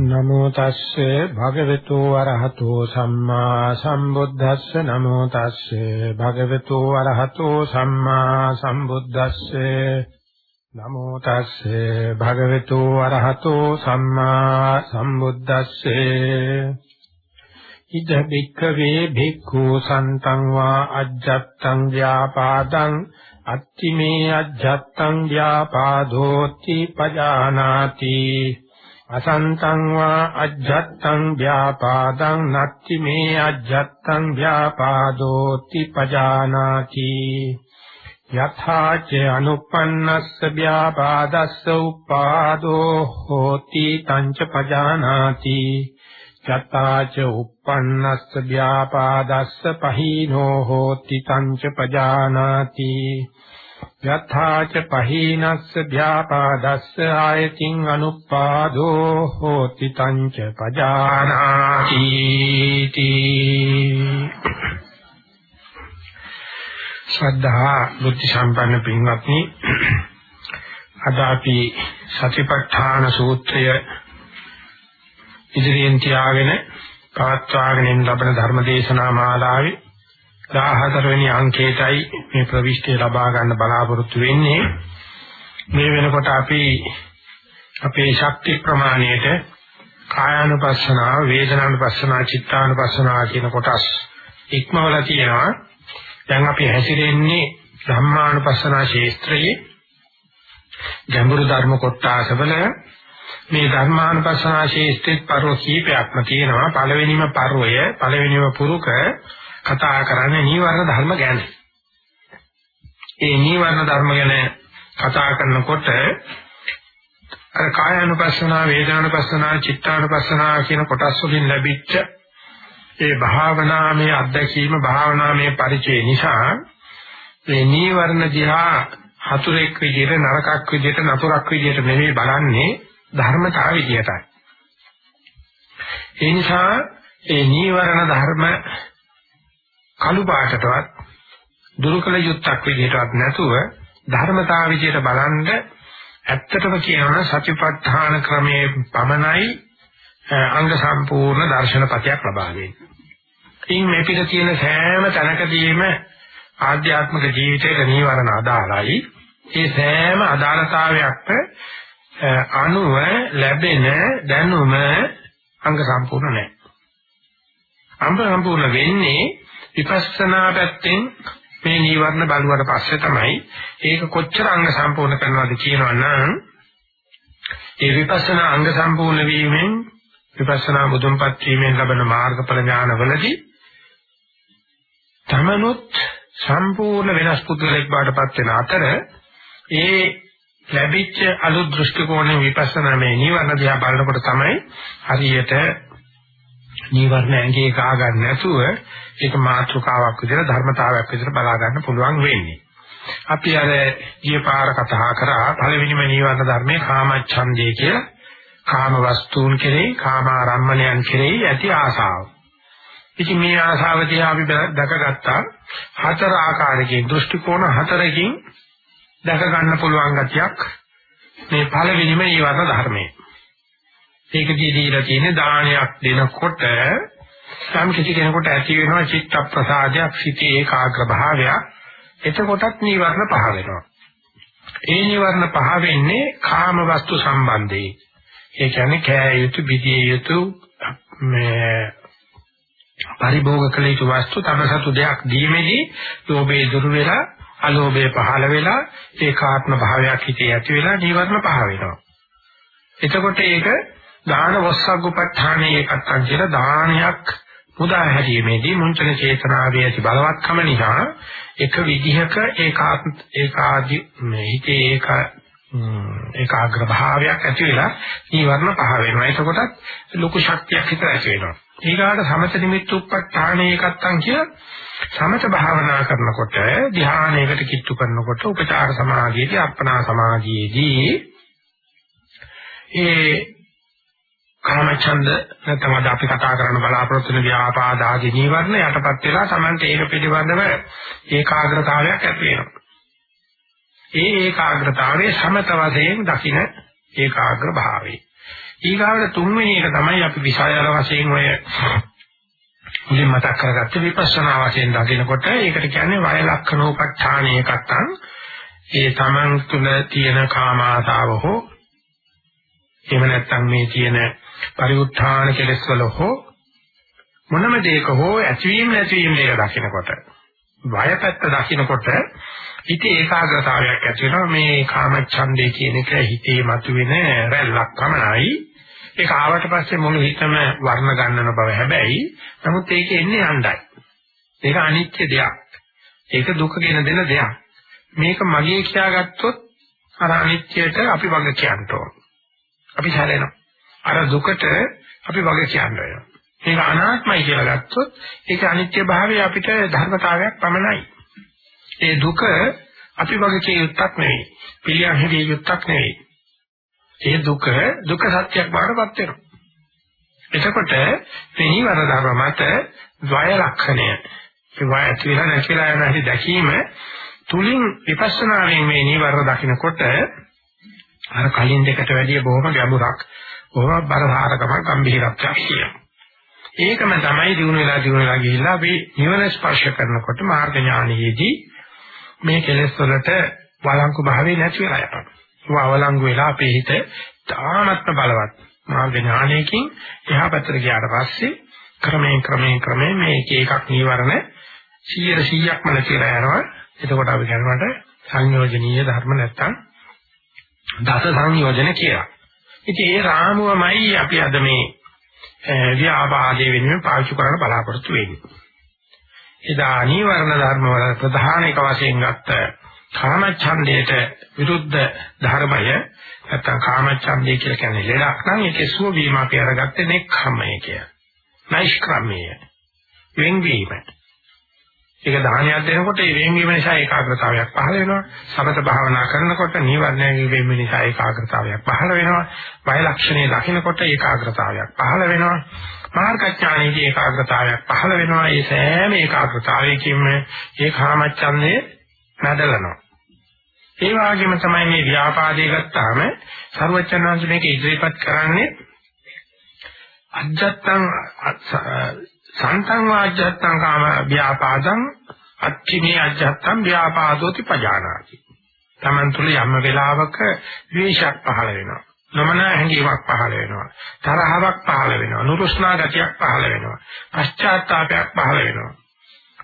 නමෝ තස්සේ භගවතු වරහතෝ සම්මා සම්බුද්දස්ස නමෝ තස්සේ භගවතු වරහතෝ සම්මා සම්බුද්දස්සේ නමෝ තස්සේ භගවතු වරහතෝ සම්මා සම්බුද්දස්සේ ඉද බික්ඛවේ භික්ඛු සන්තං වා අජ්ජත්තං ව්‍යාපාදං අත්තිමේ අජ්ජත්තං ව්‍යාපාදෝති පජානාති අසන්තං වා අජ්ජත්තං ව්‍යාපාදං නත්ති මේ අජ්ජත්තං ව්‍යාපාදෝති පජානාති යථා ච අනුපන්නස්ස ව්‍යාපාදස්ස උපාදෝ හෝති තංච පජානාති යථා ච උපන්නස්ස ව්‍යාපාදස්ස පහීනෝ හෝති තංච පජානාති යථා ච පහීනස්ස ව්‍යාපාදස්ස ආයතින් අනුපාදෝ හෝති තංච පජානාති ශ්‍රද්ධා බුද්ධ සම්පන්න පින්වත්නි අද අපි සතිපට්ඨාන සූත්‍රය ඉදිරියෙන් තියාගෙන පවත්වාගෙන ලබන ධර්ම දේශනා මාලාවේ 14 වෙනි අංකයටයි මේ ප්‍රවිෂ්ඨය ලබා ගන්න බලාපොරොත්තු වෙන්නේ. මේ වෙනකොට අපි අපේ ශක්ති ප්‍රමාණයට කායානුපස්සනාව, වේදනානුපස්සනාව, චිත්තානුපස්සනාව කියන කොටස් ඉක්මවලා තියෙනවා. දැන් අපි හැසිරෙන්නේ ධම්මානුපස්සනා ශේත්‍රයේ ගැඹුරු ධර්ම කොටාසවල මේ ධර්මානුපස්සනා ශේෂ්ත්‍රිත් පරෝ කීපයක්ම තියෙනවා පළවෙනිම පරෝය පළවෙනිම පුරුක කතා කරන්නේ නීවරණ ධර්ම ගැන. ඒ නීවරණ ධර්ම ගැන කතා කරනකොට අර කායानुපස්සනා, වේදනානුපස්සනා, චිත්තානුපස්සනා කියන කොටස් වලින් ලැබිච්ච ඒ භාවනාමය අත්දැකීම, භාවනාමය පරිචය නිසා මේ නීවරණ දිහා හතුරෙක් විදිහට, නරකක් විදිහට, නතුරක් විදිහට නෙවෙයි බලන්නේ ධර්මතාව විදිහටයි. ඒ නිසා ඒ නීවරණ ධර්ම කළු පාටටවත් දුරුකල යුක්තක් විදිහටවත් නැතුව ධර්මතාව විදිහට බලනද ඇත්තටම කියනවා සතිපට්ඨාන ක්‍රමයේ පමණයි අංග සම්පූර්ණ දර්ශනපතයක් ලබා දෙන්නේ. ඉන් මේ පිට තියෙන සෑම තැනකදීම ආධ්‍යාත්මික ජීවිතයට නීවරණ අදාළයි. ඒ සෑම අදාළතාවයක්ට අනුව ලැබෙන දැනුම අංග සම්පූර්ණ නැහැ. අංග සම්පූර්ණ වෙන්නේ විපස්සනා පැත්තෙන් මේ නීවරණ බලුවට පස්සේ තමයි ඒක කොච්චර අංග සම්පූර්ණ කරනවද කියනවා නම් ඒ විපස්සනා අංග සම්පූර්ණ වීමෙන් විපස්සනා මුදුන්පත් වීමෙන් ලබන මාර්ගඵල ඥානවලදී තමනුත් සම්පූර්ණ වෙනස් පුද්ගලෙක් බාටපත් වෙන අතර ඒ ලැබිච්ච අලුත් දෘෂ්ටි කෝණයෙන් විපස්සනා මේ නීවරණ දිහා බලනකොට තමයි හරියට නීවරණ ඇඟේ කා ගන්න නැතුව ඒක මාත්‍රකාවක් විදිහට ධර්මතාවයක් විදිහට බලා ගන්න පුළුවන් වෙන්නේ. අපි අර ගියපාර කතා කරා පළවෙනිම නීවරණ ධර්මයේ කාමච්ඡන්දේ කියලා කාම වස්තුන් කෙරෙහි කාම ආරම්මණයන් කෙරෙහි ඇති ආසාව. ඉතින් මේ ආසාව දිහා අපි දැකගත්තා හතර ආකාරයකින් දෘෂ්ටි කෝණ හතරකින් දැක ගන්න පුළුවන් ගතියක් මේ පළවෙනිම නීවරණ ධර්මයේ. ඒකදී දීලා තියෙන දානයක් දෙනකොට සම් කිසි කෙනෙකුට ඇති වෙනවා චිත්ත ප්‍රසාදයක් සිටී ඒකාග්‍ර භාවයක්. එතකොටත් නීවරණ පහ වෙනවා. ඒ නීවරණ පහ වෙන්නේ කාම වස්තු සම්බන්ධයෙන්. ඒ කියන්නේ කෑ යුතු බිදිය යුතු මේ පරිභෝග කළ යුතු වස්තු තම සතු දෙයක් දීමේදී ලෝභය දුරු වෙලා අලෝභය පහළ වෙලා ඒකාත්ම භාවයක් හිතේ ඇති වෙලා නීවරණ පහ වෙනවා. එතකොට ඒක දාන වස්සග්ගපඨානේ එකත්තන් කියලා දානයක් මුදා හැරීමේදී මුංචන චේතනාවේ ඇති බලවත්කම නිසා එක විදිහක ඒකාත් ඒකාදි හිතේ ඒක ඒකාග්‍ර භාවයක් ඇති වෙලා නීවරණ පහ වෙනවා. එතකොටත් ලොකු ශක්තියක් හිත ඇති වෙනවා. ඊගාට සමත නිමිත්ත උප්පත්තානේ එකත්තන් කිය සමත භාවනා කරනකොට ධානයකට කිට්ටු කරනකොට උපචාර සමාධියේදී අර්පණා සමාධියේදී ඒ කාමචන්ද නැත්නම් අද අපි කතා කරන්න බලාපොරොත්තු වෙන ව්‍යාපාද ආදී නීවරණ යටපත් වෙලා Tamante ඒක පිළිබඳව ඒකාග්‍රතාවයක් ඇති වෙනවා. ඒ ඒකාග්‍රතාවයේ සමත වශයෙන් දකින්න ඒකාග්‍ර භාවය. ඊගාවට තුන්වෙනි එක තමයි අපි විෂයාල වශයෙන් ඔය මුලින් මතක් කරගත්ත විපස්සනා වශයෙන් දකිනකොට ඒකට කියන්නේ වය ලක්ෂණෝපට්ඨාන එකක් තන් ඒ තමන් තුළ තියෙන කාම ආසාව හෝ එහෙම නැත්නම් මේ තියෙන පරිඋත්ථාන කෙලෙස් වල හෝ මොනම දෙයක හෝ ඇතිවීම නැතිවීම දෙක දකිනකොට වය පැත්ත දකිනකොට හිතේ ඒකාග්‍රතාවයක් ඇති වෙනවා. මේ කාමච්ඡන්දේ කියන එක හිතේ මතුවෙන රැල්ලක් පමණයි ඒක ආවට පස්සේ මුළු හිතම වර්ණ ගන්නන බව හැබැයි නමුත් ඒක එන්නේ යණ්ඩයි. ඒක අනිත්‍ය දෙයක්. ඒක දුක ගෙන දෙන දෙයක්. මේක මගේ කියාගත්තොත් අර අනිත්‍යයට අපි වග කියන්න ඕන. අපි හැලෙනවා අර දුකට අපි වග කියන්න වෙනවා මේක අනාත්මයි කියලා ගත්තොත් ඒක අනිත්‍ය භාවය අපිට ධර්මතාවයක් පමණයි ඒ දුක අපි වගේ කිය යුත්තක් නෙවෙයි. පිළියම් හැදිය යුත්තක් නෙවෙයි. ඒ දුක දුක සත්‍යයක් බවටපත් වෙනවා. එතකොට මෙහිවර ධර්ම මත වය ලක්ෂණය ඒ වය ඇතිලා නැතිලා යන හැටි දැකීම තුලින් විපස්සනාවෙන් මේ නීවර දකින්නකොට අර කලින් දෙකට වැඩිය බොහොම ගැඹුරක් බොහොම බරහාරකමක් ගම්භීරත්වයක් කියනවා. ඒකම තමයි දිනු වෙලා දිනු වෙලා ගිහිල්ලා අපි නිවන ස්පර්ශ කරනකොට මාර්ග ඥානයේදී මේ කෙලෙස් වලට වළංගු භාවය නැති වෙලා යනවා. ඒවා අවලංගු වෙලා අපේ හිත තාමත්ම බලවත් මාර්ග ඥානයකින් එහා පැත්තට ගියාට පස්සේ ක්‍රමයෙන් ක්‍රමයෙන් ක්‍රමයෙන් මේ එක එකක් නීවරණ 100 100ක්ම නැතිලා යනවා. එතකොට අපි කියනවාට සංයෝජනීය ධර්ම නැත්තම් දස සංයෝජන කියලා. ඉතින් ඒ රාමුවමයි අපි අද මේ ව්‍යාපාදයේ වෙනුවෙන් පාවිච්චි කරන්න බලාපොරොත්තු වෙන්නේ. එදා නීවරණ ධර්ම වල ප්‍රධාන එක වශයෙන් ගත්ත කාමච්ඡන්දයට විරුද්ධ ධර්මය නැත්නම් කාමච්ඡන්දය කියලා කියන්නේ ලෙඩක් නම් ඒකේ සුව වීම අපි අරගත්තේ නෙක්ඛමය කිය. නෛෂ්ක්‍රමය. වෙන්වීම. ඒක දානයක් දෙනකොට ඒ වෙන්වීම නිසා ඒකාග්‍රතාවයක් පහළ වෙනවා. සමත භාවනා කරනකොට නීවරණයේ වෙන්වීම නිසා ඒකාග්‍රතාවයක් පහළ වෙනවා. වය ලක්ෂණේ දකින්නකොට ඒකාග්‍රතාවයක් පහළ වෙනවා. මාර්ගඥානයේදී ඒකාග්‍රතාවයක් පහළ වෙනවා. ඒ සෑම ඒකාග්‍රතාවයකින්ම ඒ කාමච්ඡන්දේ නැදලනවා. ඒ වගේම තමයි මේ ව්‍යාපාදේ ගත්තාම ਸਰවචනාංශ මේක ඉදිරිපත් කරන්නේ අජත්තං සන්තං වාජත්තං කාම ව්‍යාපාදං අච්චිමේ අජත්තං ව්‍යාපාදෝති පජානාති. Taman තුල යම් වෙලාවක ද්වේෂයක් පහළ වෙනවා. නොමන හැඟීමක් පහළ වෙනවා. තරහවක් පහළ වෙනවා. නුරුස්නා ගතියක් පහළ වෙනවා. පශ්චාත්තාවයක් පහළ වෙනවා.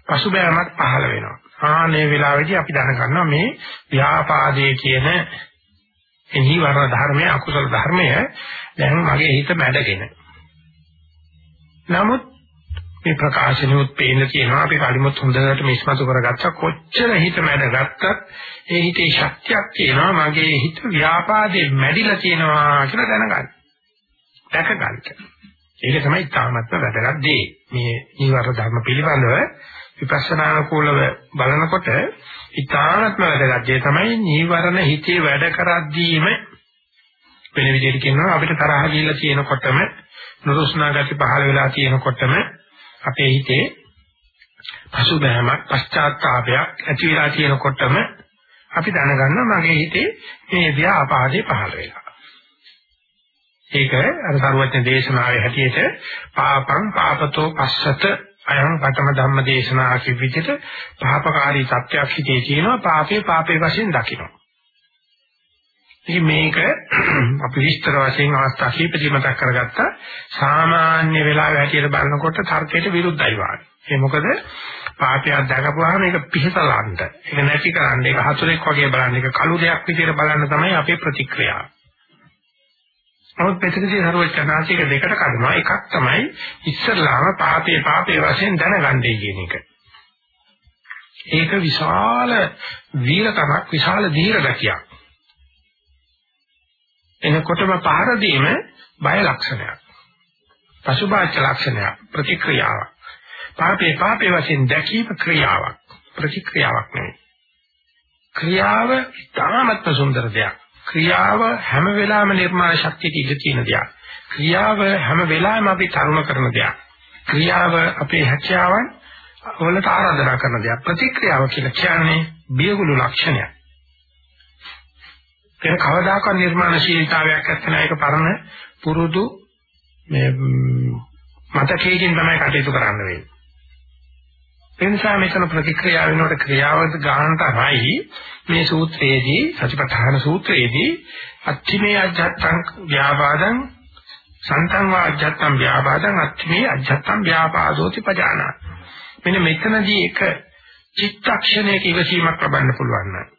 පසුබෑමක් පහළ වෙනවා. ආනේ වෙලාවේදී අපි දැනගන්නවා මේ ව්‍යාපාදයේ කියන එනිවර ධර්මයේ අකුසල ධර්මය දැන් මගේ හිත මැඩගෙන. නමුත් මේ ප්‍රකාශනෙත් පේන්න තියෙනවා අපි කලිමුත් හොඳට මිස්මතු කරගත්තා කොච්චර හිත මැඩගත්තත් ඒ හිතේ ශක්තියක් තියෙනවා මගේ හිත ව්‍යාපාදේ මැඩිලා තියෙනවා කියලා දැනගන්න. දැක ගන්න. ඒක තමයි තාමත්ම වැදගත් දේ. මේ නිවර ධර්ම පිළිබඳව විපස්සනා කුලව බලනකොට ඊ타ත්ම වැදගත් දේ තමයි නීවරණ හිතේ වැඩ කරද්දීම වෙන විදිහට කියනවා අපිට තරහ ගිහිල්ලා තියෙනකොටම නුරුස්නා ගති පහළ වෙලා තියෙනකොටම අපේ හිතේ පසුබෑමක් පශ්චාත්තාවයක් ඇති වෙලා තියෙනකොටම අපි දැනගන්නවා මගේ හිතේ මේ ව්‍යාපාදේ පහළ වෙලා. ඒක අර සරුවචන දේශනාවේ හැටියට පාපං පාපතෝ පස්සත අයං පඨම ධම්ම දේශනා කිවිදිට පාපකාරී සත්‍යයක් හිතේ තියෙනවා පාපේ පාපේ වශයෙන් දකිනවා. ඉතින් මේක අපි විස්තර වශයෙන් අවස්ථා කිහිපෙදි මතක් කරගත්තා සාමාන්‍ය වෙලාවෙ හැටියට බලනකොට තර්කයට විරුද්ධයි වාගේ. ඒ මොකද පාපයක් දැකපුවාම මේක පිහසලන්න. ඒක නැති කරන්න ඒක හතුරෙක් වගේ බලන්න ඒක කළු දෙයක් විදිහට බලන්න තමයි අපේ ප්‍රතික්‍රියාව. නමුත් මෙතනදී හරුවචනාසික දෙකට කඩනවා. එකක් තමයි ඉස්සරලාම පාපේ පාපේ වශයෙන් දැනගන්නේ කියන එක. ඒක විශාල වීරකමක් විශාල ධීර ගතියක්. එනකොටම පහර දීම බය ලක්ෂණයක්. පසුබාච්‍ය ලක්ෂණයක් ප්‍රතික්‍රියාවක්. පාපේ පාපේ වශයෙන් දැකීම ක්‍රියාවක් ප්‍රතික්‍රියාවක් නෙවෙයි. ක්‍රියාව තාමත් සුන්දර දෙයක්. ක්‍රියාව හැම වෙලාවෙම නිර්මාණ ශක්තියට ඉඳ තියෙන දෙයක්. ක්‍රියාව හැම වෙලාවෙම අපි තරුණ කරන දෙයක්. ක්‍රියාව අපේ හැකියාවන් වලට ආරාධනා කරන දෙයක්. ප්‍රතික්‍රියාව කියලා කියන්නේ බියගුළු ලක්ෂණයක්. ඒක කවදාකවත් නිර්මාණශීලීතාවයක් නැත්නම් ඒක පරණ පුරුදු මේ මතකයෙන් තමයි කටයුතු කරන්න වෙන්නේ. ඒ නිසා මෙතන ප්‍රතික්‍රියාව වෙනකොට ක්‍රියාවද ගන්නටමයි මේ සූත්‍රයේදී සතිපට්ඨාන සූත්‍රයේදී අච්චිමේ අජත්තං ව්‍යාපාදං සන්තං වාජ්ජත්තං ව්‍යාපාදං අච්චිමේ අජත්තං ව්‍යාපාදෝති පජානා මෙන්න මෙතනදී එක චිත්තක්ෂණයක ඉවසීමක් ලබන්න පුළුවන්. නම්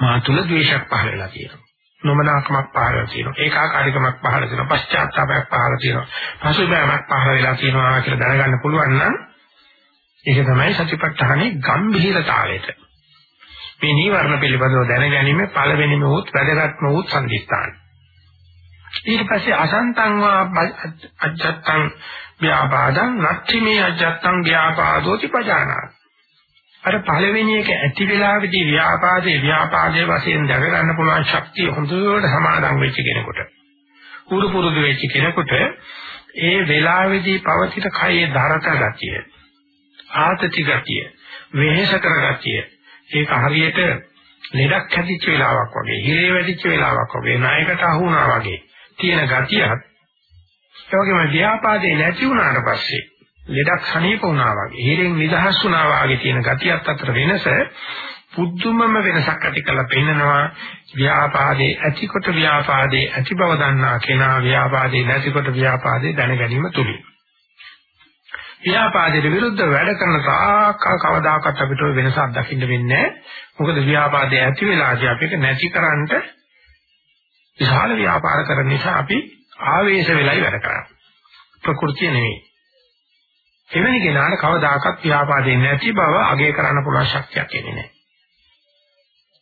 මා තුල ද්වේෂයක් පහළ වෙලා තියෙනවා. නොමනාකමක් පහළ වෙලා තියෙනවා. ඒකාකාරීකමක් පහළ වෙනවා. පශ්චාත්තාපයක් පහළ තියෙනවා. පසුබෑමක් පහළ වෙලා තියෙනවා කියලා දැනගන්න පුළුවන් නම් ඒක තමයි සතිපට්ඨානේ ගම්භීරතාවයට මේ නීවරණ පිළිබඳව දැනගැනීමේ පළවෙනිම උත් වැදගත්ම උත් සම්දිස්ථාන. ඊට පස්සේ අසන්තං වා අජත්තං ව්‍යාපාදං නච්චි මේ අජත්තං ව්‍යාපාදෝති පජානාති. අර පළවෙනි එක ඇති වෙලාවේදී ව්‍යාපාදේ ව්‍යාපාදයේ වශයෙන් දැක ගන්න පුළුවන් ශක්තිය හොඳට සමාදම් වෙච්ච කෙනෙකුට උරු පුරුදු වෙච්ච කෙනෙකුට ඒ වෙලාවේදී පවතින කයේ ධරත ගතිය ආතති ගතිය වෙහෙස කර ගතිය ඒක හරියට ලෙඩක් හැදිච්ච වෙලාවක් වගේ හිරේ වැදිච්ච වෙලාවක් වගේ නායකට අහු වුණා වගේ තියෙන ගතියත් ඒ වගේම ව්‍යාපාදේ නැති වුණාට පස්සේ ලෙඩක් සනීප වුණා වගේ, හිරෙන් නිදහස් වුණා වගේ තියෙන ගතියත් අතර වෙනස පුදුමම වෙනසක් ඇති කරලා පෙන්නනවා ව්‍යාපාදේ ඇතිකොට ව්‍යාපාදේ ඇති බව දන්නා කෙනා ව්‍යාපාදේ නැතිකොට ව්‍යාපාදේ දැන ගැනීම තුලින්. ව්‍යාපාදයට විරුද්ධ වැඩ කරන තාක්කල් කවදාකවත් අපිට වෙනසක් දකින්න වෙන්නේ මොකද ව්‍යාපාදේ ඇති වෙලාදී අපිට නැතිකරන්න විශාල ව්‍යාපාර කරන නිසා අපි ආවේශ වෙලයි වැඩ කරන්නේ. ප්‍රകൃතිය නෙවෙයි. එවැනි කෙනාට කවදාකවත් ව්‍යාපාදේ නැති බව අගය කරන්න පුළුවන් ශක්තියක් එන්නේ නැහැ.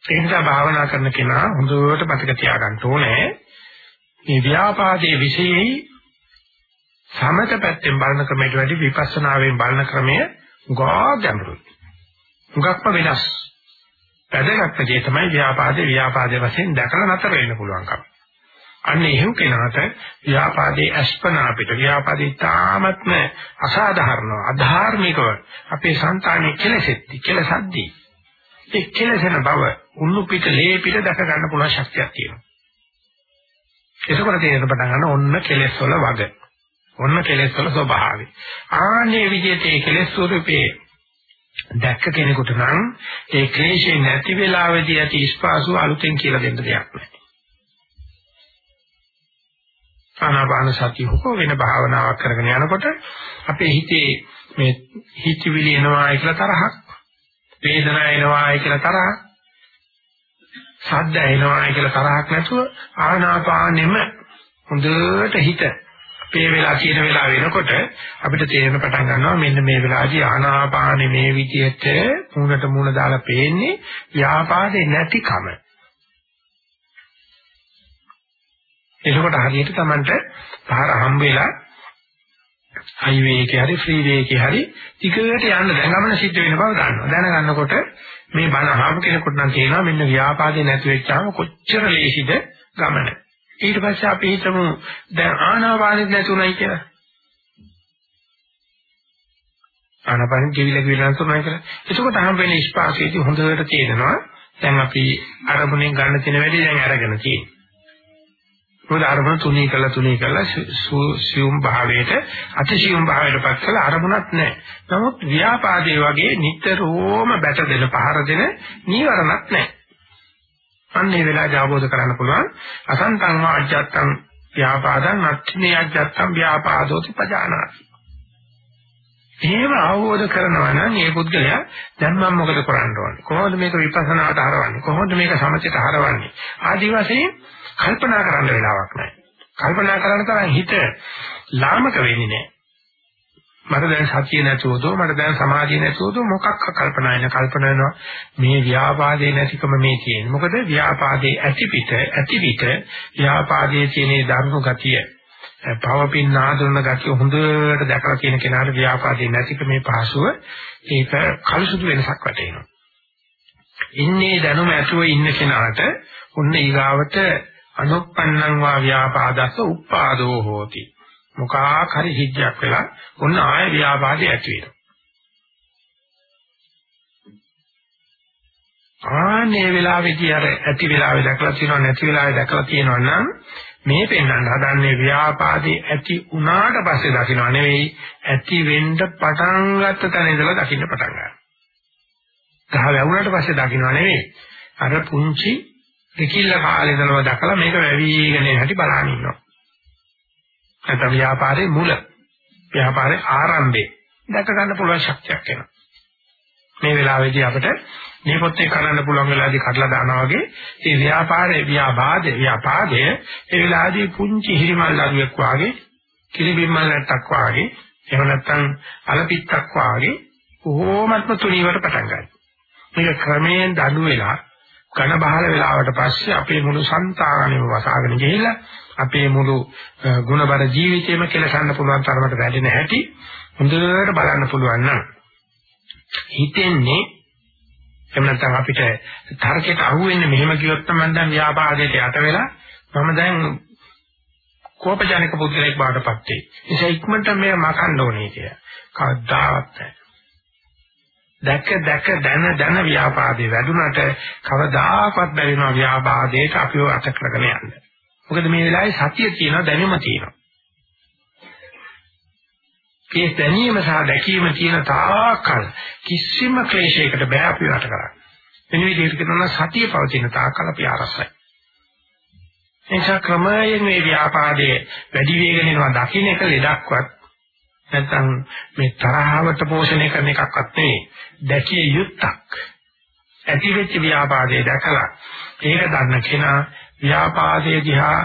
ඒ නිසා භාවනා කරන කෙනා හොඳට මතක තියාගන්න ඕනේ මේ ව්‍යාපාදයේ විශේෂයි සමත පැත්තෙන් බලන ක්‍රමයට වැඩි විපස්සනාවෙන් බලන ක්‍රමය ගා ගැඹුරුයි. හුඟක්ම වෙනස්. වැදගත්ම දේ තමයි ව්‍යාපාදේ ව්‍යාපාදයේ වශයෙන් දැකලා නැතර වෙන්න පුළුවන්කම. අන්න එහෙම කෙනාට ව්‍යාපාදේ අස්පනා අපිට. ව්‍යාපාදේ තාමත්ම අසාධාරණව අධාර්මිකව අපේ సంతානෙ කෙලසෙtti කෙලසද්දි. ඒ කෙලසෙන බව උන්නු පිට ලේ පිට දැක ගන්න පුළුවන් ශක්තියක් තියෙනවා. එතකොට තේරෙන පටන් ගන්න ඔන්න කෙලස් වල වග. ඔන්න කෙලස් වල ස්වභාවය. ආන්නේ විදිහට ඒ කෙලස් ස්වරූපේ දැක්ක කෙනෙකුට නම් ඒ ක්ලේශේ නැති වෙලාවේදී ඇති ස්පාසු අලුතෙන් කියලා දෙන්න දෙයක් නැහැ. ආනාපාන සතිය හෝ වෙන භාවනාවක් කරගෙන යනකොට අපේ හිතේ මේ හිතවිලි එනවායි කියලා තරහක් වේදනාව එනවායි කියලා තරහක් සද්ද එනවායි කියලා තරහක් නැතුව ආනාපානෙම හොඳට හිත මේ වෙලා කියන වෙලාව වෙනකොට අපිට තේරෙන පටන් ගන්නවා මෙන්න මේ වෙලාවේදී ආනාපානෙ මේ විදිහට මූණට මූණ දාලා පේන්නේ ව්‍යාපාදේ නැතිකම. එතකොට හරියට Tamanට පාර හම්බ වෙලා හයිවේ එකේ හරි ෆ්‍රී වේ එකේ හරි ටිකට යන්න දැන් ගමන සිද්ධ වෙන බව දන්නවා. දැනගන්නකොට මේ බණ අහපු කෙනෙකුට නම් තේනවා මෙන්න ව්‍යාපාදේ නැති වෙච්චාම කොච්චර ලේසිද ගමන. ඊට පස්සේ අපි හිතමු දැන් ආනාපානෙත් නැතුණයි කියලා. ආනාපානෙ කිවිල කිවිල නැතුණයි කියලා. එතකොට හම් වෙන ස්පාසයේදී හොඳට තේරෙනවා දැන් අපි අරමුණෙන් ගන්න තියෙන වැඩි දැන් අරගෙන තියෙනවා. මොකද අරමුණ තුනී කළා තුනී කළා සියුම් භාවයට අතිසියුම් භාවයට පත් කළා අරමුණක් නැහැ. නමුත් ව්‍යාපාදයේ වගේ නිතරම බැට දෙන පහර දෙන නීවරණක් නැහැ. අන්නේ වෙලාව ජාබෝධ කරන්න පුළුවන් අසන්තං වාජ්ජත්තං ව්‍යාපාදං අත්ථිනේ අජ්ජත්තං ව්‍යාපාදෝති පජානාති. එහෙම අවබෝධ කරනවා නම් මේ පුද්ගලයා දැන් මම මොකද කරන්න ඕනේ? කොහොමද මේක විපස්සනාට හරවන්නේ? කොහොමද මේක සමථයට හරවන්නේ? ආදි වශයෙන් කල්පනා කරන්න වෙලාවක් නැහැ. කල්පනා කරන්න තරම් හිත ලාමක වෙන්නේ නැහැ. මට දැන් සතිය නැතුවද මට දැන් සමාධිය නැතුවද මොකක් කල්පනා වෙන කල්පනා වෙනවා මේ ව්‍යාපාදේ නැතිකම මේ තියෙන්නේ මොකද ව්‍යාපාදේ ඇති පිට ඇති පිට ව්‍යාපාදයේ තියෙන ධර්ම ගතිය පවපින් නාදුන ගතිය හොඳට දැකලා තියෙන කෙනාට ව්‍යාපාදේ නැතිකම මේ පහසුව ඒක කලසුදු වෙනසක් වැටෙනවා ඉන්නේ දැනුම ඇතුව ඉන්න කෙනාට ඔන්න ඊගාවට අනුප්පන්නං වා ව්‍යාපාදස්ස උප්පාදෝ හෝති. මොකක් හරි සිද්ධියක් වෙලා ඔන්න ආය ව්‍යාපාදේ ඇති වෙනවා. ආනේ වෙලාවේදී අර ඇති වෙලාවේ දැකලා තියෙනවා නැති වෙලාවේ දැකලා තියෙනවා නම් මේ පෙන්වන්න හදන්නේ ව්‍යාපාදේ ඇති උනාට පස්සේ දකින්න නෙවෙයි ඇති වෙන්න පටන් ගත්ත තැන ඉඳලා දකින්න පටන් ගන්නවා. ගහ වැවුනට පස්සේ දකින්න නෙවෙයි අර පුංචි දෙකිල්ල කාලේ ඉඳලම දැකලා මේක වැවිගෙන යන හැටි බලන්න ඉන්නවා. නැත්නම් ව්‍යාපාරේ මුල ව්‍යාපාරේ ආරම්භය දැක ගන්න පුළුවන් ශක්තියක් එනවා. මේ වෙලාවේදී අපිට මේ පොතේ කරන්න පුළුවන් වෙලාවදී කඩලා දානවා වගේ මේ ව්‍යාපාරේ ව්‍යාපාදේ ව්‍යාපාදේ ඒ වෙලාවේදී පුංචි හිරිමල් දරුවෙක් වාගේ කිලිබිම්මල් නැට්ටක් වාගේ එහෙම නැත්නම් අලපිත්තක් වාගේ කොහොමත්ම තුනීවට පටන් ගන්නවා. මේක ක්‍රමයෙන් දඩු වෙලා ඝන බහල වෙලාවට පස්සේ අපේ මුළු సంతානෙම වසාගෙන ගිහිල්ලා අපේ මුළු ගුණබර ජීවිතේම කෙලසන්න පුළුවන් තරමට වැඩෙන හැටි හොඳට බලන්න පුළුවන් නම් හිතෙන්නේ එහෙම නැත්නම් අපිට තර්කයට අහුවෙන්නේ මෙහෙම කිව්වොත් තමයි දැන් ව්‍යාපාදයට යට වෙලා මම දැන් කෝපජනක පුද්ගලෙක් බාටපත් වෙයි. ඒ ඉක්මනට මේ මකන්න ඕනේ කිය. කවදාවත් නැහැ. දැක දැක දන දන ව්‍යාපාදේ වැඩුණට කවදාකවත් බැරි වෙනවා ව්‍යාපාදයට අපිව අත කරගෙන යන්න. මොකද මේ වෙලාවේ සතිය තියෙනවා දැනුම තියෙනවා. ඒ දැනීම සහ දැකීම තියෙන තාකල් කිසිම ක්ලේශයකට බෑ අපි වට කරන්නේ. වෙන විදිහට කියනවා සතිය පවතින තාකල් අපි ආරසයි. එනිසා ක්‍රමයෙන් මේ ව්‍යාපාදයේ වැඩි වේගන යනවා දකින්න එක ලෙඩක්වත් නැත්නම් මේ තරහවට පෝෂණය කරන එකක්වත් නෙවෙයි. දැකිය යුත්තක්. ඇති වෙච්ච ව්‍යාපාදයේ දැකලා ඒක දන්න කෙනා ව්‍යාපාදයේ දිහා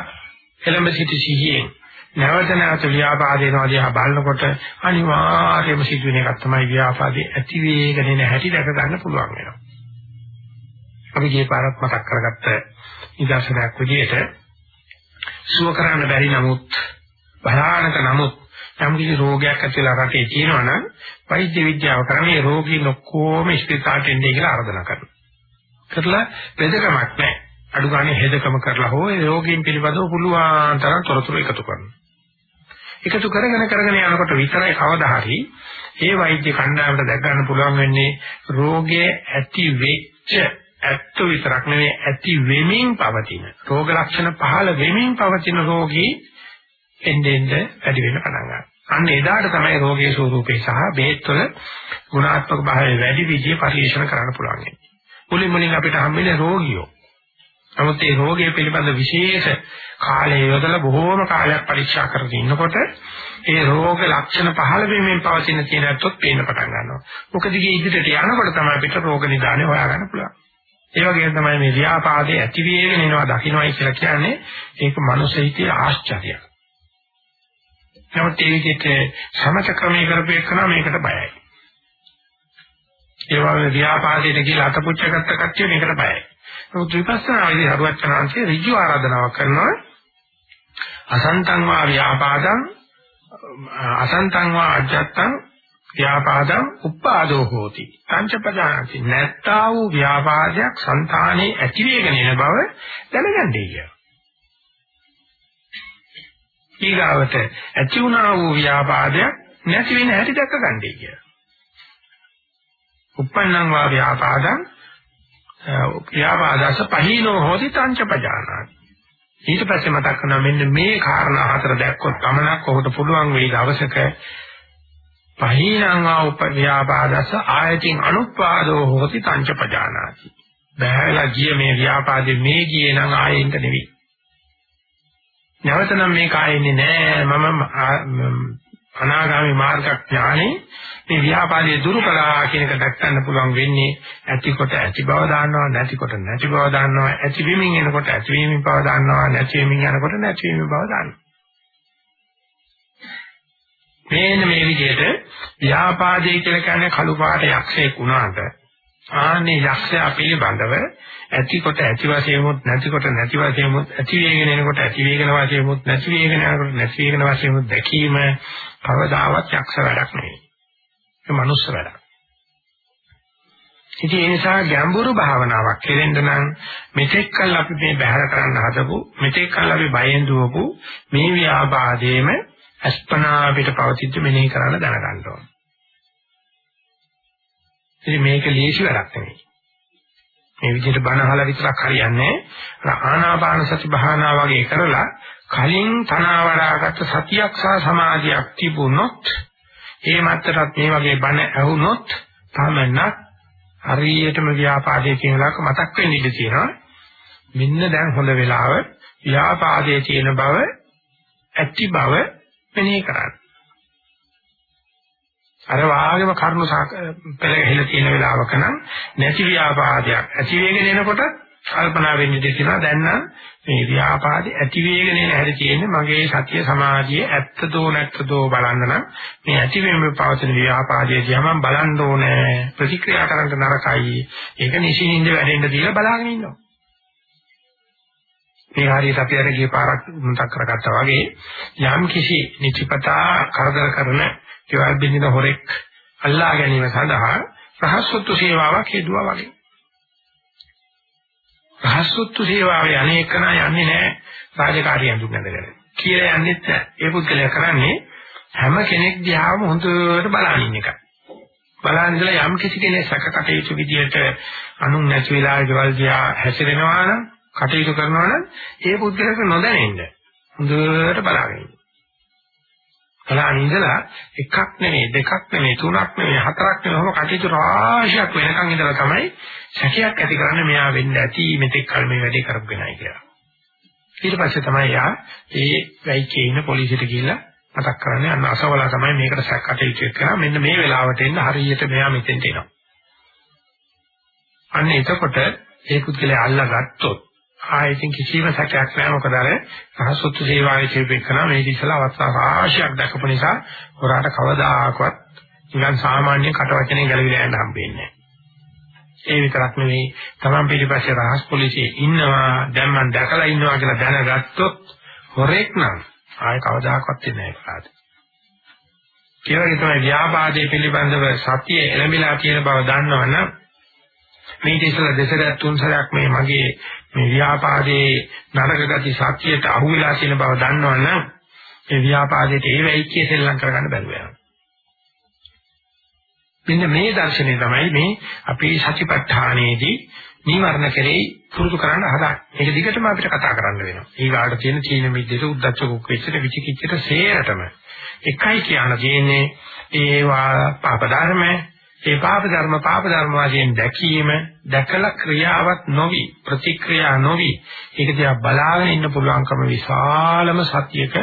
එළඹ සිටි සිහියෙන් නැවත නැවත ව්‍යාපාදේනවා දිහා බලනකොට අනිවාර්යයෙන්ම සිදුවෙන එකක් තමයි ව්‍යාපාදේ ඇති වේගෙන එන හැටි දැක ගන්න පුළුවන් වෙනවා. අපි ගියේ පාරක් මතක් කරගත්ත නිදර්ශනයක් විදිහට සුව කරන්න බැරි නමුත් භයානක නමුත් යම් කිසි රෝගයක් ඇතිලා රටේ තියෙනවා නම් වෛද්‍ය විද්‍යාව කරන්නේ රෝගීන් ඔක්කොම ස්පිතාලට එන්නේ කියලා ආරාධනා කරනවා. කරලා බෙදකමක් නැහැ. අඩු ගානේ හෙදකම කරලා හෝ ඒ රෝගීන් පිළිබඳව පුළුවන් තරම් තොරතුරු එකතු කරනවා. එකතු කරගෙන කරගෙන යනකොට විතරයි කවදා හරි ඒ වෛද්‍ය කණ්ඩායමට දැක් ගන්න පුළුවන් වෙන්නේ රෝගයේ ඇති වෙච්ච ඇත්ත විතරක් නෙවෙයි ඇති වෙමින් පවතින රෝග ලක්ෂණ පහළ වෙමින් පවතින රෝගී එන්නේ එන්නේ වැඩි වෙන පටන් ගන්නවා. අන්න එදාට තමයි රෝගයේ ස්වરૂපේ සහ බේත් වල ගුණාත්මක භාවය වැඩි විදිහේ පරිශන කරන්න පුළුවන්. මුලින් මුලින් අපිට හම්බෙන්නේ රෝගියෝ. නමුත් මේ රෝගය පිළිබඳ විශේෂ කාලය යොදලා බොහෝම කාලයක් පරීක්ෂා කරගෙන ඉන්නකොට ඒ රෝග ලක්ෂණ පහළ වීමෙන් පවතින තියෙනත්ොත් පේන්න පටන් ගන්නවා. මොකද ඉගේ ඉදිරියට යනකොට තමයි අපිට රෝග නිදානේ හොයාගන්න පුළුවන්. ඒ වගේම තමයි මේ ව්‍යාපාදයේ ඇති වේගෙන එනවා දකින්නයි කියලා කියන්නේ ඒක මනුස්ස හිතේ ආශ්චර්යයක්. නමුත් ඒ විදිහට සමත ක්‍රමයේ කරපේකන මේකට බයයි. ඒ වගේ ව්‍යාපාදයට කියලා අතපුච්ච ගත්ත කට්ටිය මේකට බයයි. නමුත් විපස්සනාවේදී හරුවචනාංශයේ ඍජු ආරාධනාවක් කරනවා අසන්තං වා ව්‍යාපාදං අසන්තං වා අජත්තං ව්‍යාපාදං උපාදෝ හෝති පංචපදානති නැත්තා වූ ව්‍යාපාදයක් సంతානේ ඇති වේගෙන එන බව දැනගන්නේ කියලා. ඊගාවට ඇති වුණා වූ ව්‍යාපාදයක් නැති වෙන හැටි දැක ගන්නයි කියලා. uppannam va vyapadam ව්‍යාපාදස පහිනෝ හොති තංච පජානාති. ඊට පස්සේ මතක් කරනවා මෙන්න මේ කාරණා හතර දැක්කොත් පමණක් ඔහුට පුළුවන් වෙයි දවසක පහිනං වා උපව්‍යාපාදස ආයතින් අනුපාදෝ හොති තංච පජානාති. බහැලා ගිය මේ ව්‍යාපාදේ මේ ගියේ නම් ආයෙන්ට නෙවෙයි. නැවතනම් මේක ආයෙන්නේ නෑ. මම අනාගාමී මාර්ග ඥානේ මේ ව්‍යාපාදයේ දුරු කළා කියන එක දැක්කන්න පුළුවන් වෙන්නේ ඇතිකොට ඇති බව දාන්නවා නැතිකොට නැති බව දාන්නවා. ඇති වීමින් එනකොට ඇති වීමින් බව දාන්නවා. නැති වීමින් යනකොට නැති වීමින් බව දාන්නවා. මේන මේ විදිහට ව්‍යාපාදයේ කියලා කියන්නේ කළු පාට යක්ෂයෙක් වුණාට ආන්නේ යක්ෂයා පිළිබඳව ඇතිකොට ඇති වශයෙන්මුත් නැතිකොට නැති වශයෙන්මුත් ඇති වේගෙන එනකොට ඇති වේගෙන වශයෙන්මුත් නැති වේගෙන යනකොට නැති වේගෙන වශයෙන්මුත් දැකීම කවදාවත් යක්ෂ වැඩක් නෙවෙයි. ඒ මනුස්ස වැඩක්. ඉතින් ඒ නිසා ගැඹුරු භාවනාවක් කෙරෙන්න නම් මෙතෙක් කල් අපි මේ බහැර කරන්න හදපු මෙතෙක් කල් අපි බයෙන් දුවපු මේ ව්‍යාපාදයේම අස්පනා අපිට පවතිද්දි මෙනෙහි කරන්න දැනගන්න ඕන. ඉතින් මේක ලේසි වැඩක් නෙවෙයි. මේ විදිහට බණ අහලා විතරක් හරියන්නේ නැහැ. ආනාපාන සති භාවනා වගේ කරලා කලින් තනවාරාගත සතියක් සහ සමාධියක් තිබුණොත් ඒ මත්තරත් මේ වගේ බණ ඇහුනොත් තමන්නක් හරියටම ව්‍යාපාදයේ කියන ලක මතක් වෙන්න ඉඩ තියෙනවා. මෙන්න දැන් හොඳ වෙලාව ව්‍යාපාදයේ තියෙන බව ඇති බව මෙනෙහි කරන්න. අර වාගේම කර්ම පෙළ ගහලා තියෙන වෙලාවක නම් නැති ව්‍යාපාදයක් ඇති වෙගෙන එනකොට කල්පනා වෙන්න ඉඩ තියෙනවා. දැන් නම් මේ ව්‍යාපාදේ ඇති වෙගෙන එන හැටි තියෙන්නේ මගේ සතිය සමාධිය ඇත්තදෝ නැත්තදෝ බලන්න නම් මේ ඇති වෙමින් පවතින ව්‍යාපාදයේ දිහා මම බලන්න ඕනේ. ප්‍රතික්‍රියා කරන්න නරකයි. ඒක නිසින්ින්ද වැඩෙන්න දීලා බලාගෙන ඉන්නවා. මේ හරියට අපි අර ගිය පාරක් මතක් කරගත්තා වගේ යම් කිසි නිතිපතා කරදර කරන ඒවල් බින්දින හොරෙක් අල්ලා ගැනීම සඳහා රහස්සොත්තු සේවාවක් හේතුවා වගේ රහස්සොත්තු සේවාවේ අනේකන යන්නේ නැහැ රාජකාරිය අඳුන් නැදගෙන. කියලා යන්නේත් නැහැ. ඒ පුද්ගලයා කරන්නේ හැම කෙනෙක් දිහාම හොඳට බලන ඉන්න එකයි. බලන ඉඳලා යම් කිසි කෙනෙක් සැක කටයුතු විදියට අනුන් නැති වෙලාවේ දේවල් දිහා හැසිරෙනවා නම් කටයුතු කරනවා නම් ඒ පුද්ගලයාට නොදැනෙන්න හොඳට බලාගෙන ඉන්න. බලන ඉඳලා එකක් නෙමෙයි දෙකක් නෙමෙයි තුනක් නෙමෙයි හතරක් නෙමෙයි ඔහොම කටයුතු රාශියක් වෙනකන් ඉඳලා තමයි සැකයක් ඇති කරන්නේ මෙයා වෙන්න ඇති මෙතෙක් කල මේ වැඩේ කරපු කෙනයි කියලා. ඊට පස්සේ තමයි යා ඒ වැයිකේ ඉන්න පොලිසියට ගිහිල්ලා මතක් කරන්නේ අන්න අසවලා තමයි මේකට සැක කටයුතු කරා මෙන්න මේ වෙලාවට එන්න හරියට මෙයා මෙතෙන්ට එනවා. අන්න එතකොට ඒ පුද්ගලයා අල්ලගත්තොත් ආයෙකින් කිසිම සැකයක් නැහැ. මොකද අර සහසොත්තු සේවාවේ තිබෙකන මේ ඉස්සලා අවස්ථා රාශියක් දැකපු නිසා හොරාට කවදාකවත් නිකන් සාමාන්‍ය කටවචනේ ගැලවිලා යන්න හම්බෙන්නේ ඒ විතරක් නෙවෙයි තමන් පිටිපස්සේ රහස් පොලිසියේ ඉන්නවා දැන් මම දැකලා ඉන්නවා කියලා දැනගත්තොත් හොරෙක් නම් ආයෙ කවදාකවත් වෙන්නේ නැහැ ඒ වගේ තමයි ව්‍යාපාදයේ පිළිබඳව සතිය එළඹිලා තියෙන බව දන්නවනම් මේ ඉතිසල දෙසරක් තුන් සරයක් මේ මගේ මේ ව්‍යාපාදයේ නරක ගති සත්‍යයට අහු වෙලා තියෙන බව දන්නවනම් ඒ ව්‍යාපාදයට ඒ වෙයිකේ සෙල්ලම් කරගන්න බැරුව යනවා. මෙන්න මේ දර්ශනය තමයි මේ අපේ සතිපට්ඨානයේදී නිවර්ණ කෙරෙහි පුරුදු කරන්න හදන්නේ. ඒක දිගටම අපිට කතා කරන්න වෙනවා. ඊගාට තියෙන චීන මිද්දේට උද්දච්ච කුක්කෙච්චට විචිකිච්චට සේරටම එකයි කියන තියෙන්නේ ඒවා පාප ධර්මයේ ඒ පාප ධර්ම පාප ධර්ම වශයෙන් දැකීම දැකලා ක්‍රියාවක් නොවි ප්‍රතික්‍රියා නොවි ඒක දිහා බලාගෙන ඉන්න පුළුවන්කම විශාලම සතියක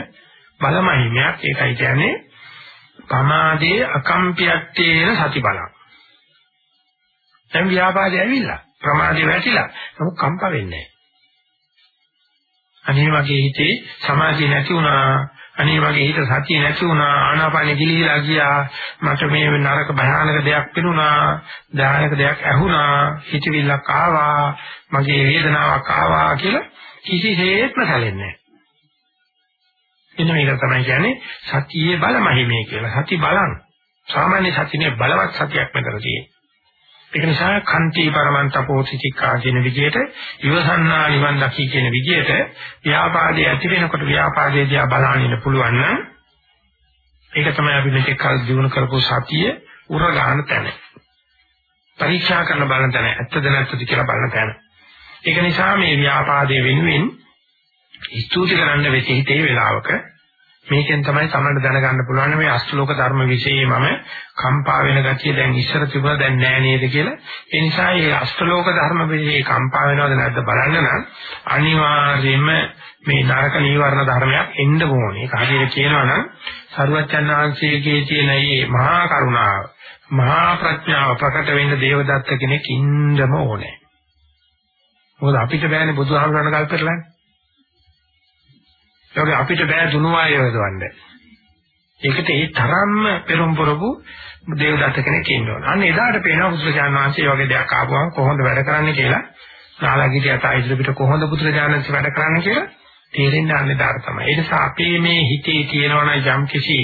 බලමහිමයක්. ඒකයි කියන්නේ පමාදේ අකම්පියත්තේන සති බලං. දැන් ව්‍යාපාදේ ඇවිල්ලා ප්‍රමාදේ වැටිලා. නමුත් කම්ප වෙන්නේ නැහැ. අනේ වගේ හිතේ සමාධිය නැති වුණා. අනේ මගේ හිත සතිය නැති වුණා ආනාපානෙ ගිලිහිලා ගියා. මට මේ නරක භයානක දෙයක් පෙනුණා ධානක දෙයක් ඇහුණා. හිතවිල්ලක් ආවා මගේ වේදනාවක් ආවා කියලා කිසිසේත්ම සැලෙන්නේ නැහැ. එන්න මේක තමයි කියන්නේ සතියේ බලමහිමේ කියලා. සති බලං සාමාන්‍ය සතියේ බලවත් සතියක් මෙතන තියෙන්නේ. ඒක නිසා කන්ති පරමන්තපෝතිචිකා කියන විදිහට ඉවසන්නා නිවන් දකි කියන විදිහට ව්‍යාපාදයේ ඇති වෙනකොට ව්‍යාපාදයේ දිහා බලන්න ඉන්න පුළුවන් නම් ඒක තමයි අපි මේක කල් දිනු කරපු සතිය උරගාන තැන. පරීක්ෂා කරන බලන තැන ඇත්තද නැත්තද කියලා බලන තැන. ඒක නිසා මේ ව්‍යාපාදයේ වෙනුවෙන් ස්තුති කරන්න වෙච්ච හිතේ වෙලාවක මේකෙන් තමයි සමහරට දැනගන්න පුළුවන් මේ අෂ්ටලෝක ධර්ම විශේෂයෙන්ම කම්පා වෙන ගතිය දැන් ඉස්සර තිබුණා දැන් නෑ නේද කියලා. ඒ නිසා මේ අෂ්ටලෝක ධර්ම විශේෂයෙන් කම්පා වෙනවද නැද්ද බලන්න නම් අනිවාර්යයෙන්ම මේ නරක නීවරණ ධර්මයක් එන්න ඕනේ. කාරියට කියනවා නම් සරුවච්චන් වහන්සේගේ තියෙන මේ මහා කරුණාව, මහා ප්‍රඥාව ප්‍රකට වෙන්න දේවදත්ත කෙනෙක් ඉන්නම ඕනේ. මොකද අපිට බෑනේ බුදුහාමුදුරණ කල්පෙරලානේ. කරලානේ. ඒක අපිට බෑ දුනුවාය යොදවන්න. ඒකට ඒ තරම්ම පෙරම් පොරපු දේවදත්ත කෙනෙක් ඉන්නවා. අන්න එදාට පේනවා බුදුරජාණන් වහන්සේ වගේ දෙයක් ආපුවම කොහොමද වැඩ කරන්නේ කියලා. නාලගිරිය අත ඉදිරියට කොහොමද බුදුරජාණන් වහන්සේ වැඩ කරන්නේ කියලා තේරෙන්න අන්න එදාට තමයි. ඒ නිසා අපේ මේ හිතේ තියෙනවනම් යම් කිසි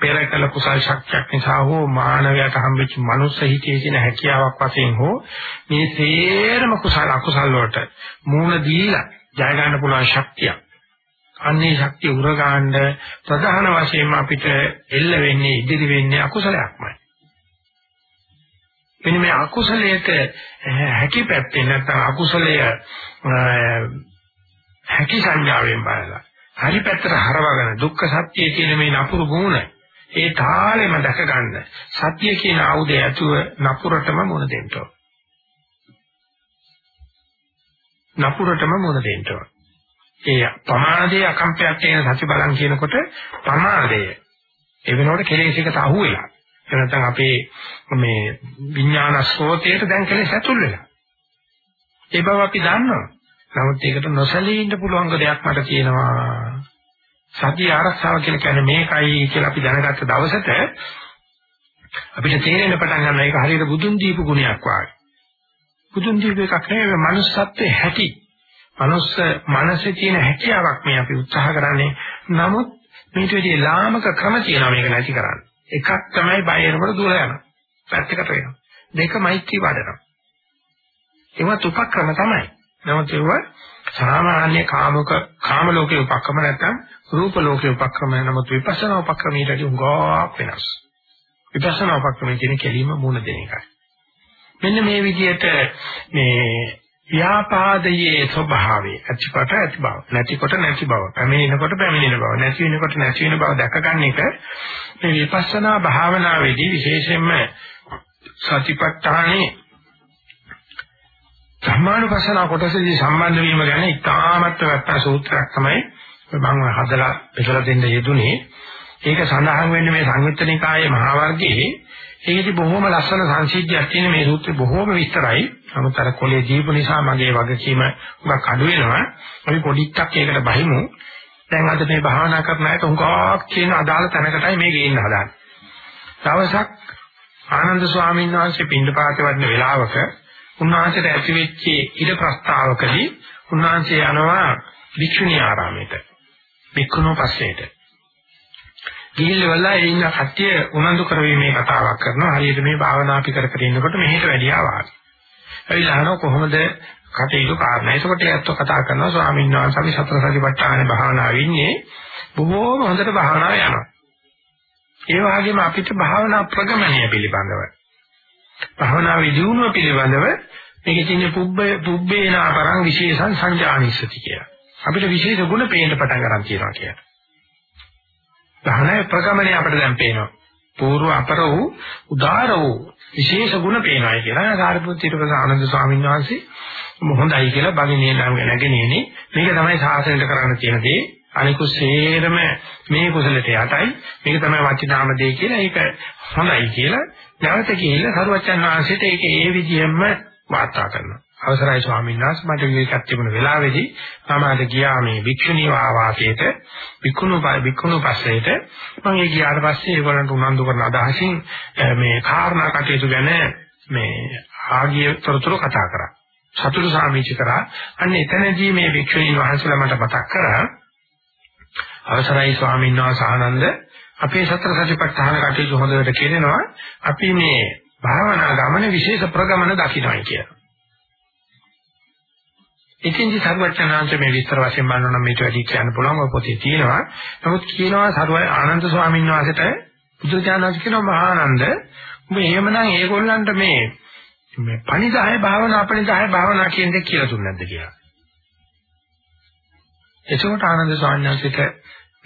පෙරකල කුසල් ශක්තියක් නිසා හෝ මානවයාට හම්බෙච්ච මනුස්ස හිතේ තියෙන හැකියාවක් වශයෙන් හෝ මේ සේරම කුසල අකුසල වලට මූණ දීලා ජය ගන්න පුළුවන් ශක්තියක් අන්නේ ශක්තිය උරගාන්න ප්‍රධාන වශයෙන්ම අපිට එල්ල වෙන්නේ ඉදිරි වෙන්නේ අකුසලයක්මයි. මෙන්න මේ අකුසලයට හැකි පැත්තේ නැත්නම් අකුසලය හැකි සංඥාවෙන් බලලා හරි පැත්තට හරවගෙන දුක්ඛ සත්‍යය කියන මේ නපුරු ගුණ ඒ තාලෙම දැක ගන්න සත්‍ය කියන ආයුධය ඇතුව නපුරටම මුණ දෙන්න ඕන. නපුරටම මුණ දෙන්න ඕන. ඒ ප්‍රමාදයේ අකම්පයක් තියෙන සත්‍ය බලන් කියනකොට ප්‍රමාදය ඒ වෙනකොට කෙලෙසයකට අහු වෙලා. ඒ නැත්නම් අපේ මේ විඥාන ස්රෝතයට දැන් කෙලෙස් ඇතුල් වෙලා. ඒ බව අපි දන්නවා. නමුත් ඒකට නොසලී ඉන්න පුළුවන් දෙයක් මට තියෙනවා. සතිය ආරක්ෂාව කියලා කියන්නේ මේකයි කියලා අපි දැනගත්ත දවසට අපිට තේරෙන්න පටන් ගන්නවා ඒක හරියට බුදුන් දීපු ගුණයක් වගේ. බුදුන් දීපු එකක් නෙවෙයි මනුස්සත්වයේ හැටි. මනුස්ස මනසේ තියෙන හැකියාවක් මේ අපි උත්සාහ කරන්නේ. නමුත් මේට වැඩි ලාමක ක්‍රම තියෙනවා මේක නැති කරන්න. එකක් තමයි බය වෙනකොට දුර යනවා. පැත්තකට වෙනවා. දෙක මෛත්‍රී වඩනවා. ඒවත් උපක්‍රම තමයි. නමුත් ඒවා සාමාන්‍ය කාමක කාම ලෝකේ උපක්‍රම නැත්නම් රූප ලෝකේ උපක්‍රම නමුත් විපස්සනා උපක්‍රමයට උගා වෙනස්. විපස්සනා උපක්‍රමයේ තියෙන කෙලීම මූල දෙන එකයි. මෙන්න මේ විදිහට මේ ව්‍යාපාදයේ ස්වභාවය ඇතිකොට ඇති බව නැතිකොට නැති බව පැමිණෙනකොට පැමිණෙන බව නැති වෙනකොට නැති වෙන බව දැක ගන්න එක මේ විපස්සනා භාවනාවේදී විශේෂයෙන්ම සතිපට්ඨානේ ධර්මානුපස්සනා කොටසදී සම්බන්ධ වීම ගැන ඉතාමත් වැත්තා සූත්‍රයක් තමයි මම හදලා බෙදලා දෙන්න යෙදුනේ. ඒක සඳහන් වෙන්නේ මේ සංයුත්තනිකායේ මහා වර්ගයේ ඒකෙදි බොහොම ලස්සන සංසිද්ධියක් තියෙන මේ සූත්‍රය බොහොම විස්තරයි. නමුත් අර කොලේ දීපු නිසා මගේ වගකීම උගක් අඩු වෙනවා. අපි පොඩිත්තක් ඒකට බහිමු. දැන් අද මේ භාවනා කරන අයට උගක් කියන අදාළ තැනකටයි මේ ගේන්න හදාන්නේ. දවසක් ආනන්ද ස්වාමීන් වහන්සේ පින්ඩපාතේ වඩින වෙලාවක උන්වහන්සේට ඇතිවෙච්ච ඉද ප්‍රස්තාවකදී උන්වහන්සේ යනවා වික්ෂුණී ආරාමයට. වික්ෂුණෝ පස්සේට. ගිහිල්ලා ඉන්න කට්ටිය උනන්දු කරවීමේ කතාවක් කරනවා. හරියට මේ භාවනා අපි කර කර ඉන්නකොට මෙහෙට වැඩි ආවා. ඇවිල්ලා අහනවා කොහොමද කටයුතු කාරණා. ඒකට ඒත් කතා කරනවා ස්වාමීන් වහන්සේ අපි සතර සතිපට්ඨාන භාවනාවේ ඉන්නේ. බොහෝම හොඳට භාවනාව යනවා. ඒ වගේම අපිට භාවනා ප්‍රගමණය පිළිබඳව භාවනාවේ දියුණුව පිළිබඳව මේකේ තියෙන පුබ්බ පුබ්බේනා පරං විශේෂං සංජානිස්සති කියලා. අපිට විශේෂ ගුණ පේන්න පටන් ගන්න තියෙනවා කියලා. භාවනාවේ ප්‍රගමණය අපිට දැන් පේනවා. పూర్ව අපර වූ උදාර වූ විශේෂ ගුණ පේනවායි කියලා සාරිපුත්‍ර ඊටපස්සේ ආනන්ද ස්වාමීන් වහන්සේ හොඳයි කියලා බගිනේ නම් නැගෙනේනේ මේක තමයි සාසනයට කරන්න තියෙන දේ. අනිකුත් සේරම මේ කුසලට යටයි. මේක තමයි වචිනාම දෙය කියලා. ඒක හොඳයි කියලා. නැවත ගිහිල්ලා සරුවච්චන් වහන්සේට ඒක ඒ විදිහෙම වාර්තා කරනවා. අවසරයි ස්වාමීන් වහන්සේ මට විවේකයක් තිබුණ වෙලාවේදී මම අද ගියා මේ භික්ෂුණී වාවාසයට භික්ඛුණු භික්ඛුණු පස්සේට මම ඒ ගියාට පස්සේ ඒගොල්ලන්ට උනන්දු කරන අදහසින් මේ කාරණා කටයුතු ගැන මේ ආගිය තොරතුරු කතා කරා. සතුටු සාමිච්ච කරා. අන්න එතනදී මේ භික්ෂුණීන් වහන්සේලා මට මතක් කරා අවසරයි ස්වාමීන් වහන්සේ ආනන්ද අපේ සතර සතිපට්ඨාන කටයුතු හොඳට කියනවා අපි මේ භාවනා ගමන විශේෂ ප්‍රගමන දකින්නයි කියලා. ඉතින්දි සර්වඥාන්ත මේ විස්තර වශයෙන් බලනවා නම් මේට වැඩි කියන්න පුළුවන් ඔය පොතේ තියෙනවා. නමුත් කියනවා සරුවයි ආනන්ද ස්වාමීන් වහන්සේට බුදුචානන්ද කියනවා ආනන්ද ඔබ එහෙමනම් ඒගොල්ලන්ට මේ මේ පණිදාය භාවනා අපණිදාය භාවනා කියන දේ කියලා දුන්නේ නැද්ද කියලා. එතකොට ආනන්ද ස්වාමීන් වහන්සේට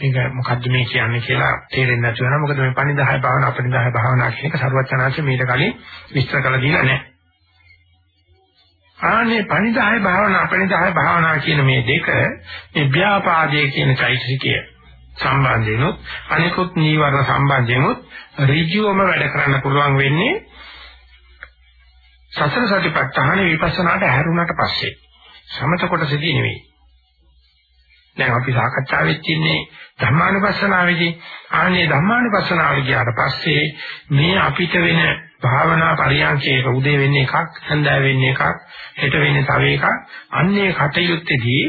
මේක මොකද්ද මේ කියන්නේ කියලා තේරෙන්නේ නැතුව යනවා. මොකද මේ පණිදාය භාවනා අපණිදාය භාවනා කියන එක සරුවචනාංශ මීට කලින් විස්තර කරලා දීලා නැහැ. ආනේ පණිදාය භාවනා අපණිදාය භාවනා කියන මේ දෙක මේ ව්‍යාපාදයේ කියන চৈতසිකය සම්බන්ධෙනොත් අනිකුත් නීවරණ සම්බන්ධෙනොත් ඍජුවම වැඩ කරන්න පුළුවන් වෙන්නේ සතර සතිපට්ඨාන විපස්සනාට හැරුණාට පස්සේ. සමත කොටසදී නෙවෙයි. දැන් අපි සාකච්ඡා වෙච්ච ඉන්නේ ධර්මානුපස්සනාවේදී. ආන්නේ ධර්මානුපස්සනාව ගියාට පස්සේ මේ අපිට වෙන භාවනා පරියන්කේක උදේ වෙන්නේ එකක් හන්දෑ වෙන්නේ එකක් හෙට වෙන්නේ තව එකක් අන්නේ කටයුත්තේදී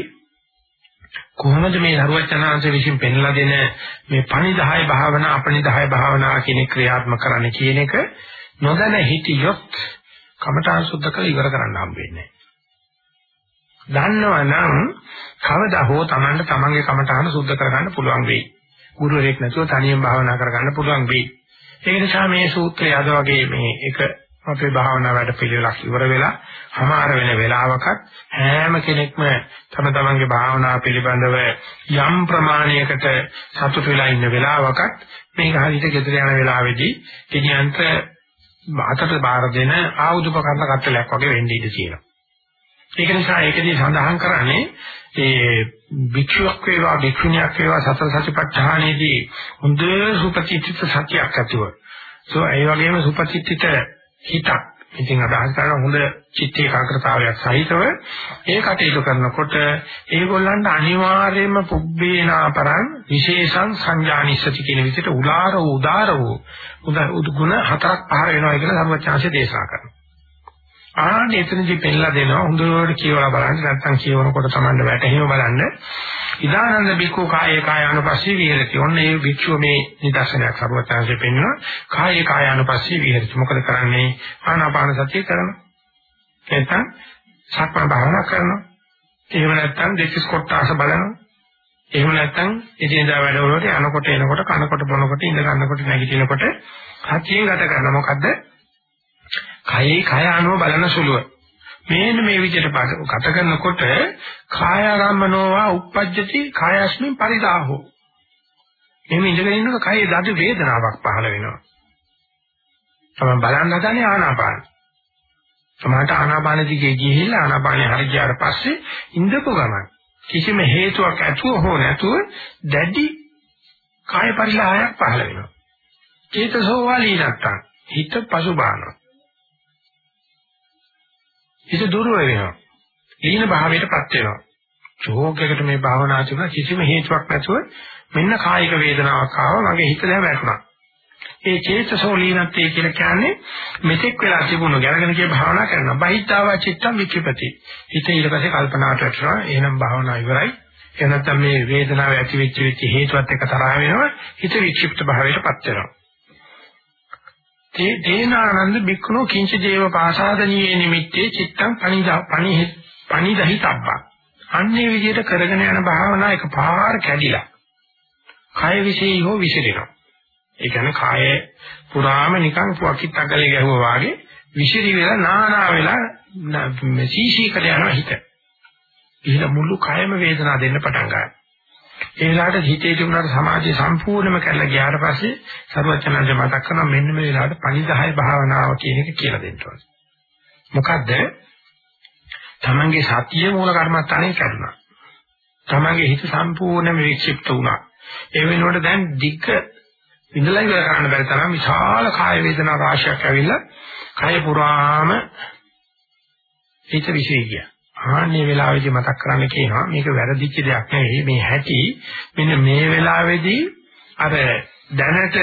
කොහොමද මේ දරුවචනාංශ විසින් පෙන්ලා දෙන මේ පණිදාය භාවනා අපණිදාය භාවනා කියන ක්‍රියාත්මක කරන්න කියන එක නොදැන හිටියොත් කමඨාන් සුද්ධ කරලා ඉවර කරන්න හම්බෙන්නේ දන්නවනම් කවදා හෝ Tamanට Tamanගේ කමඨාන සුද්ධ කරගන්න පුළුවන් වෙයි. ගුරුවරයෙක් නැතුව තනියෙන් භාවනා කරගන්න පුළුවන් වෙයි. ඒ නිසා මේ සූත්‍රය අද වගේ මේ එක අපේ භාවනා වැඩ පිළිවෙලක් ඉවර වෙලා හමාර වෙන වෙලාවකත් හැම කෙනෙක්ම තම තමන්ගේ භාවනා පිළිබඳව යම් ප්‍රමාණයකට සතුට වෙලා ඉන්න වෙලාවකත් මේක හරියට ගෙදර යන වෙලාවේදී ගෙනියන්ට අතට බාර දෙන ආයුධ උපකරණ කට්ටලයක් වගේ වෙන්න ඉඩ තියෙනවා. ඒක නිසා ඒකදී සඳහන් කරන්නේ ඒ භික්ෂුවක් වේවා භික්ෂුණියක් වේවා සතර සතිපට්ඨානයේදී හොඳ සුපතිත්‍ිත සතියක් ඇතිව. සෝ ඒ වගේම සුපතිත්‍ිත හිතක්. ඉතින් අදහස් කරන හොඳ චිත්ත ඒකාග්‍රතාවයක් සහිතව ඒ කටයුතු කරනකොට ඒගොල්ලන්ට අනිවාර්යයෙන්ම පුබ්බේනාපරං විශේෂං සංජානිස්සති කියන විදිහට උලාර උදාර වූ උදාර හතරක් පහර වෙනවා කියලා සර්වචාන්සේ දේශනා කරනවා. ආන්නේ එතනදී පෙන්නලා දෙනවා හොඳට කියවලා බලන්න නැත්නම් කියවනකොට Tamanda වැටහිම බලන්න ඉදානන්ද බික්කෝ කායේ කාය අනුපස්සී විහෙරති. ඔන්න ඒ භික්ෂුව මේ නිදර්ශනයක් සරුවචාන්සේ පෙන්වනවා. කායේ කාය අනුපස්සී විහෙරති. මොකද කරන්නේ? ආනාපාන සතිය කරනවා. එතන සක්මන් භාවනා කරනවා. එහෙම නැත්නම් දෙතිස් කොටාස බලනවා. එහෙම නැත්නම් එදිනදා වැඩවලට යනකොට එනකොට කනකොට බොනකොට ඉඳ ගන්නකොට නැගිටිනකොට සතියෙන් ගත කරනවා. මොකද්ද? කයේ කය අනුව බලන සුළුව. මේන්න මේ විදිහට ගත කරනකොට කායාරම්මනෝවා uppajjati කායස්මින් පරිදාහෝ. එහෙම ඉඳගෙන ඉන්නකොට කයේ දඩ වේදනාවක් පහළ වෙනවා. තමයි බලන්න හදන්නේ ආනාපාන. සමහරට ආනාපාන දිගේ ගිහිල්ලා ආනාපානේ හරි ගියාට පස්සේ ඉඳපු ගමන් කිසිම හේතුවක් ඇතුව හෝ නැතුව දැඩි කාය පරිලාහයක් පහළ වෙනවා. චේතසෝ වාලී නැත්තම් හිත පසුබානවා. හිත දුර්වල වෙනවා. ඊන භාවයටපත් වෙනවා. ශෝකයකට මේ භාවනා කරන කිසිම හේතුවක් නැතුව මෙන්න කායික වේදනාවක් ආවා මගේ හිත දැන් වැටුණා. ඒ චේතසෝ ලීනත්ය කියලා කියන්නේ මෙතෙක් වෙලා තිබුණු ගැනගෙන කිය භාවනා කරනවා. බහිද්ධාව චිත්තම් විචිපති. හිත ඊට පස්සේ කල්පනාට වැටෙනවා. එහෙනම් භාවනා ඉවරයි. එනත්තම් මේ වේදනාව ඇති වෙච්ච වෙච්ච හේතුවත් එක්ක තරහ වෙනවා. හිත වික්ෂිප්ත භාවයටපත් වෙනවා. තේ දේනානන්ද බික්කුණෝ කිංච දේව පාසාදනීයේ නිමිත්තේ චිත්තං පණිදා පණි පණිදහි තබ්බා. අන්නේ විදිහට කරගෙන යන භාවනා එක පාර කැඩිලා. කය විශේෂ හෝ විසිරෙනවා. ඒ කියන්නේ කය පුරාම නිකන් පුවකිට්ටකලේ ගැහුවා වාගේ විසිරි වෙලා නානා වෙලා සීසීකට යනවා හිත. ඉහිල මුළු කයම වේදනාව දෙන්න පටන් ගන්නවා. ඒ වෙලාවට හිතේ තිබුණාට සමාධිය සම්පූර්ණයෙන්ම කරලා ගියාට පස්සේ සර්වචනන්ද මතක් කරනවා මෙන්න මේ වෙලාවට පණිදාය භාවනාව කියන එක කියලා දෙන්න ඕනේ. මොකද්ද? තමන්ගේ සතිය මූල කර්මස්ථානේ කරුණා. තමන්ගේ හිත සම්පූර්ණයෙන්ම වික්ෂිප්ත වුණා. ඒ වෙනුවට දැන් දිග්ග ඉඳලා ඉවර කරන්න බැරි තරම් විශාල කාය වේදනා රාශියක් ඇවිල්ලා කය පුරාම හිත විශ්ේ ආන්නේ වෙලාවේදී මතක් කරන්න කියනවා මේක වැරදිච්ච දෙයක් නෙවෙයි. මේ හැටි මෙන්න මේ වෙලාවේදී අර දැනට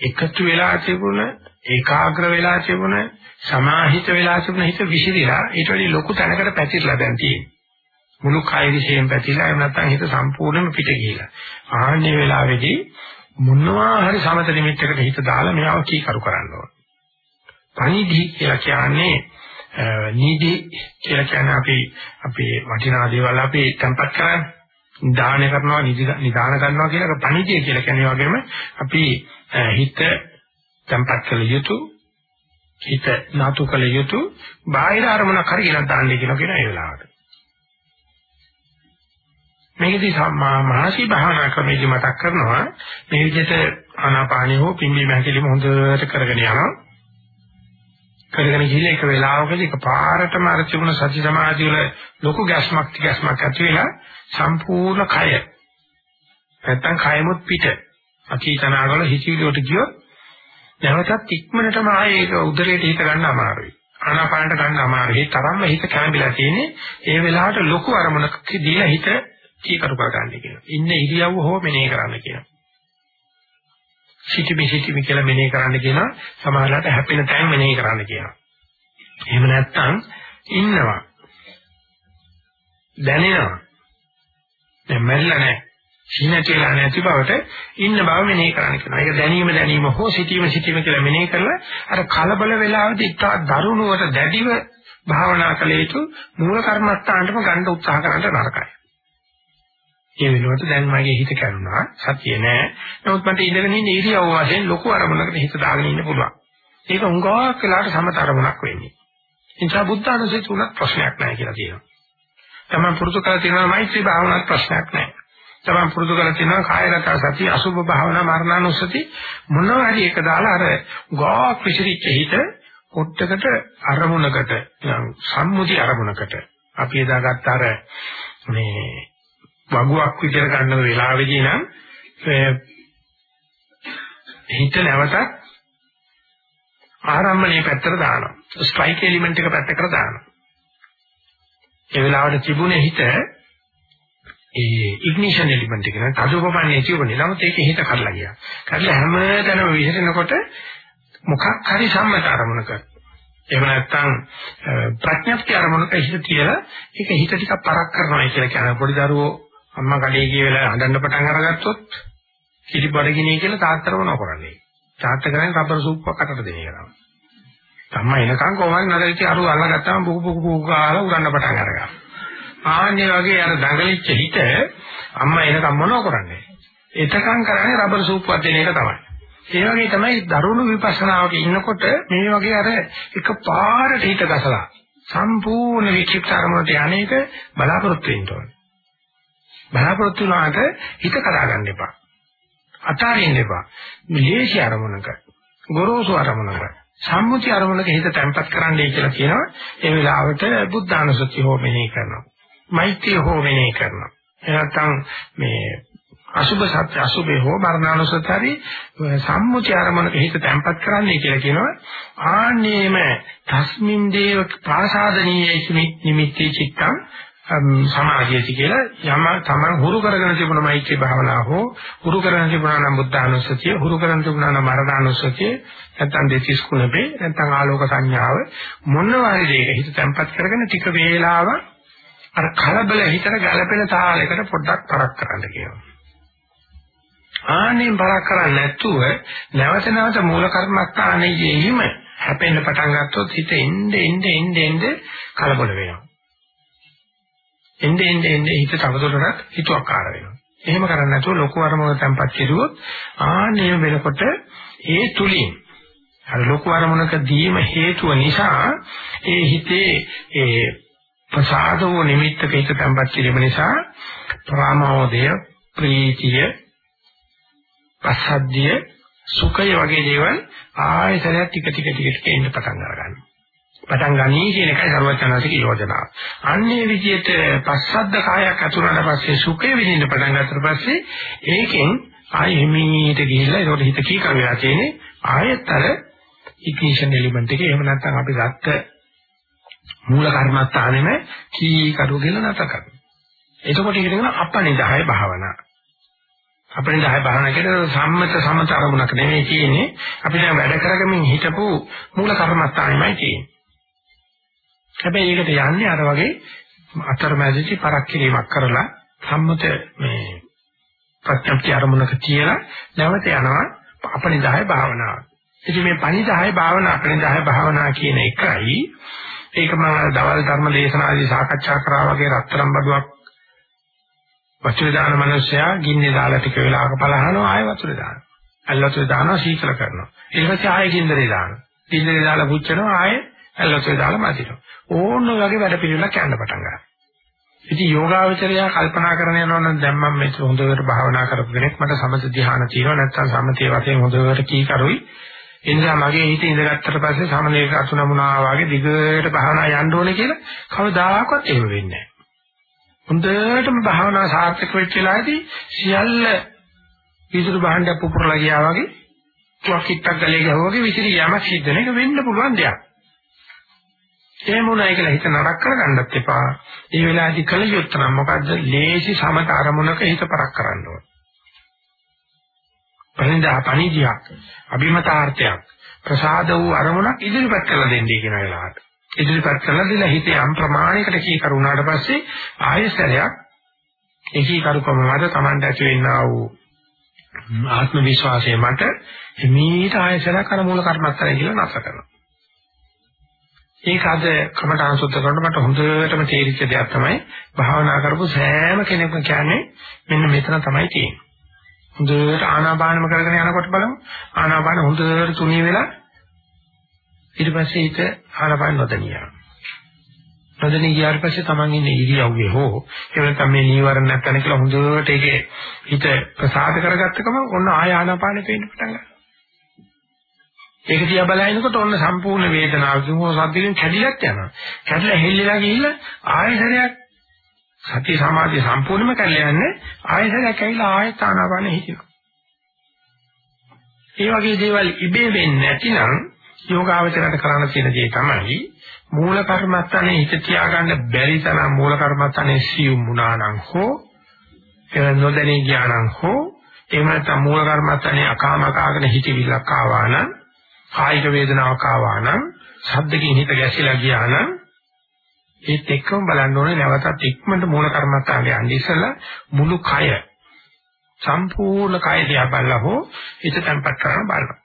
එකතු වෙලා තිබුණ ඒකාග්‍ර වෙලා තිබුණ සමාහිත වෙලා තිබුණ හිත විසිරීලා ඊට වඩා ලොකු තැනකට පැතිරලා දැන් තියෙනවා මුළු කය විශේෂයෙන් පැතිරලා එහෙම නැත්නම් හිත සම්පූර්ණයෙන්ම පිට ගිහිලා. ආන්නේ වෙලාවේදී මොනවා හරි සමත නිමිත්තකට හිත දාලා මේව කීකරු කරන්න ඕන. පණිදි කියලා කියන්නේ නීති කියලා කියන්නේ අපි අපේ වටිනා දේවල් අපි tempat කරන්නේ දාන කරනවා නිදාන කරනවා කියලා පණිතිය කියලා කියන්නේ වගේම අපි හිත tempat කළ යුතු හිත නාතු කළ යුතු බාහිර අරමුණක් හරි ගෙනත් දාන්න කියලා කියන ඒ වෙලාවට. මේකදී මහසි භාවනා ක්‍රමයේදී මතක් කරනවා මේ විදිහට ආනාපානිය හෝ පිම්බීම හැකිලිම හොඳට කරගෙන යනවා. කරගෙන ගිහිල්ලා එක වෙලාවකදී එක පාරටම අර තිබුණ සති සමාධිය වල ලොකු ගැස්මක් ගැස්මක් ඇති වෙලා සම්පූර්ණ කය නැත්තම් කයමුත් පිට අකීතනාවල හිචිලියට ගියොත් නැවතත් ඉක්මනටම ආයේ ඒක උදරයට හිත ගන්න අමාරුයි. ආනාපානට ගන්න අමාරුයි. ඒ තරම්ම හිත කැඹිලා තියෙන්නේ ඒ වෙලාවට ලොකු අරමුණක් දීලා හිත කීකරු කර ගන්න කියනවා. ඉන්න ඉරියව්ව හෝ මෙනෙහි කරන්න කියනවා. සිටිමි සිටිමි කියලා මෙනෙහි කරන්න කියනවා. සමහරවිට හැපෙන තැන් මෙනෙහි කරන්න කියනවා. එහෙම නැත්නම් ඉන්නවා. දැනෙනවා. දැන් මැරිලා නැහැ. සීනචේලා නැති බවට ඉන්න බව මෙනෙහි කරන්න කියනවා. ඒක දැනීම දැනීම හෝ සිටීම සිටීම කියලා මෙනෙහි කරලා අර කලබල වෙලාවදී ඉතා දරුණුවට දැඩිව භාවනා කළ යුතු මූල කර්මස්ථානටම ගන්න උත්සාහ කරන්න නරකයි. ඒ වෙනුවට දැන් මගේ හිත කරුණා සතිය නෑ. නමුත් මට ඉඳගෙන ඉන්න ඉරියව්ව වශයෙන් ලොකු අරමුණකට හිත දාගෙන ඉන්න පුළුවන්. ඒක උංගාවක් වෙලාට සමතරමුණක් වෙන්නේ. ඒ නිසා බුද්ධ අනුසතිය තුනක් ප්‍රශ්නයක් නැහැ කියලා කියනවා. තමයි පුරුදු කරලා තියෙනවා මෛත්‍රී භාවනාවක් ප්‍රශ්නයක් නැහැ. තමයි පුරුදු කරලා තියෙනවා කායගත සති අසුභ භාවනා මරණානුස්සති මොනවා හරි එක දාලා අර ගෝක් විසිරිච්ච හිත කොට්ටකට අරමුණකට සම්මුති අරමුණකට අපි එදාගත්ත අර මේ වගුවක් විතර ගන්න වෙලාවෙදී නම් හිත නැවතත් ආරම්භණයේ පැත්තට දානවා. ස්ට්‍රයික් එලිමන්ට් එක පැත්තකට දානවා. ඒ වෙලාවට තිබුණේ හිත ඒ ඉග්නිෂන් එලිමන්ට් එක නේද? අදුපපන්නේ තිබුණේ. නමුත් ඒකේ හිත කඩලා ගියා. කඩලා හැමතැනම විහිදෙනකොට මොකක් හරි සම්මත අරමුණක එහෙම නැත්නම් ප්‍රඥප්ති අරමුණක හිත තියලා ඒක හිත ටිකක් පරක් කරනවා කියලා කියන පොඩි දරුවෝ අම්මා කඩේ ගිය වෙලාව හදන්න පටන් අරගත්තොත් කිරි බඩගිනේ කියලා තාත්තර මොනව කරන්නේ? තාත්තා කරන්නේ රබර් සූප්පක් අතට දෙන එක. තමයි එනකන් කොහොමද නදරිච්ච අරු අල්ලගත්තාම බුකු බුකු බුකු ගාලා උරන්න පටන් අරගන්නවා. ආන්නේ වගේ අර දඟලිච්ච හිත අම්මා එනකන් මොනව කරන්නේ? එතකන් කරන්නේ රබර් සූප්පක් දෙන එක තමයි. ඒ වගේ තමයි දරුණු විපස්සනාවක ඉන්නකොට මේ වගේ අර එක පාරට හිත ගසලා සම්පූර්ණ විචිත්ත අරමුණට යන්නේක බලාපොරොත්තු වෙන්න ඕනේ. බලාපොරොත්තු වුණාට හිත කඩා ගන්න එපා. අතාරින්න එපා. විශේෂ අරමුණක ගොරෝසු අරමුණක සම්මුති අරමුණක හිත තැම්පත් කරන්නයි කියලා කියනවා. ඒ වෙලාවට බුද්ධානුසති හෝ මෙනෙහි කරනවා. මෛත්‍රිය හෝ මෙනෙහි කරනවා. එනත්තම් මේ අසුභ සත්‍ය අසුභේ හෝ මරණානුසතරි සම්මුති අරමුණක හිත තැම්පත් කරන්නයි කියලා කියනවා. ආන්නේම තස්මින් දේව ප්‍රාසාදනීය නිමිති චිත්තං සමාධියති කියලා යම තමන් හුරු කරගෙන තිබුණ මෛත්‍රී භාවනාව හෝ හුරු කරගෙන තිබුණා නම් බුද්ධානුස්සතිය හුරු කරගෙන තිබුණා නම් මරණානුස්සතිය නැත්නම් දෙතිස් කුණපේ නැත්නම් ආලෝක සංඥාව මොනවා හරි දෙයක හිත තැම්පත් කරගෙන ටික වේලාවක් අර කලබල හිතට ගැළපෙන තාලයකට පොඩ්ඩක් පරක් කරන්න කියනවා. ආනේ පරක් කරන්නේ නැතුව නැවත නැවත මූල කර්මස්ථානයේම හැපෙන්න පටන් ගත්තොත් හිත එnde එnde එnde එnde කලබල වෙනවා. එnde එnde එnde හිත තවදුරටත් හිතුවක්කාර වෙනවා. එහෙම කරන්නේ නැතුව ලොකු අරමුණ තැම්පත් කෙරුවොත් ආනේ වෙනකොට ඒ තුලින් අර ලොකු අරමුණක දීම හේතුව නිසා ඒ හිතේ ඒ ප්‍රසාදෝ නිමිත්තක හිත තැම්පත් කිරීම නිසා ප්‍රාමෝදය ප්‍රීතිය පසද්දිය සුඛය වගේ දේවල් ආයතනයක් ටික ටික ටික ටික එන්න පටන් ගන්නවා. පටන් ගනී කියන එකයි සර්වඥාන්සේගේ යෝජනාව. අන්නේ විදිහට පස්සද්ද කායක් අතුරාට පස්සේ සුඛය විඳින්න පටන් ගන්නතර පස්සේ ඒකෙන් ආයෙ හිමීට ගිහිල්ලා ඒකට හිත කීකර වෙලා තියෙන්නේ ආයෙත් අර ඉග්නිෂන් එලිමන්ට් එකේ එහෙම නැත්නම් අපි ගත්ත මූල කර්මස්ථානෙම කීකරු කියලා නැත කරනවා. එතකොට ඒක කියන අපනිදාය භාවනා. අපනිදාය භාවනා කියන්නේ සම්මත සමත අරමුණක් නෙමෙයි කියන්නේ අපි දැන් වැඩ කරගමින් හිටපු මූල කර්මස්ථානෙමයි තියෙන්නේ. හැබැයි ඒකට යන්නේ අර වගේ අතරමැදි පරක් කිරීමක් කරලා සම්මත මේ ප්‍රත්‍යක්ෂ අරමුණක තියලා නැවත යනවා අපනිදාය භාවනාව. ඉතින් මේ පනිදාය භාවනා අපනිදාය භාවනා කියන එකයි ඒක මම දවල් ධර්ම දේශනාදී සාකච්ඡා කරා වගේ රත්තරන් බඩුවක් වතුර දාන මිනිස්සයා ගින්නේ දාලා ටික වෙලාවක පලහනවා ආයෙ වතුර දානවා. අල්ලතුර දානවා සීතල කරනවා. ඊට පස්සේ ආයෙ ගින්දරේ දානවා. ගින්දරේ දාලා පුච්චනවා ආයෙ අල්ලතුර දාලා මදිනවා. ඕන වගේ වැඩ පිළිවෙලක් යන්න පටන් ගන්නවා. ඉතින් යෝගාවචරය කල්පනා කරන යනවා නම් දැන් මම මේ හොඳට භාවනා කරපු කෙනෙක් මට සමථ ධ්‍යාන තියෙනවා නැත්නම් සමථයේ වශයෙන් හොඳට කී කරුයි. ඒ නිසා මගේ හිත ඉඳගත්තට පස්සේ සමනලේක අතුනමුනා වගේ දිගට භාවනා යන්න ඕනේ කියලා කවදාකවත් එහෙම වෙන්නේ නැහැ. හොඳටම භාවනා සාර්ථක වෙච්ච වෙලාවේදී සියල්ල විදුරු භාණ්ඩයක් පුපුරලා ගියා වගේ තුවක් කිට්ටක් ගලේ ගහුවා වගේ විසිරී යamak සිද්ධ වෙන එක වෙන්න පුළුවන් දෙයක්. එහෙම උනායි කියලා හිත නරක කරගන්නත් එපා. ඒ වෙලාවේදී කල යුත්තේ නම් මොකද්ද? ලේසි සමත අරමුණක හිත පරක් කරන්න ඕන. පරිණදා පණිදියක්, අභිමතාර්ථයක්, ප්‍රසාද වූ අරමුණක් ඉදිරිපත් කරලා දෙන්නේ කියන වෙලාවට. ඉදිරිපත් කරලා දීලා හිත යම් ප්‍රමාණයකට කී කරුණාට පස්සේ ආයසරයක් ඒකී කරුකම මත Tamanට ඇති වෙන්නා වූ ආත්ම විශ්වාසය මත හිමීට ආයසරයක් අර මූල කර්මස්තරය කියලා නැස කරනවා. ඒක අද කමඨාන් සුද්ධ කරනකොට මට හොඳටම තේරිච්ච දෙයක් තමයි භාවනා කරපු සෑම කෙනෙක්ම කියන්නේ මෙන්න මෙතන තමයි තියෙන්නේ. හොඳට ආනාපානම කරගෙන යනකොට බලමු. ආනාපාන හොඳට තුනී වෙලා ඊට පස්සේ හිත ආනපාන නොදනියා. නොදෙනී ගියාට පස්සේ Taman ඉන්නේ ඉරියව්වේ හෝ එහෙම නැත්නම් මේ නීවරණ නැත්නම් කියලා හොඳට ඒකේ හිත ප්‍රසාද කරගත්ත ගමන් ඔන්න ආය ආනාපානෙ පේන්න පටන් ගන්නවා. ඒක දිහා බලනකොට ඔන්න සම්පූර්ණ වේදනාව කිව්වො සද්දකින් කැඩිලක් යනවා. කැඩිලා හෙල්ලලා ගිහිල්ලා ආයෙසරයක් සති සමාධිය සම්පූර්ණයෙන්ම කැඩලා යන්නේ ආයෙසරයක් ඇවිල්ලා ආයෙත් ආනාපානෙ හිටිනවා. ඒ වගේ දේවල් ඉබේ වෙන්නේ නැතිනම් යෝගාවචරයට කරන්න තියෙන දේ තමයි මූල කර්මස්ථානේ හිත තියාගන්න බැරි තරම් මූල කර්මස්ථානේ සියුම් වුණා නම් හෝ එහෙම නොදැනී ගියා නම් හෝ එහෙම නැත්නම් මූල කර්මස්ථානේ අකාමකාගෙන හිතවිලක් ආවා නම් කායික වේදනාවක් ආවා නම් ශබ්දකින් හිත ගැසිලා ගියා නම් ඒත් එක්කම බලන්න ඕනේ නැවතත් ඉක්මනට මූල කර්මස්ථානේ යන්නේ ඉස්සලා මුළු කය සම්පූර්ණ කය දිහා බලලා හෝ හිත තැම්පත් කරන බලනවා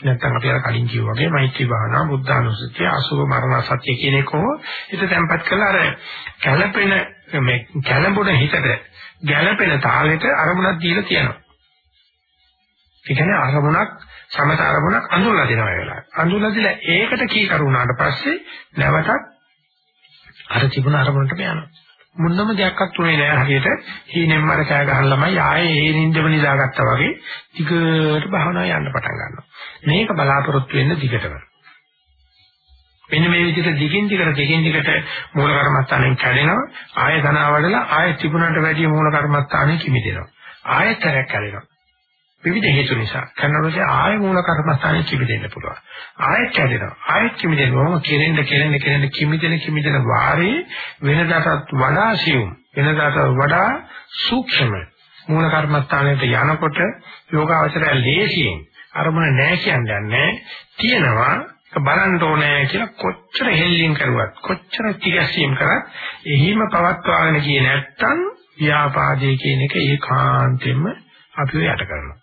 නැත්නම් අපි අර කලින් කිව්වා වගේ මෛත්‍රී භාවනා, බුද්ධානුස්සතිය, අසුභ මරණ සත්‍ය කියන එකෝ හිත තැම්පත් කරලා අර කැළපෙන මේ කැළඹුණ හිතට ගැළපෙන තාලෙට අරමුණක් දීලා තියෙනවා. ඒ කියන්නේ අරමුණක් සමත අරමුණක් අඳුරලා දෙනවා ඒ වෙලාවට. අඳුරලා දීලා ඒකට කී කරුණාට පස්සේ නැවතත් අර තිබුණ අරමුණට යනවා. මුන්නම දෙයක්වත් උනේ නෑ හරියට හීනෙන් මර කෑ ගහන ළමයි ආයේ ඒ නිින්දම නිදාගත්තා වගේ ටිකට භාවනාව යන්න පටන් ගන්නවා. මේක බලාපොරොත්තු වෙන්න දිගටම. මෙන්න මේ විදිහට දිගින් දිගට දිගින් දිගට මූල කර්මස්ථානෙන් කැඩෙනවා ආය ධනාවඩලා ආය තිබුණාට වැඩිය මූල කර්මස්ථානෙ කිමිදෙනවා. ආයතරයක් කැඩෙනවා. විවිධ හේතු නිසා කරනකොට ආය මූල කර්මස්ථානෙ කිමිදෙන්න පුළුවන්. ආයෙත් කැඩෙනවා. ආයෙත් කිමිදෙනවා. කෙරෙන්න කෙරෙන්න කෙරෙන්න කිමිදෙන කිමිදෙන වාරේ වෙනදාටත් වඩා සියුම් වෙනදාට වඩා සූක්ෂම මූල කර්මස්ථානයට යනකොට යෝගාවචරය ලේසියෙන් අරමුණ නැහැ කියන්නේ තියෙනවා බලන්න ඕනේ කියලා කොච්චර හෙල්ලින් කරුවත් කොච්චර ටිකැසීම් කරත් එහිම පවත්වාගෙන ගියේ නැත්තම් ව්‍යාපාදයේ කියන එක ඒකාන්තයෙන්ම අපිව යට කරනවා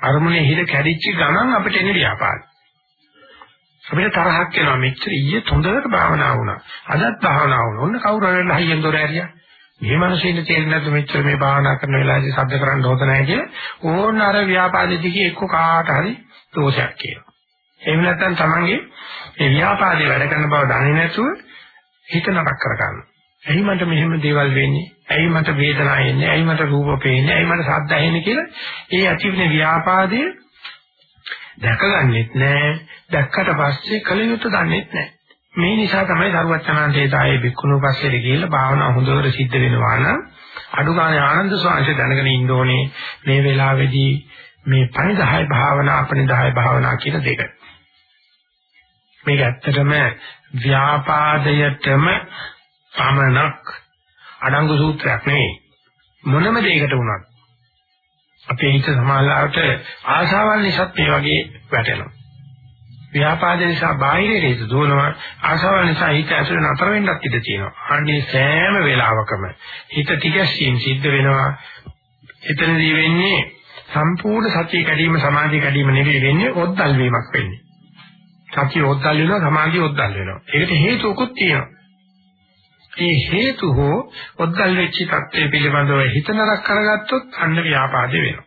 අරමුණේ හිත කැඩිච්ච ගමන් අපිට එන්නේ ව්‍යාපාරය. අපිට තරහක් එනවා මෙච්චර ඊයේ හොඳට භාවනා වුණා. අදත් භාවනා වුණා. ඔන්න කවුරු හරි හයියෙන් දොර ඇරියා. මේ මිනිස්සුන්ට තේරෙන්නේ නැද්ද මෙච්චර මේ භාවනා කරන වෙලාවේදී සද්ද කරන්න හොඳ නැහැ කියලා. ඕන අර ව්‍යාපාදෙ දිගේ එක්ක කාට හරි දෝෂයක් කියනවා. එහෙම නැත්නම් තමන්ගේ මේ ව්‍යාපාදේ වැඩ කරන බව දන්නේ නැතුව හිත නරක කරගන්නවා. එහි මට මෙහෙම දේවල් වෙන්නේ ඇයි මට වේදනාව එන්නේ? ඇයි මට රූප පේන්නේ? ඇයි මට ශබ්ද ඇහෙන්නේ කියලා ඒ ඇතිවෙන ව්‍යාපාදයේ දැකගන්නෙත් නැහැ. දැක්කට පස්සේ කලියුත් දන්නෙත් නැහැ. මේ නිසා තමයි සරුවචනාන්තේ තායේ බික්කුණු පස්සේ ගිහිල්ලා භාවනා හොඳට සිද්ධ වෙනවා නම් අඩුගානේ ආනන්ද ස්වාමීන් දැනගෙන ඉන්න ඕනේ මේ වෙලාවේදී මේ පණිදාය භාවනා අපණිදාය භාවනා කියන දෙක. මේක ඇත්තටම ව්‍යාපාදයටම පමණක් අඩංගු සූත්‍රයක් නෙවෙයි. මොනම දෙයකට වුණත් අපේ හිත සමාලාවට ආශාවල් නිසාත් මේ වගේ වැටෙනවා. ව්‍යාපාද නිසා බාහිර හේතු දුවනවා ආශාවල් නිසා හිත ඇතුළේ නතර වෙන්නත් ඉඩ තියෙනවා. අනේ සෑම වෙලාවකම හිත ටිකසින් සිද්ධ වෙනවා. එතනදී වෙන්නේ සම්පූර්ණ සතිය කැඩීම සමාධිය කැඩීම නෙවෙයි වෙන්නේ ඔද්දල් වීමක් වෙන්නේ. සතිය ඔද්දල් වෙනවා සමාධිය ඔද්දල් වෙනවා. ඒකට හේතුකුත් තියෙනවා. ඒ හේතු හෝ ඔද්දල් වෙච්ච தත්ත්වය පිළිබඳව හිත නරක කරගත්තොත් අන්න ව්‍යාපාදේ වෙනවා.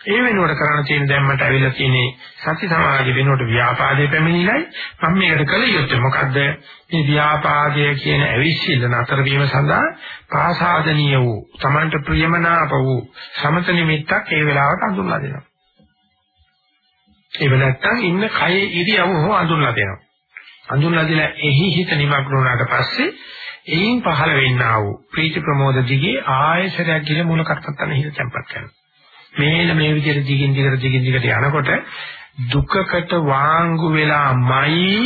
ඒ වෙනුවට කරන්න තියෙන දැන් මට ඇවිල්ලා තියෙන්නේ සති සමාධි වෙනුවට ව්‍යාපාදේ පැමිණිලයි. මම මේකට කළ යුත්තේ මොකද්ද? මේ ව්‍යාපාදය කියන ඇවිස්සිල්ල නතර වීම සඳහා පාසාදනීය වූ Tamanට ප්‍රියමනාප වූ සමත නිමිත්තක් ඒ වෙලාවට අඳුන්ලා දෙනවා. ඒක නැත්තම් ඉන්න කයේ ඉරියව හෝ අඳුන්ලා දෙනවා. අඳුන්ලා දීලා එහි හිත නිමග්න වුණාට පස්සේ එයින් පහළ වෙන්නා වූ ප්‍රීති ප්‍රමෝද දිගේ ආයසරයක් ගිල මූල කර්තත්තන හිත තැම්පත් කරනවා. මේන මේ විදිහට දිගින් දිගට දිගින් දිගට යනකොට දුකකට වාංගු වෙලාමයි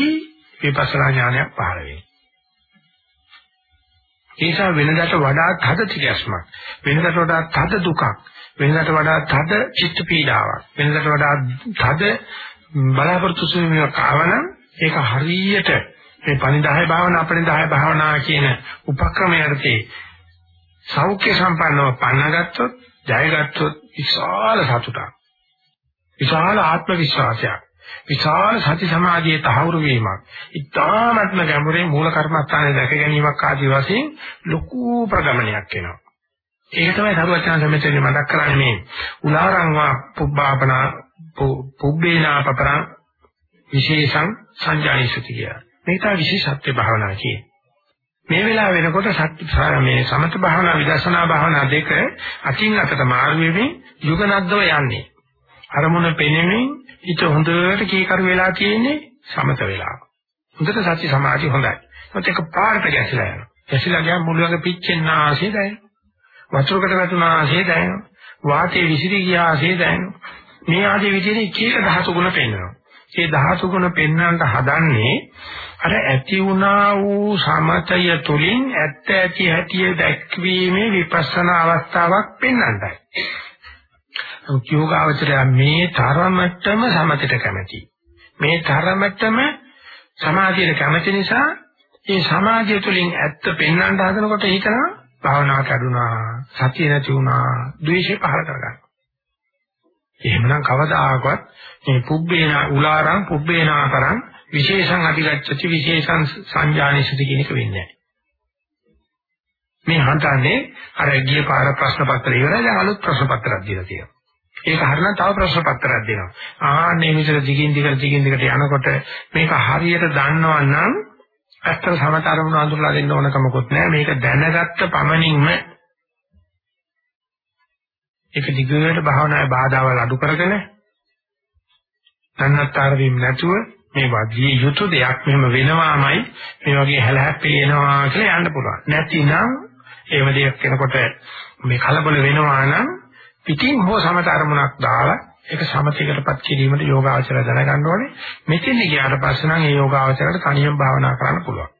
විපස්සනා ඥානයක් පහළ වෙන්නේ. ඒසා වෙනදාට වඩා තද තිගැස්මක් වෙනදාට වඩා තද දුකක් වෙනදාට වඩා තද චිත්ත පීඩාවක් වෙනදාට වඩා තද බලාපොරොත්තු සුවීමක් ආවනම් ඒක හරියට මේ පණිදාය භාවනා අපණිදාය භාවනා කියන උපක්‍රමයටදී සෞඛ්‍ය සම්පන්නව පන්නගත්තොත් ජයගත්තොත් විශාල සතුටක්. විශාල ආත්ම විශ්වාසයක්. විශාල සති සමාධියේ තහවුරු වීමක්. ඉතාමත්ම ගැඹුරේ මූල කර්මස්ථානයේ දැක ගැනීමක් ආදී වශයෙන් ලොකු ප්‍රගමනයක් වෙනවා ඒක තමයි සරුවචන සමිතියේ මතක් කරන්නේ මේ උලාරංවා පුබ්බාපනා පුබ්බේනා පපරං විශේෂං සංජානිසති කියලා. මේක තමයි විශේෂත්ව භාවනා කියන්නේ. මේ වෙලාව වෙනකොට සත්‍ය මේ සමත භාවනා විදර්ශනා භාවනා දෙක අකින් අතට මාරු වෙමින් යුගනද්දව යන්නේ. අරමුණ පෙනෙමින් හිත හොඳට කීකරු වෙලා තියෙන්නේ සමත වෙලාව. හොඳට සත්‍ය සමාධි හොඳයි. ඒත් එක පාරට ගැසිලා යනවා. ගැසිලා ගියාම මුළුවගේ පිච්චෙන්න ආසේ දැනෙනවා. වතුරකට වැටුණා ආසේ දැනෙනවා. වාතයේ විසිරී ගියා ආසේ දැනෙනවා. මේ ආදී විදිහට එක එක ධාතු ගුණ පෙන්වනවා. මේ ධාතු ගුණ පෙන්වන්නට හදන්නේ අර ඇති වුණා වූ සමතය තුලින් ඇත්ත ඇති හැටි දැක්වීමේ විපස්සනා අවස්ථාවක් පෙන්වන්නයි. යෝගාවචරය මේ තරමටම සමතයට කැමති. මේ තරමටම සමාධියට කැමති නිසා මේ සමාධිය තුලින් ඇත්ත පෙන්වන්න හදනකොට හිතනවා භාවනාව කැඩුනා, සතිය නැති වුණා, ද්වේෂය පහල කරගන්න. එහෙමනම් කවදාකවත් මේ පුබ්බේනා උලාරං පුබ්බේනාතරං විශේෂං අධිගච්ඡති විශේෂං සංජානිසති කියන එක වෙන්නේ නැහැ. මේ හඳන්නේ අර ගිය පාර ප්‍රශ්න පත්‍රය ඉවරයි දැන් අලුත් ප්‍රශ්න පත්‍රයක් දීලා තියෙනවා. ඒක හරිනම් තව ප්‍රශ්න පත්‍රයක් දෙනවා. ආන්නේ විතර දිගින් දිගට දිගින් දිගට යනකොට මේක හරියට දන්නවා නම් ඇත්තට සමතරමුණ අඳුරලා දෙන්න ඕන කමකුත් නැහැ. මේක දැනගත්ත පමණින්ම ඒක දිගට භාවනාවේ බාධාවල් අඩු කරගෙන තන්නත්තර වීම නැතුව මේ වගේ යුතු දෙයක් මෙහෙම වෙනවාමයි මේ වගේ හැලහැප්පේ එනවා කියලා යන්න පුළුවන්. නැතිනම් එහෙම දෙයක් වෙනකොට මේ කලබල වෙනවා නම් පිටින් හෝ සමත අරමුණක් දාලා ඒක සමතයකටපත් කිරීමට යෝගාචර දැනගන්න ඕනේ. මෙතෙන් ගියාට පස්සේ නම් ඒ යෝගාචරයට තනියම භාවනා කරන්න පුළුවන්.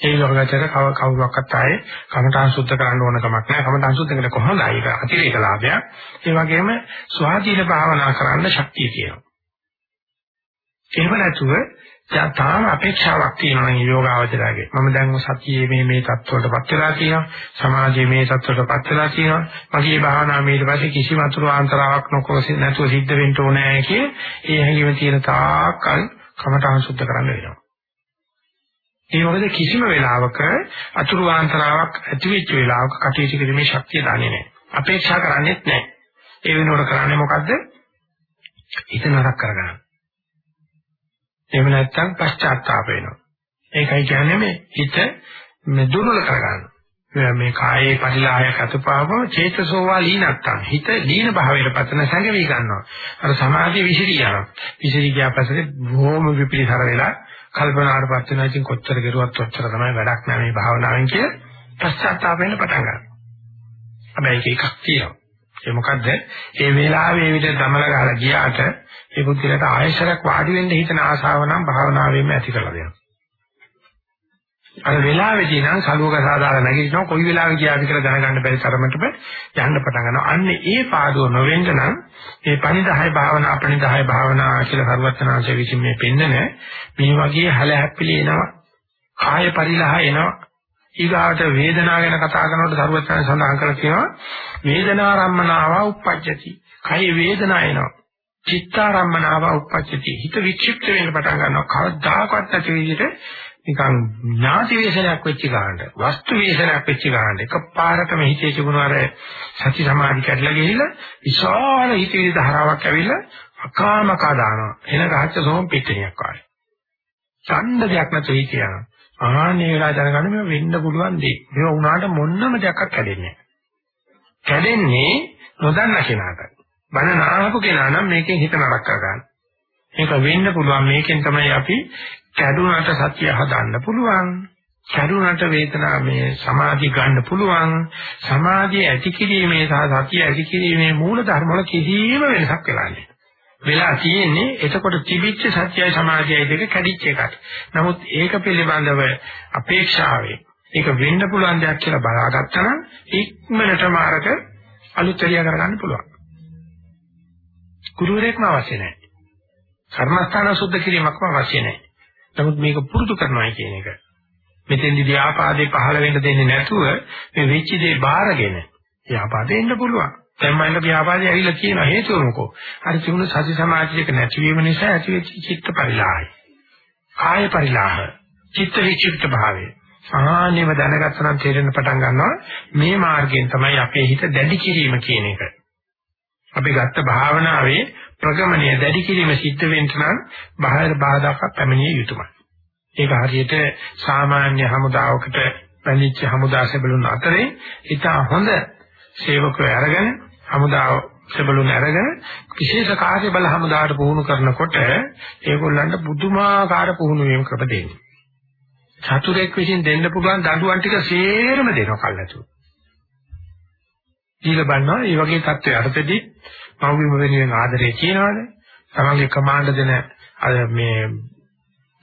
ඒ යෝගාචර කව කවුරක්වත් ආයේ කමඨාන් සුද්ධ කරන්න ඕන කමක් නැහැ. කමඨාන් සුද්ධ කරන කොහොමද? ඒක අතිරේක ලාභයක්. ඒ වගේම ස්වාධීන භාවනා කරන්න ශක්තිය තියෙනවා. එහෙම නැතුව දැන් තාම අපේක්ෂාවක් තියෙනවා නේ යෝගාවචරයේ. මම දැන් සතියේ මේ මේ தත්වලටපත් වෙලා තියෙනවා. සමාජයේ මේ தත්වලටපත් වෙලා තියෙනවා. මගේ භාවනා ඊට පස්සේ කිසිම අතුරු ආන්තරාවක් නොකර නැතුව සිද්ධ වෙන්න ඕනේ කිය. ඒ හැඟීම තියෙන තාක්කල් කමඨාන් සුද්ධ කරන්න වෙනවා. ඒ මොකද කිසිම වෙලාවක අතුරු ආන්තරාවක් ඇති වෙච්ච වෙලාවක කටයුතු කිරීමේ ශක්තිය දන්නේ නැහැ. අපේක්ෂා කරන්නේත් නැහැ. ඒ වෙනකොට කරන්නේ මොකද්ද? හිත නරක කරගන්න. එහෙම නැත්නම් පශ්චාත්තාප වෙනවා. ඒකයි කියන්නේ මේ හිත මේ දුර්වල කරගන්න. මේ කායේ පරිලාහයක් අතපාවම චේතසෝවා ලීනත්තම් හිත ලීන භාවයට පතන සංගවි ගන්නවා. අර සමාධිය විසිරී යනවා. විසිරී ගියා පස්සේ බොහොම විපිලිසර වෙලා කල්පනාවට පත් වෙනවා. ඉතින් කොච්චර කෙරුවත් ඔච්චර තමයි වැඩක් නෑ මේ භාවනාවෙන් කිය පශ්චාත්තාප වෙන්න පටන් ගන්නවා. හැබැයි ඒක එකක් තියෙනවා. ඒ මොකද්ද? ඒ වෙලාවේ මේ විදිහට දමල ගහලා ගියාට ඒ බුද්ධිලට ආයෙසරක් වාඩි වෙන්න හිතන ආසාව නම් භාවනාවෙම ඇති කරලා දෙනවා. අර වෙලාවේදී නම් සලුවක සාදාලා නැගිටිනවා කොයි වෙලාවෙ ගියාද කියලා දැනගන්න බැරි තරමටම යන්න පටන් ගන්නවා. අන්නේ ඒ පාඩුව නොවෙන්න නම් මේ පණිදාය භාවනා අපණිදාය භාවනා කියලා සර්වඥාන්සේ විසින් මේ පෙන්නන මේ වගේ හැල හැප්පිලි එනවා. කාය පරිලහ එනවා. ඊගාට වේදනාව ගැන කතා කරනකොට සර්වඥයන් සඳහන් කරලා තියෙනවා වේදනාරම්මනාව උප්පජ්ජති. කය වේදනාව එනවා. චිත්තාරම්මනාව උප්පජ්ජති. හිත වික්ෂිප්ත වෙන්න පටන් ගන්නවා. කවදාකවත් නැති විදිහට නිකන් ඥාති වේශනයක් වෙච්ච ගන්නට, වස්තු වේශනයක් වෙච්ච ගන්නට එකපාරටම හිතේ තිබුණ අර සති සමාධි කැඩලා ගිහිල්ලා විශාල හිතේ ධාරාවක් ඇවිල්ලා අකාමකා දානවා. එන රහච්ච සෝම් පිටිනියක් වගේ. ඡන්ද දෙයක් නැතුව හිතියනවා. ආහනේ වෙලා දැනගන්න මේ වෙන්න පුළුවන් දේ. මේක වුණාට මොන්නම දෙයක් කැඩෙන්නේ නැහැ. කැඩෙන්නේ නොදන්න කෙනාට. බන නාහපු කෙනා නම් මේකෙන් හිත නරක කරගන්න. මේක වෙන්න පුළුවන් මේකෙන් තමයි අපි කැඩුනට සතිය හදන්න පුළුවන්. කැඩුනට වේදනා මේ සමාධි ගන්න පුළුවන්. සමාධිය ඇති කිරීමේ සහ සතිය ඇති කිරීමේ මූල ධර්ම වල කිසිම වෙනසක් වෙලා නැහැ. වෙලා තියෙන්නේ එතකොට තිබිච්ච සත්‍යයි සමාධියයි දෙක කැඩිච්ච එකට. නමුත් ඒක පිළිබඳව අපේක්ෂාවේ ඒක වෙන්න පුළුවන් දෙයක් කියලා බලාගත්තා නම් ඉක්මනටම අරක අලුත් එළිය කරගන්න පුළුවන්. ගුරුවරයෙක්ම අවශ්‍ය නැහැ. කර්මස්ථාන සුද්ධ කිරීමක්ම අවශ්‍ය නැහැ. නමුත් මේක පුරුදු කරනවා කියන එක. මෙතෙන්දි ව්‍යාපාදේ පහළ වෙන්න දෙන්නේ නැතුව මේ වෙච්ච දේ බාරගෙන ව්‍යාපාදේ එන්න පුළුවන්. දැන් මම ව්‍යාපාදේ ඇවිල්ලා කියන හේතුව මොකෝ? අර තිබුණු සති සමාධියක නැතිවීම නිසා ඇතිවෙච්ච චිත්ත පරිලාහය. කාය පරිලාහ, චිත්ත විචිත්ත භාවය. ආනෙව දැනගත්ත නම් තේරෙන්න පටන් ගන්නවා මේ මාර්ගයෙන් තමයි අපේ හිත දැඩි කිරීම කියන එක. අපි ගත්ත භාවනාවේ ප්‍රගමණය දැඩි කිරීම සිද්ධ වෙන්න නම් බාහිර බාධාක් පැමිණිය යුතුමයි. ඒක හරියට සාමාන්‍ය හමුදාවකට පැමිණිච්ච හමුදා සෙබළුන් අතරේ ඊට හොඳ සේවකයෝ අරගෙන හමුදාව සෙබළුන් අරගෙන විශේෂ කාර්ය බල හමුදාවට පුහුණු කරනකොට ඒගොල්ලන්ට පුදුමාකාර පුහුණු වීම ක්‍රම දෙන්නේ. චතුරෙක් විසින් දෙන්න පුළුවන් දඬුවම් ටික සේරම දෙනවා කල්ලාතු. ඊළ බලනවා මේ වගේ තත්ත්වය අරතෙදි මව්බිම වෙනුවෙන් ආදරේ කියනවාද? තමන්ගේ කමාන්ඩ් දෙන අර මේ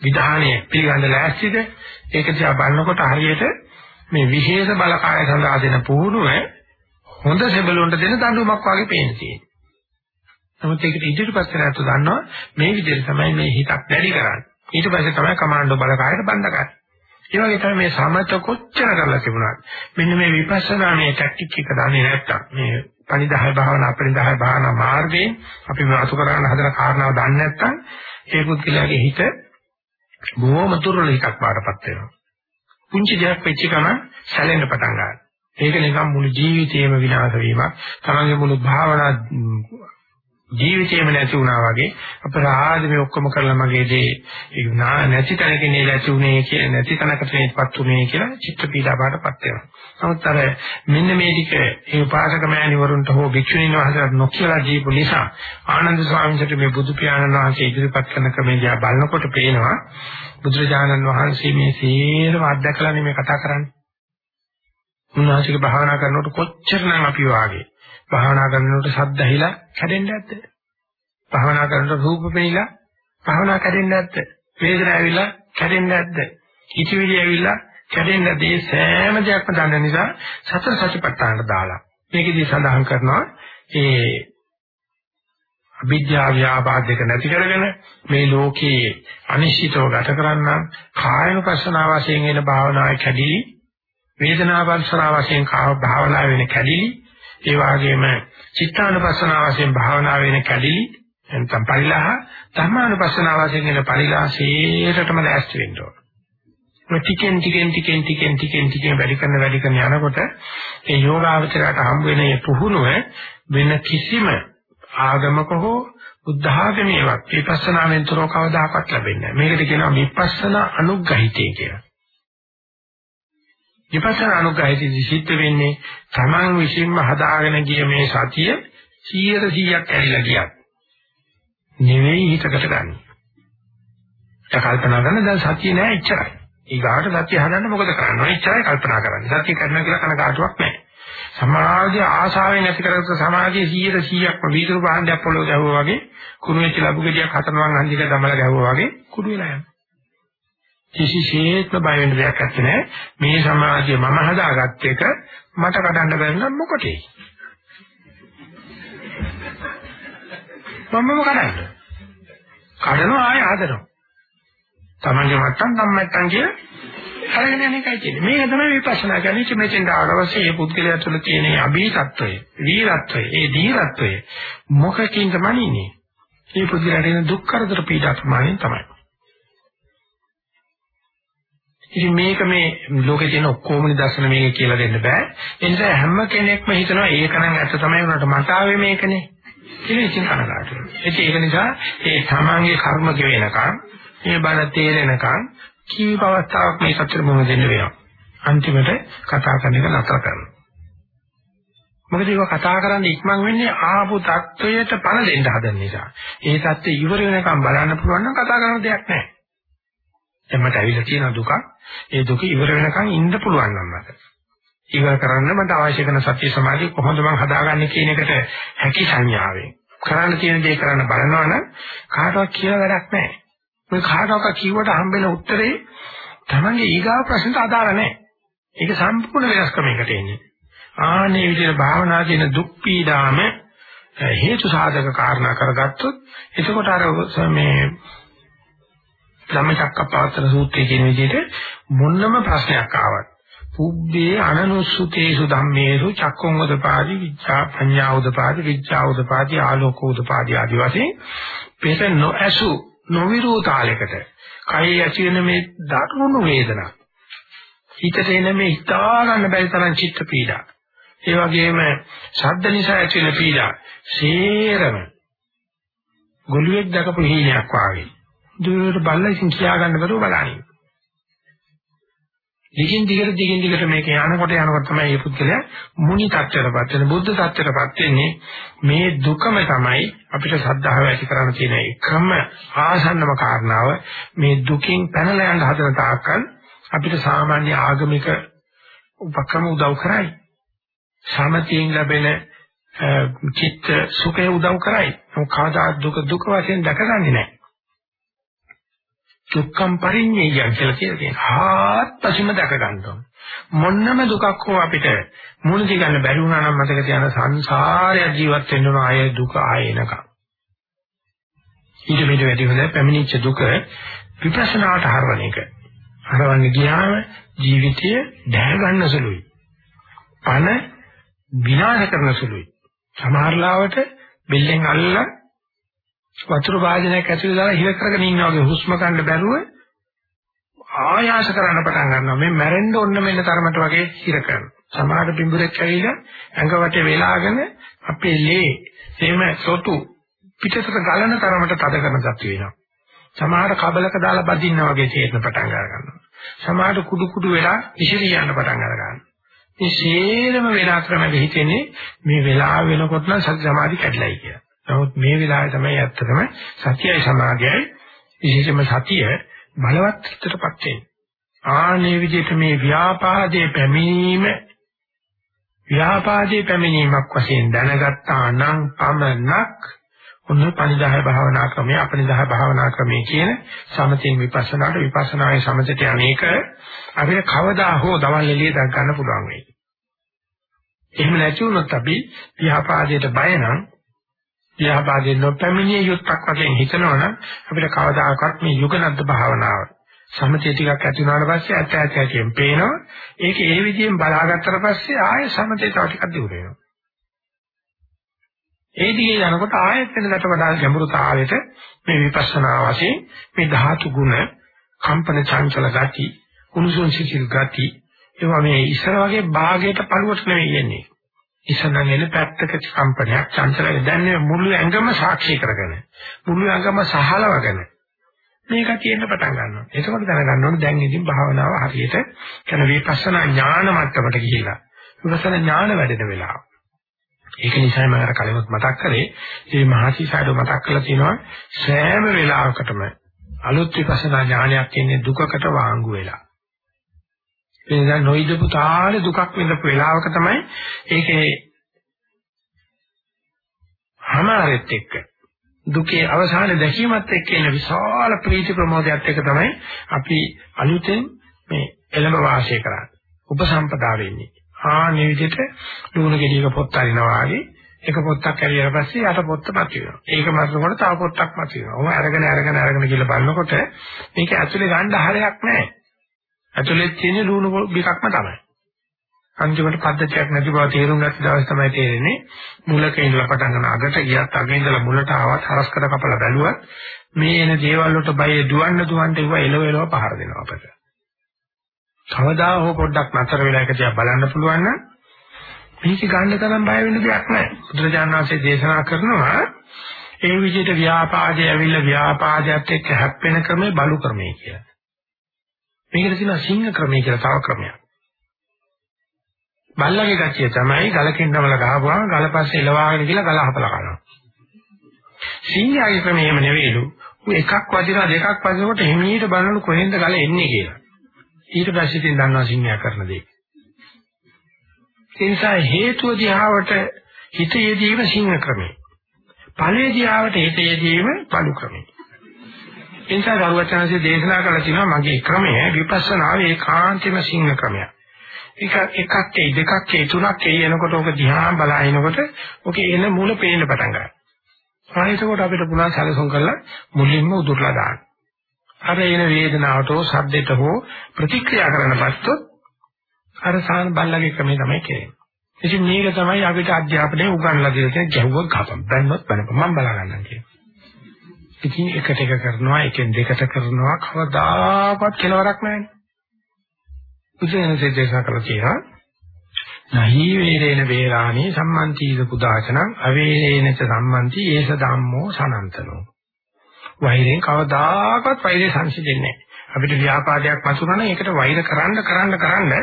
විධානය පිළිගන්න ලෑස්තිද? ඒක දිහා බලනකොට හරියට මේ විශේෂ බලකාය සඳහා දෙන පුහුණුව හොඳ සෙබළුන්ට දෙන දඬුවමක් වගේ පේන තියෙනවා. නමුත් ඒකට ඉදිරිපත් කරලා දන්නවා මේ විදිහට තමයි මේ හිතක් දැඩි කරන්නේ. ඊට පස්සේ තමයි කමාන්ඩෝ බලකායට බඳ ගන්න. ඒ වගේ තමයි මේ සමත කොච්චර කරලා තිබුණාද. මෙන්න මේ විපස්සනා මේ ටැක්ටික් එක දන්නේ නැත්තම් මේ පරිදාය භාවනා අපරිදාය භාවනා මාර්ගයෙන් අපි මාතු කරන්න හදන කාරණාව දන්නේ නැත්තම් ඒ පුද්ගලයාගේ හිත බොහොම දුර්වල එකක් වඩපත් වෙනවා. පුංචි දෙයක් වෙච්ච ගමන් සැලෙන්න පටන් ගන්නවා. ඒක නිකන් මුළු ජීවිතේම විනාශ වීමක්. තමන්ගේ මුළු භාවනා ජීවිතේම නැති වුණා වගේ අපරාධ මේ ඔක්කොම කරලා මගේ දේ නැති තැනකින් නේ නැති උනේ කියලා නැති තැනකට මේපත් උනේ කියලා චිත්ත පීඩා බාටපත් වෙනවා. නමුත් අර මෙන්න මේ ටික ඒ උපාසක මෑණිවරුන්ට හෝ භික්ෂුණීන් වහන්සේලාට නොකියලා දීපු නිසා ආනන්ද ස්වාමීන් වහන්සේ මේ බුදු පියාණන් වහන්සේ ඉදිරිපත් කරන ක්‍රමය දිහා බලනකොට පේනවා බුදුරජාණන් වහන්සේ මේ සේරම අත්දැකලා නෙමෙයි කතා කරන්නේ. උන්වහන්සේගේ භාවනා කරනකොට කොච්චරනම් අපි වාගේ භාවනා කරනකොට ශබ්ද ඇහිලා කැඩෙන්නේ නැද්ද? භාවනා කරනකොට රූප පෙනිලා භාවනා කැඩෙන්නේ නැද්ද? වේදනාව ඇවිල්ලා කැඩෙන්නේ නැද්ද? හිතවිලි ඇවිල්ලා කැඩෙන්නේ නැද්ද? මේ සෑම දෙයක්ම දන්න නිසා සතර සතිපට්ඨානට දාලා මේකදී සඳහන් කරනවා ඒ අවිද්‍යා ව්‍යාපාද දෙක නැති කරගෙන මේ ලෝකයේ අනිශ්චිතව ගත කරන්න කායනුපස්සනාව වශයෙන් එන භාවනාවේ කැඩිලි වේදනාපස්සනාව වශයෙන් කාව භාවනාව වෙන කැඩිලි ඒ වගේම චිත්තානුපස්සනාව වශයෙන් භාවනා වෙන කැඩිලි නැත්නම් පරිලහ ධර්මානුපස්සනාව වශයෙන් වෙන පරිලහ සේරටම ලෑස්ති වෙන්න ඕන. මේ ටිකෙන් ටිකෙන් ටිකෙන් ටිකෙන් ටිකෙන් ටිකෙන් වැඩි කරන වැඩි කරන යනකොට ඒ යෝගාවචරයට හම් වෙන මේ පුහුණුව වෙන කිසිම ආගමක හෝ බුද්ධ ආගමේවත් විපස්සනාවෙන් තොරව කවදාකවත් ලැබෙන්නේ නැහැ. මේකට කියනවා විපස්සනා අනුග්‍රහිතය කියලා. විපස්සනා අනුග්‍රහයේදී සිද්ධ වෙන්නේ තමන් විසින්ම හදාගෙන ගිය මේ සතිය 100%ක් ඇරිලා ගියත් නෙවෙයි හිතකට ගන්න. ඒ කල්පනා කරන දැන් සතිය නෑ එච්චරයි. ඊගාට සතිය හදන්න මොකද කරන්නේ? එච්චරයි කල්පනා කරන්නේ. සතිය කරනවා කියලා කනකාටුවක් නෑ. සමාධිය ආශාවෙන් ඇති කරගත්ත සමාධිය 100%ක්ම වීදුරු භාණ්ඩයක් පොළොව ගැහුවා වගේ කුණු වෙච්ච ලැබු ගෙඩියක් හතරවන් හන්දික දමලා ගැහුවා වගේ කුඩු වෙලා යනවා. කිසිසේත්ම බය වෙන්න දෙයක් නැහැ. මේ සමාජය මම හදාගත්ත එක මට කඩන්න බැරි නම් මොකටේ? මමම කඩන්න. කඩනවා ආය හදනවා. Tamange මට්ටම් නම් මට්ටම් කිය අරගෙන යන එකයි තියෙන්නේ. මේක තමයි විපස්සනා කියන්නේ මෙතෙන් ආවවසේ මේ පුද්ගලයා තුළ තියෙන අභීතත්වය, වීරත්වය, ඒ ධීරත්වය මොකකින් තමයි ඉන්නේ? මේ පුද්ගලයාට දුක් කරදර පීඩා ප්‍රමාණය තමයි. ඉතින් මේක මේ ලෝකේ තියෙන ඔක්කොම නිදර්ශන මේක කියලා දෙන්න බෑ. ඒ නිසා හැම කෙනෙක්ම හිතනවා ඒක නම් ඇත්ත තමයි උනට මට ආවේ මේකනේ. කියලා ඉතින් කනගාටු වෙනවා. ඒක නිසා ඒ තමන්ගේ කර්ම කියවෙනකන් මේ බණ තේරෙනකන් කීප අවස්ථාවක් මේ සතර මොන දෙන්න වෙනවා. අන්තිමට කතා කරන එක නතර කරනවා. මොකද ඒක කතා කරන්න ඉක්මන් වෙන්නේ ආපු தত্ত্বයට පණ දෙන්න හදන නිසා. ඒ தත්ත්වය ඉවර වෙනකන් බලන්න පුළුවන් නම් කතා කරන්න දෙයක් නැහැ. දැන් මට ඇවිල්ලා තියෙන දුක. ඒ දුක ඉවර වෙනකන් ඉන්න පුළුවන් නම් මට. ඉවර කරන්න මට අවශ්‍ය කරන සත්‍ය සමාධිය කොහොමද මම හදාගන්නේ කියන එකට හැකි සංඥාවෙන්. කරන්න තියෙන දේ කරන්න බලනවනම් කාටවත් කියලා වැඩක් නැහැ. මේ කාටවත් කිව්වට හම්බෙන උත්තරේ තමන්ගේ ඊගාව ප්‍රශ්නට අදාළ නැහැ. ඒක සම්පූර්ණ වෙනස්කමකට එන්නේ. ආනේ විදිහට භාවනා කියන දුක් පීඩාම හේතු සාධක කාරණා කරගත්තොත් එතකොට අර මේ ධම්මචක්කප්පවත්තන සූත්‍රයේ කියන විදිහට මොනම ප්‍රශ්නයක් ආවත් පුබ්බේ අනනුසුතේසු ධම්මේසු චක්කොං උදපාදි විචා පඤ්ඤා උදපාදි විචා උදපාදි ආලෝක උදපාදි ආදි වශයෙන් පෙත නොඇසු නොවිරෝතාලයකට කයි ඇති වෙන මේ දරුණු වේදනා හිතට එන මේ හිතා ගන්න බැරි තරම් චිත්ත පීඩා ඒ වගේම ශබ්ද නිසා ඇති වෙන පීඩා සේරම ගොළුෙක් දැකපු හීනයක් වාගේ. දුරට බලලා ඉතින් කියා ගන්න බැරුව බලන්නේ. දිගින් දිගට දිගින් දිගට මේක යනකොට යනකොට තමයි මේ පුද්ගලයා මුනි tattරපත් වෙන බුද්ධ tattරපත් වෙන්නේ. මේ දුකම තමයි අපිට සද්ධාව ඇති කරන්න තියෙන එකම ආසන්නම කාරණාව. මේ දුකින් පැනලා යන්න හදන තාක්කල් අපිට සාමාන්‍ය ආගමික උපක්‍රම උදව් කරයි. සමතියෙන් ලැබෙන චිත්ත සුඛය උදව් කරයි. මොකද දුක දුක වශයෙන් දැකගන්නේ නැහැ. දුක්ඛම් පරිඤ්ඤය කියලා කියලා තියෙනවා. ආත්පසීම දැක ගන්න ඕන. මොන්නම දුකක් හෝ අපිට මුණ දී ගන්න බැරි වුණා නම් මතක තියාගන්න සංසාරය ජීවත් වෙන්න ඕන ආයේ දුක ආයේ එනකම්. ඊට මෙට වැඩි හොඳ පැමිණිච්ච දුක විපස්සනාට හරවන එක. හරවන්න ගියාම ජීවිතය දැහ ගන්න සුළුයි. පණ විනාශ කරන සුළුයි. සමහර ලාවට බෙල්ලෙන් අල්ලලා වතුර වාදනයක් ඇතුලේ දාලා හිර කරගෙන ඉන්නා වගේ හුස්ම ගන්න බැරුව ආයාස කරන්න පටන් ගන්නවා. මේ මැරෙන්න ඕන මෙන්න තරමට වගේ හිර කරනවා. සමහර පිඹුරෙක් ඇවිල්ලා ඇඟ වටේ වෙලාගෙන අපේ ලේ එහෙම සොටු පිටතට ගලන තරමට තද කරන දත් වෙනවා. සමහර කබලක දාලා බදින්න වගේ තේරෙන පටන් ගන්නවා. සමහර කුඩු කුඩු වෙලා ඉසිරි යන්න පටන් ගන්නවා. මේ සේරම වෙලා ක්‍රමෙ හිතෙන්නේ මේ වෙලාව වෙනකොට නම් සති සමාධි කැඩලයි කියලා. නමුත් මේ වෙලාවේ තමයි ඇත්තටම සතියයි සමාධියයි විශේෂයෙන්ම සතිය බලවත් හිතටපත් වෙන්නේ. ආනේ විදිහට මේ ව්‍යාපාදයේ පැමිණීම ව්‍යාපාදයේ පැමිණීමක් වශයෙන් දැනගත්තා නම් පමණක් ඔන්න පනිදාය භාවනා ක්‍රමය අපනිදාය භාවනා ක්‍රමය කියන සමතෙන් විපස්සනාට විපස්සනායේ සමතට අනේක අපිට කවදා හෝ දවල් එළිය දක් ගන්න පුළුවන් වෙයි. එහෙම නැති වුණොත් අපි ව්‍යාපාදයට බය නම් ව්‍යාපාදයෙන් නොපැමිණිය යුක්තක් වශයෙන් හිතනවනම් අපිට කවදාකවත් මේ යුගනද්ද භාවනාව සමතේ ටිකක් ඇති වුණාට පස්සේ ඇත්ත ඇත්ත ඇතියෙන් පේනවා. ඒක ඒ විදිහෙන් බලාගත්තට පස්සේ ආයෙ සමතේ තව ටිකක් දියුර වෙනවා. ඒ දිගේ යනකොට ආයෙත් වෙනකට වඩා ගැඹුරුතාවයට මේ විපස්සනා වශයෙන් මේ ධාතු ගුණ කම්පන චංචල ගති උණුසුම් සිසිල් ගති ඒවා මේ ඉස්සර වගේ භාගයට පළුවට නෙවෙයි යන්නේ ඉස්සනම් එන පැත්තක කම්පනයක් චංචලයි දැන් මුළු ඇඟම සාක්ෂි කරගෙන මුළු ඇඟම සහලවගෙන මේක තියෙන්න පටන් ගන්නවා. එතකොට දැනගන්න ඕනේ දැන් ඉතින් භාවනාව හරියට කරන විපස්සනා ඥාන මට්ටමට ගිහිලා විපස්සනා ඥාන වැඩෙන වෙලාව. ඒක නිසා මම අර කලිමුත් මතක් කරේ මේ මහසිසාරෝ මතක් කරලා තියෙනවා සෑම වෙලාවකටම අලුත් විපස්සනා ඥානයක් එන්නේ දුකකට වාංගු වෙලා. ඒ නිසා නොයිදපු තාලේ දුකක් විඳපු වෙලාවක තමයි ඒකේ හමාරෙත් එක්ක දුකේ අවසාන දැකීමත් එක්ක එන විශාල ප්‍රීති ප්‍රමෝදයක් එක තමයි අපි අලුතෙන් මේ එළඹ වාසය කරන්නේ. උපසම්පදා වෙන්නේ. ආ මේ විදිහට ලුණු ගෙඩියක පොත් අරිනවා වගේ එක පොත්තක් ඇරියට පස්සේ යට පොත්ත මත වෙනවා. ඒක මතනකොට තව පොත්තක් මත වෙනවා. ඔහොම අරගෙන අරගෙන අරගෙන කියලා බලනකොට මේක ඇතුලේ ගන්න හරයක් නැහැ. ඇතුලේ තියෙන ලුණු බිකක්ම තමයි. අන්තිමට පද්ධතියක් නැති බව තේරුම් ගත්ත දවස් තමයි තේරෙන්නේ මුලක ඉඳලා පටන් ගන්න අගට ගියත් අග ඉඳලා මුලට ආවත් හරස්කට කපලා බැලුවත් මේ එන දේවල් වලට බය දුවන්න දුවන්න ඒවා එලව එලව පහර දෙනවා අපට. කවදා හෝ පොඩ්ඩක් නතර වෙලා එක දිහා බලන්න පුළුවන් නම් මේක ගන්න තරම් බය වෙන්න දෙයක් නැහැ. බුදුරජාණන් වහන්සේ දේශනා කරනවා ඒ විදිහට ව්‍යාපාදයේ ඇවිල්ලා ව්‍යාපාදයට එක්ක හැප්පෙන ක්‍රමේ බලු ක්‍රමය කියලා. මේකට තියෙනවා සිංහ ක්‍රමය කියලා තව ක්‍රමයක්. බල්ලගේ ගැටිය තමයි ගලකින් නමල ගහපුවාම ගල පස්සේ එලවාගෙන කියලා ගල හපලා කරනවා. සිංහයාගේ ක්‍රමය එහෙම නෙවෙයිලු. ඌ එකක් වදිනවා දෙකක් වදිනකොට හිමීට බලනු කොහෙන්ද ගල එන්නේ කියලා. ඊට පස්සේ ඉතින් දන්නවා සිංහයා කරන දේ. ඒ නිසා හේතුව දිහාවට හිත යෙදීම සිංහ ක්‍රමය. ඵලයේ දිහාවට හිත යෙදීම පළු ක්‍රමය. ඒ නිසා දරුවචනසේ දේශනා කළා තියෙනවා මගේ ක්‍රමය විපස්සනාවේ ඒකාන්තම සිංහ ක්‍රමයක්. එක එකක් ඒ දෙකක් ඒ තුනක් ඒ එනකොට ඔක දිහා බලනකොට ඔකේ එන මූල පේන්න පටන් ගන්නවා. ආයෙතකොට අපිට පුළුවන් සැලසුම් කරලා මුලින්ම උදුරලා දාන්න. අර එන වේදනාවට හෝ ශබ්දයට හෝ ප්‍රතික්‍රියා කරන පස්සොත් අර සාන බල්ලගේ ක්‍රමය තමයි කෙරෙන්නේ. ඉතින් මේක තමයි අපිට අධ්‍යාපනයේ උගන්ලා දෙන තියෙන ගැහුවක් ගහපම්. බැන්නොත් බැනපම් මම බලා ගන්නම් කියන්නේ. ඉතින් එකට එක කරනවා එකෙන් දෙකට කරනවා කවදාකවත් කෙලවරක් නැහැ. බුදුරජාණන්සේ දේශනා කළා කියනවා නහි වේරේන වේරාණී සම්මන්තිද පුදාචනං අවේරේන ච සම්මන්ති ඒස ධම්මෝ සනන්තනෝ වෛරයෙන් කවදාකවත් වෛරය සංසිඳෙන්නේ නැහැ. අපිට ව්‍යාපාදයක් මතුනන ඒකට වෛර කරන්න කරන්න කරන්න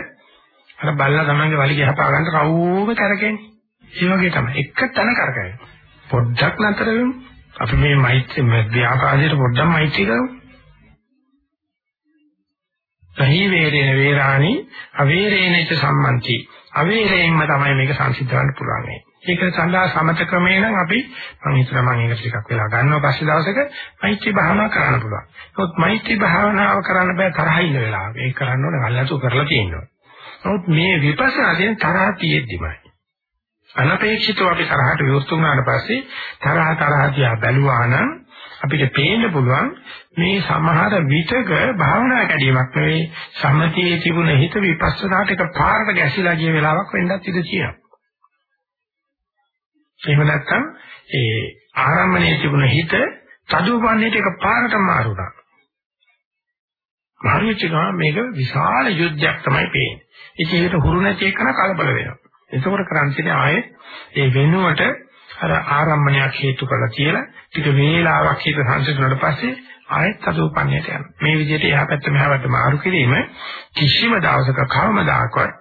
අර බල්ලා තමන්ගේ වලිගය හපා ගන්න කවුරුම කරකෙන්නේ. ඒ වගේ තමයි. එක තැන කරකැවෙන. පොඩ්ඩක් නතර වෙමු. අපි මේ මෛත්‍රී ව්‍යාපාදයට පොඩ්ඩක් මෛත්‍රී කරමු. සහි වේරේන වේරාණි අවේරේනච සම්මන්ති. අවේරයෙන්ම තමයි මේක සංසිද්ධ කරන්න පුළුවන් වෙන්නේ. ඒක සඳහා සමත ක්‍රමේ නම් අපි මම හිතනවා මම ඒක ටිකක් වෙලා ගන්නවා පස්සේ දවසක මෛත්‍රී භාවනා කරන්න පුළුවන්. නමුත් මෛත්‍රී භාවනාව කරන්න බෑ තරහ ඉන්න වෙලාව. ඒක කරන්න ඕනේ අල්ලතු කරලා තියෙනවා. නමුත් මේ විපස්සනාදීන් තරහ තියෙද්දිමයි. අනපේක්ෂිතව අපි තරහට විවෘත වුණාට පස්සේ තරහ තරහ දිහා බැලුවා නම් අපිට පේන්න පුළුවන් මේ සමහර විතක භාවනා කැඩීමක් නෙවෙයි සමතියේ තිබුණ හිත විපස්සනාට එක පාරට ගැසිලා ගිය වෙලාවක් වෙන්නත් ඉඩ තියෙනවා. එහෙම නැත්නම් ඒ ආරම්භණයේ තිබුණ හිත තදුපන්නේට එක පාරටම මාරුණා. මාරුච්ච ගමන් මේක විශාල යුද්ධයක් තමයි පේන්නේ. ඉතින් ඒකට හුරු නැති එකන කලබල වෙනවා. එතකොට කරන්නේ ආයේ ඒ වෙනුවට අර ආරම්භණයක් හේතු කරලා කියලා ටික වේලාවක් හිත සංසිඳුණාට පස්සේ ආයෙත් තදුපන්නේට යනවා. මේ විදිහට එහා පැත්ත මෙහා පැත්ත මාරු කිරීම කිසිම දවසක කවමදාකවත්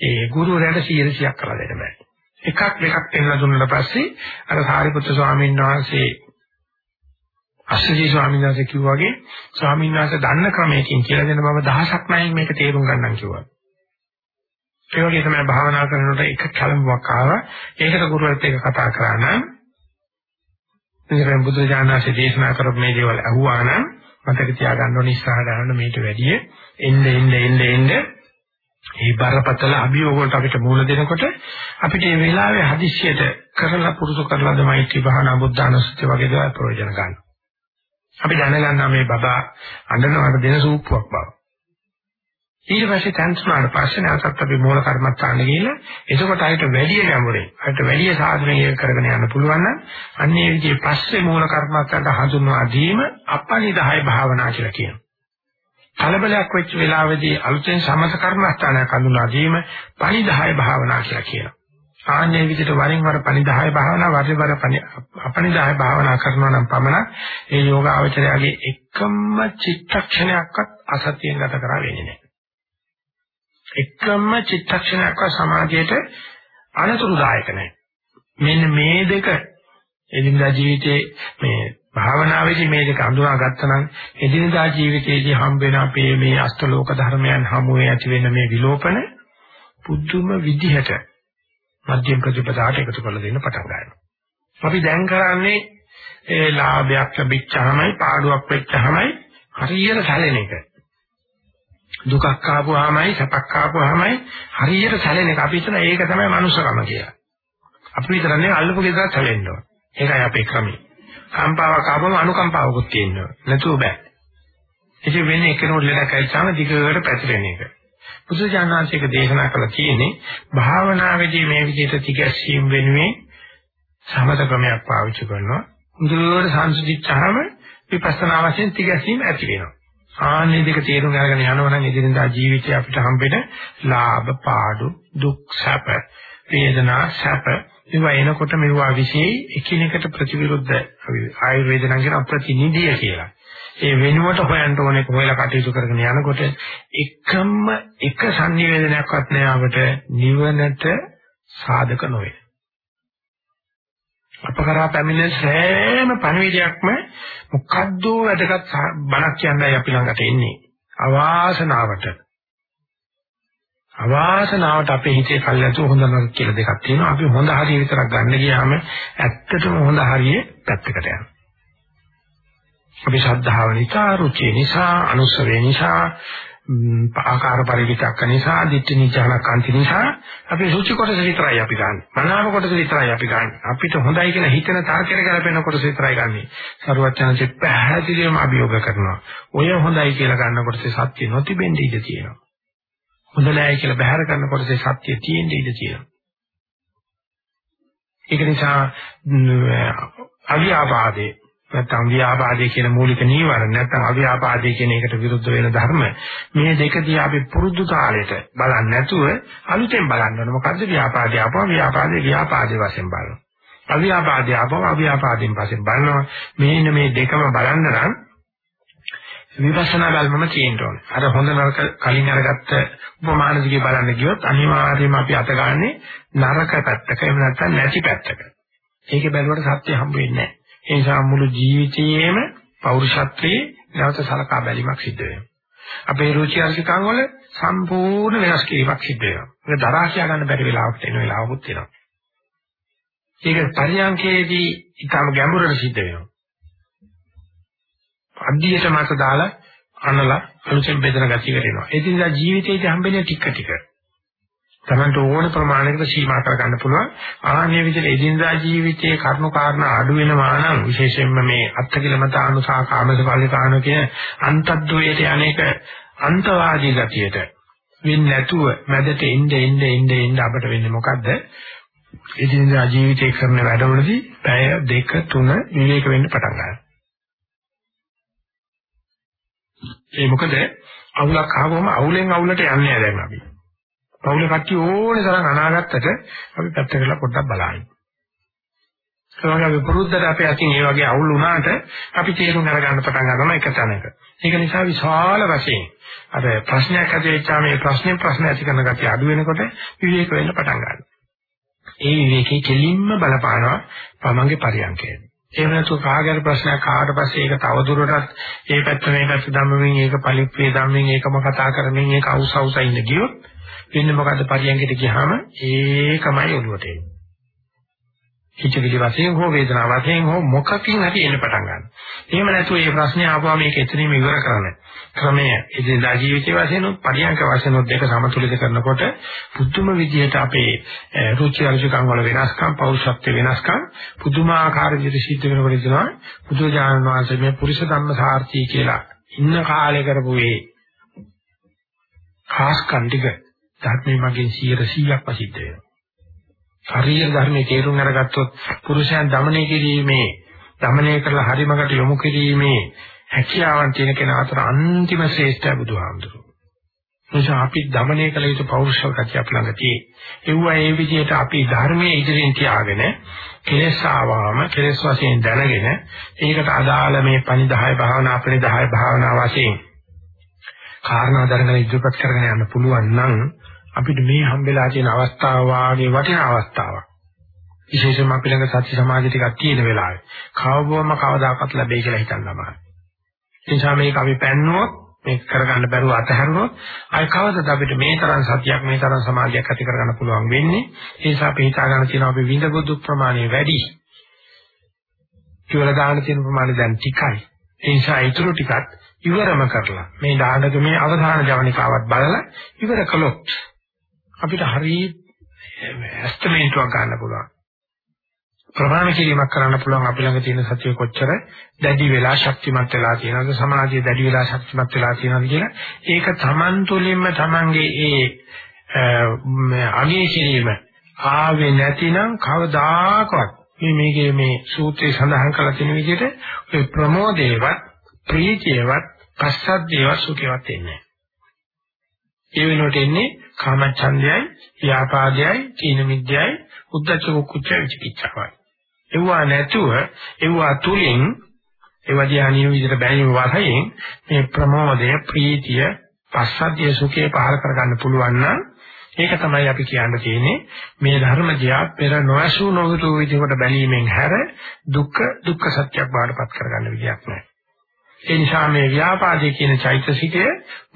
ඒ ගුරුවරයාට 100ක් කරලා දෙන්න බෑ. එකක් දෙකක් පෙන්ලා දුන්නාට පස්සේ අර සාරිපුත්‍ර ස්වාමීන් වහන්සේ අස්සජී ස්වාමීන් වහන්සේ කිව්වාගේ ස්වාමීන් වහන්සේ දන්න ක්‍රමයකින් කියලා දෙන බව දහසක් නැයින් මේක තේරුම් ගන්නම් කිව්වා. ඒ වගේ තමයි භාවනා කරනකොට එක කලඹුවක් ආවා. ඒකට ගුරුවරත් එක්ක කතා කරා නම් ඉතින් බුදු දානසේ දේශනා කරපු මේ දේවල් අහුවා නම් මතක තියාගන්න ඕනේ ඉස්සරහට යන මේට වැඩිය එන්න එන්න එන්න එන්න මේ බරපතල අභියෝග වලට අපිට මූල දෙනකොට අපිට මේ වෙලාවේ හදිස්සියට කරලා පුරුදු කරලාද මෛත්‍රී භාවනා බුද්ධානුස්සතිය වගේ දේවල් ප්‍රයෝජන ගන්න. අපි දැනගන්නා මේ බබා අඬනවට දෙන සූප්පුවක් බව. ඊට පස්සේ තන්ස්මාන පස්සේ නැවතත් අපි මූල කර්මත්තාන්න ගිහිල්ලා එතකොට අයිට වැඩි ගැඹුරේ අයිට වැඩි සාධනය කරගෙන යන්න පුළුවන් නම් අන්නේ විදිහේ පස්සේ මූල කර්මත්තන්ට හඳුන්වා දීම අපනිදාය භාවනා කියලා කියනවා. කලබලයක් වෙච්ච වෙලාවේදී අලුතෙන් සමත කර්මස්ථානයක් හඳුනා දීම පණිදාය භාවනා කියලා කියනවා. ආන්නේ විදිහට වරින් වර පණිදාය භාවනා වරින් වර අපණිදාය භාවනා කරනවා නම් පමණක් ඒ යෝගාවචරයාගේ එකම චිත්තක්ෂණයක්වත් අසතියෙන් ගත කරා වෙන්නේ නැහැ. එකම චිත්තක්ෂණයක්වත් සමාධියට අනතුරුදායක නැහැ. මෙන්න මේ දෙක එදිනදා ජීවිතේ මේ භාවනාවේදී මේ දෙක අඳුනා ගත්තනම් එදිනදා ජීවිතයේදී හම්බ වෙන අපේ මේ අෂ්ටලෝක ධර්මයන් හමුවේ ඇති වෙන මේ විලෝපන පුදුම විදිහට මධ්‍යම ප්‍රතිපදාට එකතු කරලා දෙන්න පටන් ගන්නවා. අපි දැන් කරන්නේ ඒ ලාභයක් ලැබිච්චාමයි පාඩුවක් වෙච්චාමයි හරියට සැලෙන එක. දුකක් ආපුවාමයි සැපක් ආපුවාමයි හරියට සැලෙන එක. අපි හිතන ඒක තමයි මනුස්සකම කියලා. අපි විතරනේ අල්ලපු ගෙදරත් සැලෙන්න ඕන. ඒකයි අපේ ක්‍රමය. කම්පාවක් ආවම අනුකම්පාවකුත් තියෙනවා. නැතුව බෑ. ඉතින් වෙන්නේ එකනොත් ලෙඩක් ඇවිස්සම දිගට පැතිරෙන එක. බුදුජානනාංශයක දේශනා කළා තියෙන්නේ භාවනාවේදී මේ විදිහට තිගැස්සීම් වෙනුවෙන් සමත ක්‍රමයක් පාවිච්චි කරනවා. මුදුවර සංසිද්ධිච්චාම විපස්සනා වශයෙන් තිගැස්සීම් ඇති වෙනවා. ආන්නේ දෙක තේරුම් අරගෙන යනවා නම් එදිනදා ජීවිතේ අපිට හම්බෙන ලාභ පාඩු දුක් සැප වේදනා සැප ඒවා එනකොට මේවා විශේෂ එකිනෙකට ප්‍රතිවිරුද්ධ ආයුර්වේද නම් කියන ප්‍රතිනිධිය කියලා. ඒ වෙනුවට හොයන්න ඕනේ කොහෙලා කටයුතු කරගෙන යනකොට එකම එක sannivedanayaක්වත් නෑ අපට නිවනට සාධක නොවේ. අපකරා පැමිණෙන සෑම පණිවිඩයක්ම මොකද්ද වැදගත් බණක් කියන්නයි අපි ළඟට එන්නේ. අවාසනාවට අවාසනාවට අපේ හිතේ කල්ැතු හොඳ නරක කියලා දෙකක් තියෙනවා. අපි හොඳ හරිය විතරක් ගන්න ගියාම ඇත්තටම හොඳ හරියේ පැත්තකට යනවා. අපි ශ්‍රද්ධාව නිසා, රුචිය නිසා, අනුස්සවේ නිසා, ආකාර පරිවිතක්ක නිසා, ditthi නිචාන කාන්ති නිසා අපි රුචි කොටස විතරයි අපි ගන්න. මනාව කොටස විතරයි අපි ගන්න. අපිට හොඳයි කියලා හිතන තාර්කයට ගැලපෙන කොටස විතරයි ගන්නෙ. සරුවචනන්සේ පැහැදිලිවම අභියෝග කරනවා. ඔය හොඳයි කියලා ගන්න කොටසේ සත්‍ය නොතිබෙන්නේ ඉඳී තියෙනවා. හොඳ නැහැ කියලා බැහැර කරන කොටසේ සත්‍ය තියෙන්න ඉඩ තියෙනවා. ඒක නිසා අවියාපාදේ නැත්නම් ව්‍යාපාදේ කියන මූලික නීවරණ නැත්නම් අව්‍යාපාදේ කියන එකට විරුද්ධ වෙන ධර්ම මේ දෙක දිහා අපි පුරුදු තාලෙට බලන්නේ නැතුව අලුතෙන් බලන්න ඕන මොකද්ද ව්‍යාපාදේ ආපුවා ව්‍යාපාදේ ව්‍යාපාදේ වශයෙන් බලනවා අව්‍යාපාදේ ආපම අව්‍යාපාදයෙන් පස්සේ බලනවා මේන්න මේ දෙකම බලන්න නම් විපස්සනා බැල්මම තියෙන්න ඕනේ. අර හොඳ නරක කලින් අරගත්ත උපමාන දිගේ බලන්න ගියොත් අනිවාර්යයෙන්ම අපි අත ගන්නෙ නරක පැත්තක එහෙම නැත්නම් නැති පැත්තක. ඒකේ බැලුවට සත්‍ය හම්බ වෙන්නේ නැහැ. ඒ නිසා මුළු ජීවිතයේම පෞරුෂත්වයේ නැවත සලකා බැලීමක් සිද්ධ වෙනවා. අපේ රුචි අරුචිකම් වල සම්පූර්ණ වෙනස් කිරීමක් සිද්ධ වෙනවා. ඒක දරා කියා ගන්න බැරි වෙලාවකට එන වෙලාවකුත් එනවා. ඒක පරියන්කේදී ඊටම ගැඹුරට සිද්ධ වෙනවා. අඩියට මත දාලා අනලා අලුතෙන් බෙදන ගතියකට එනවා. ඒ නිසා ජීවිතේදී හම්බෙන්නේ ටික ටික. තමන්ට ඕන ප්‍රමාණයකට සීමා කර ගන්න පුළුවන්. ආන්නේ විදිහට එදිනදා ජීවිතයේ කරුණු කාරණා අඩු වෙනවා නම් විශේෂයෙන්ම මේ අත්තිකිලමතානුසා කාමසපල්ලිකාන කියන අන්තද්වයට අනේක අන්තවාදී ගතියට වෙන්නේ නැතුව මැදට එන්න එන්න එන්න එන්න අපිට වෙන්නේ මොකද්ද? එදිනදා ජීවිතේ කරන වැඩවලදී පැය දෙක තුන විවේක වෙන්න පටන් ගන්නවා. ඒ මොකද අවුලක් ආවම අවුලෙන් අවුලට යන්නේ නැහැ දැන් අපි. පවුලේ කට්ටිය ඕනේ තරම් අනාගතට අපි පැත්ත කරලා පොඩ්ඩක් බලන්න. ඒ වගේ අපි පුරුද්දට අපේ අතින් මේ වගේ අවුල් වුණාට අපි තේරුම් අරගන්න පටන් ගන්නවා එක තැනක. ඒක නිසා විශාල වශයෙන් අර ප්‍රශ්නයක් ඇති වෙච්චාම මේ ප්‍රශ්නේ ප්‍රශ්න ඇති කරන ගැතිය අඩු වෙනකොට විවේක වෙන්න පටන් ගන්නවා. ඒ විවේකයේ කෙලින්ම බලපානවා තමන්ගේ පරියන්කයට. එහෙම නැතු කාගේරි ප්‍රශ්නයක් ආවට පස්සේ ඒක තවදුරටත් ඒ පැත්ත මේ පැත්ත ධම්මමින් ඒක පරිප්පේ ධම්මමින් ඒකම කතා කරමින් ඒක අවුස් අවුස් ඉන්න ගියොත් වෙන්නේ මොකද්ද පරියන්කට ගියාම ඒකමයි ඔළුවට එන්නේ. හිතවිලි වශයෙන් හෝ වේදනා වශයෙන් හෝ මොකකින් හරි එන්න පටන් ගන්නවා. එහෙම නැතු මේ ප්‍රශ්නේ ආපුවා මේක එතනින්ම ඉවර කරන්න. ක්‍රමය එදිනදා ජීවිතයේ වශයෙන් පරියන්ක වශයෙන් දෙක සමතුලිත කරනකොට පුදුම විදිහට අපේ රුචි අරුචිකම් වල වෙනස්කම් පෞරුෂත්ව වෙනස්කම් පුදුමාකාර විදිහට සිද්ධ වෙනකොට ඉතනවා බුදුජානක වහන්සේ මේ පුරුෂ ධම්ම සාර්ථී කියලා ඉන්න කාලේ කරපු ඒ ખાસ කන්ටික ධර්මයේ මගෙන් 100%ක් ප්‍රසිද්ධ වෙනවා. ශරීර ධර්මයේ තේරුම් අරගත්තොත් පුරුෂයන් দমনය කිරීමේ দমনය කරලා හරිමකට යොමු කිරීමේ හැකියාවන් තියෙන කෙනා අතර අන්තිම ශ්‍රේෂ්ඨ බුදුහාමුදුරුවෝ. නිසා අපි দমনය කළ යුතු පෞරුෂව කතිය අප ළඟ තියෙයි. ඒවා ඒ විදිහට අපි ධර්මයේ ඉදිරියෙන් තියාගෙන කෙලස් ආවම කෙලස් වශයෙන් දැනගෙන ඒකට අදාළ මේ පණිදාය භාවනා අපේ 10 භාවනා වශයෙන් කාරණා ධර්මන ඉදිරිපත් කරගෙන යන්න පුළුවන් නම් අපිට මේ හම්බෙලා තියෙන අවස්ථාව වාගේ වටිනා අවස්ථාවක්. විශේෂයෙන්ම අපි ළඟ සත්‍ය සමාධි ටිකක් තියෙන වෙලාවේ කවවම කවදාකවත් ලැබෙයි කියලා හිතන්න තමයි. ඒ නිසා මේක අපි පැන්නුවොත් මේක කරගන්න බැරුව අතහැරුණොත් අය කවදද අපිට මේ තරම් සතියක් මේ තරම් සමාධියක් ඇති කරගන්න පුළුවන් වෙන්නේ ඒ නිසා අපි හිතා ගන්න තියෙනවා අපි විඳපු දුක් ප්‍රමාණය වැඩි කියලා දාන තියෙන ප්‍රමාණය දැන් ටිකයි ඒ නිසා ඊටු ටිකත් ඉවරම කරලා මේ දානකමේ අවධාන ජවනිකාවත් බලලා ඉවර කළොත් අපිට හරි ඇස්තමේන්තුවක් ගන්න පුළුවන්. ප්‍රමාණ කිරීමක් කරන්න පුළුවන් අපි ළඟ තියෙන සතිය කොච්චර දැඩි වෙලා ශක්තිමත් වෙලා තියෙනවද සමාධිය දැඩි වෙලා ශක්තිමත් වෙලා තියෙනවද කියලා ඒක Taman තුලින්ම Tamanගේ ඒ අගේ කිරීම ආවේ නැතිනම් කවදාකවත් මේ මේකේ මේ සූත්‍රයේ සඳහන් කරලා තියෙන විදිහට ඔය ප්‍රමෝදේවත් ප්‍රීතියවත් පස්සද්ධේවත් සුඛේවත් එන්නේ ඒ වෙනුවට එන්නේ කාමච්ඡන්දයයි, ව්‍යාපාදයයි, තීන මිද්‍යයයි, උද්ධච්ච කුච්ච විචිකිච්ඡාවයි. ඒවා නැතුව ඒවා තුලින් ඒවදී අනිය විදිහට බැලීම වශයෙන් මේ ප්‍රමෝදය, ප්‍රීතිය, පස්සද්ධිය සුඛේ පහල කරගන්න පුළුවන් නම් ඒක තමයි අපි කියන්න තියෙන්නේ මේ ධර්ම දියා පෙර නොඇසු නොවිතු විදිහකට බැලීමෙන් හැර දුක්ඛ දුක්ඛ සත්‍යයක් බාටපත් කරගන්න විදියක් නැහැ. ඒ නිසා මේ ව්‍යාපාදයේ කියන චෛතසිකය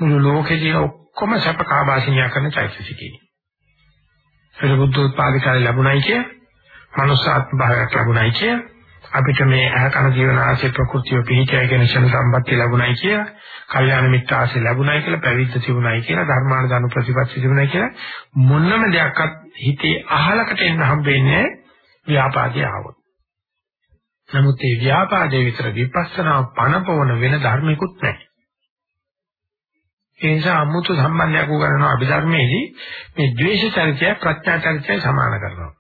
මුළු ලෝකෙදී ඔක්කොම සැප කාබාසිනියා කරන චෛතසිකේ. ඒක බුද්ධ උත්පාදිකාරය ලැබුණයි කිය, මනුස්සාත්ම භාවයක් ලැබුණයි කිය, අපිට මේ අහ කන ජීවන ආශේ ප්‍රകൃතිය පිහිටය කියන ශන සම්පත්තිය ලැබුණයි කිය, කල්යාණ මිත්‍ර ආශේ ලැබුණයි කියලා, පැවිද්ද තිබුණයි කියලා, ධර්මානුදාන ප්‍රතිපත්ති තිබුණයි කියලා මොනම දෙයක්වත් හිතේ අහලකට එන්න හම්බෙන්නේ ව්‍යාපාදේ ආවොත්. නමුත් මේ ව්‍යාපාදයේ විතර විපස්සනා පණපවන වෙන ධර්මිකුත් නැහැ. ඒ නිසා අමුතු සම්බන්ධයක් උගන්වන අභිධර්මයේදී මේ ද්වේෂ චරිතය ප්‍රඥා චරිතය සමාන කරනවා.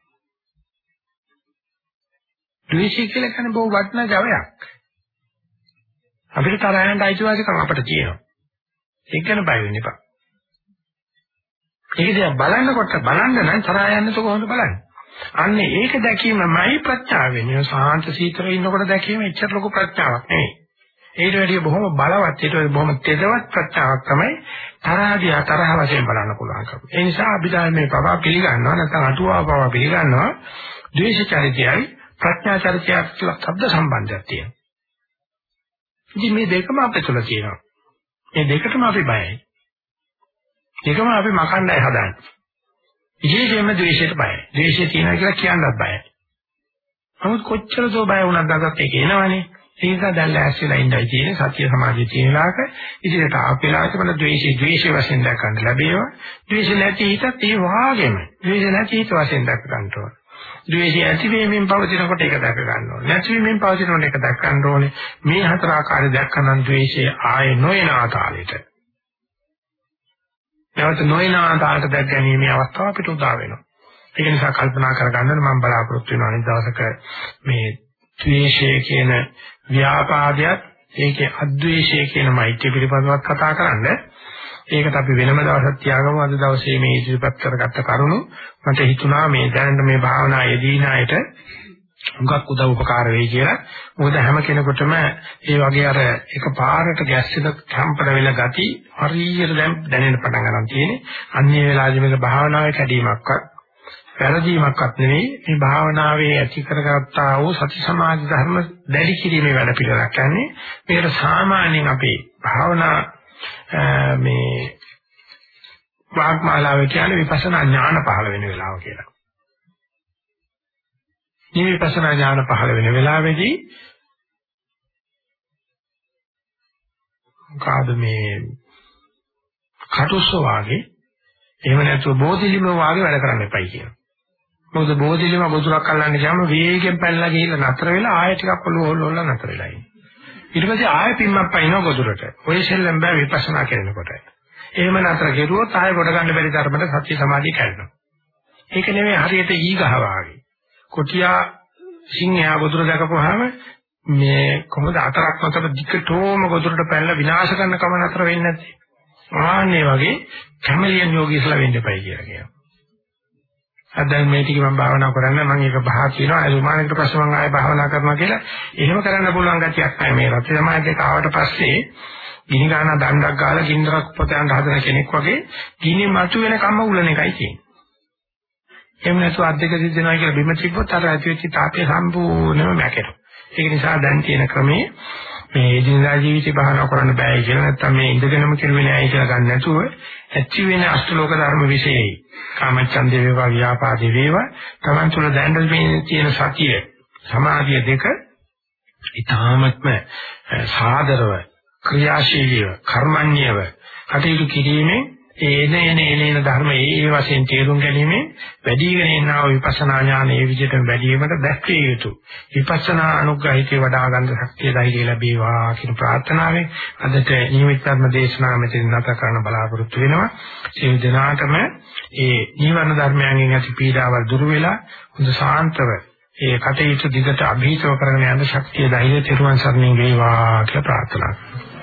ද්වේෂය කියලා කියන්නේ බොහෝ වටිනා ජවයක්. අපිට තරහයන්ට අයිතිවාසිකම් අපිට තියෙනවා. ඒක ගැන බය වෙන්න එපා. ඒක දිහා බලනකොට බලන්න නම් තරහ යන්නේ කොහොමද බලන්නේ? අන්න ඒක දැකීමමයි ප්‍රඥාව වෙන්නේ. සාන්ත සීතල ඉන්නකොට දැකීම එච්චර ලොකු ප්‍රඥාවක් නෙවෙයි. ඊට වැඩිය බොහොම බලවත් ඊට වැඩිය බොහොම තෙදවත් ප්‍රඥාවක් තමයි තරහදී තරහ වශයෙන් බලන්න පුළුවන් කම. ඒ නිසා අභිධර්මයේ පවා පිළිගන්නවා නැත්නම් අටුවාව පවා පිළිගන්නවා ද්වේෂ චරිතයයි ප්‍රඥා චරිතයයි කියලා શબ્ද සම්බන්ධයක් තියෙනවා. ඉතින් මේ දෙකම අපේ තුල තියෙනවා. මේ දෙකටම අපි බයයි. දෙකම අපි මකන්නයි හදන්නේ. විශේෂයෙන්ම ද්වේෂයට බයයි. ද්වේෂය තියෙනවා කියලා කියන්නත් බයයි. නමුත් කොච්චර දෝ බය වුණත් අදත් ඒක එනවනේ. ඒ නිසා දැන් ලෑස්තිලා ඉඳයි තියෙන සත්‍ය සමාධිය තියෙනලාක ඉදිරියට ආපෙලාට මන ද්වේෂي ද්වේෂය වශයෙන් දක්වන්න ලැබේවා. ද්වේෂ නැති හිතත් ඒ වාගේම ද්වේෂ නැති හිත වශයෙන් දක්ව ගන්න ඕන. ද්වේෂය ඇති වීමෙන් පවතිනකොට ඒක දැක ගන්න ඕනේ. නැති වීමෙන් පවතිනකොට ඒක දැක ගන්න ඕනේ. මේ හතර ආකාරය දැක්කනම් ද්වේෂය ආයේ නොයන ආකාරයට. නැවත නොයන ආකාරයට දැක ගැනීමේ අවස්ථාව අපිට උදා වෙනවා. ඒක නිසා කල්පනා කරගන්න මම බලාපොරොත්තු වෙනවා අනිත් දවසක මේ ද්වේෂය කියන ව්‍යාපාදයක් ඒකේ අද්වේෂය කියන මෛත්‍රිය පිළිබඳව කතා කරන්න. ඒකට අපි වෙනම දවසක් තියාගමු අද දවසේ මේ ඉදිරිපත් කරගත්ත කරුණු මට හිතුණා මේ දැනට මේ භාවනා යෙදීන අයට හුඟක් උදව් උපකාර වෙයි කියලා. මොකද හැම කෙනෙකුටම ඒ වගේ අර එක පාරට ගැස්සෙන කම්පන වෙන ගති හරියට දැන් දැනෙන්න පටන් ගන්න තියෙන්නේ. අන්නේ වෙලාවේදී මේක භාවනාවේ කැඩීමක්වත් වැරදීමක්වත් නෙවෙයි මේ භාවනාවේ ඇති කරගත්තා වූ සති සමාධි ධර්ම දැඩි කිරීමේ වැඩ පිළිවෙලක් යන්නේ. මේකට සාමාන්‍යයෙන් අපේ භාවනා මේ වාග්මාලාව කියන්නේ විපස්සනා ඥාන පහළ වෙන වෙලාව කියලා. මේ විපස්සනා ඥාන පහළ වෙන වෙලාවේදී මොකද මේ කටුස්ස වාගේ එහෙම නැතුව බෝධිලිම වාගේ වැඩ කරන්න එපයි කියනවා. මොකද බෝධිලිම ගොදුරක් අල්ලන්න ගියාම වේගෙන් පැනලා ගිහිල්ලා නතර වෙලා ආයෙ ටිකක් පොළොව හොල්ලලා නතර වෙලා ඉන්නේ. ඊට පස්සේ ආයෙ පිම්මක් පයින්නවා ගොදුරට. ඔය සෙල්ලම් බෑ විපස්සනා කරනකොට. එහෙම නතර කෙරුවොත් ආයෙ කොට ගන්න බැරි තරමට සත්‍ය සමාධිය කැඩෙනවා. ඒක නෙමෙයි හරියට ඊ ගහ වාගේ. කොටියා සිංහයා ගොදුර දැකපුවාම මේ කොහොමද අතරක් මතර දිගටම ගොදුරට පැනලා විනාශ කරන කම නතර වෙන්නේ නැත්තේ. ආන්නේ වගේ කැමලියන් යෝගීස්ලා වෙන්න එපයි කියලා කියනවා. අද දැන් මේ ටික මම භාවනා කරන්න මම ඒක බහා කියනවා අනුමානකට පස්සේ මම ආයෙ භාවනා කරනවා කියලා එහෙම කරන්න පුළුවන් ගතියක් නැහැ මේ රත් සමාජයට ආවට පස්සේ ගිනි ගන්න දණ්ඩක් ගාලා ගින්දරක් පොතයන් හදන කෙනෙක් වගේ ගිනි මතු වෙන කම උලන එකයි තියෙන්නේ. එහෙම නැතුව අධික සිද්ධනවා කියලා බිම තිබ්බොත් අර ඇති වෙච්ච තාපය සම්පූර්ණයෙන්ම මැකෙනවා. ඒක නිසා දැන් තියෙන ක්‍රමේ මේ එදිනදා ජීවිතේ භාවනා කරන්න බෑ කියලා නැත්නම් මේ ඉඳගෙනම කෙරුවේ නෑ කියලා ගන්න නැතුව ඇති වෙන අෂ්ටලෝක ධර්ම විශේෂයි. කාමච්ඡන්දේ වේවා ව්‍යාපාදේ වේවා. තමන් තුළ දැනට මේ තියෙන සතිය සමාධිය දෙක ඊ타මත්ම සාදරව ක්‍රියාශීලීව කර්මන්‍යව කටයුතු කිරීමෙන් ඒ එන එන එන එන ධර්ම ඒ ඒ වශයෙන් තේරුම් ගැනීමෙන් වැඩිගෙන එනා වූ විපස්සනා ඥාන ඒ විදිහටම වැඩි වීමට දැක්විය යුතු. විපස්සනා අනුග්‍රහිතේ වඩා ගන්න ශක්තිය ධෛර්යය ලැබේවා කියන ප්‍රාර්ථනාවෙන් අදට නියමිත ධර්ම දේශනාව මෙතන නැත කරන්න බලාපොරොත්තු වෙනවා. සියලු දෙනාටම ඒ නිවන ධර්මයන්ගෙන් ඇති පීඩාවල් දුරු වෙලා හොඳ සාන්තව ඒ කටයුතු දිගට අභීතව කරගෙන යන ශක්තිය ධෛර්යය තිරුවන් සරණින් වේවා කියලා ප්‍රාර්ථනා කරනවා.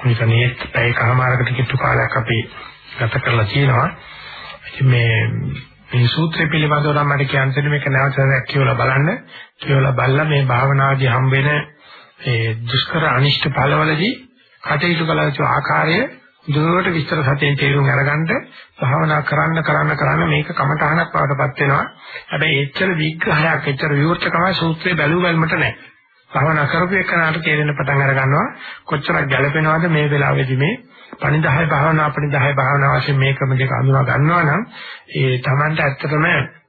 මේකනේ පැයකමාරකට කිට්ටු කාලයක් අපි ගත කරලා තියෙනවා. ඉතින් මේ මේ සූත්‍රය පිළිබඳව නම් මට කියන්න මේක නැවතත් කියවලා බලන්න. කියවලා බලලා මේ භාවනාදී හම් වෙන ඒ දුෂ්කර අනිෂ්ට ඵලවලදී කටයුතු කළ යුතු ආකාරය දුරට විස්තර සතෙන් තේරුම් අරගන්න භාවනා කරන්න කරන්න කරන්න මේක කමඨහනක් වඩපත් වෙනවා. හැබැයි එච්චර විග්‍රහයක් එච්චර විවෘතකමයි සූත්‍රයේ බැලු බැලමට නැහැ. භාවනා කරපු එකනට තේරෙන පටන් අර ගන්නවා. කොච්චරක් ගැළපෙනවද මේ වෙලාවේදී මේ පණිදාය භාවනා පණිදාය භාවනා වශයෙන් මේ ක්‍රම දෙක අඳුනා ගන්නවා නම් ඒ Tamanට ඇත්තටම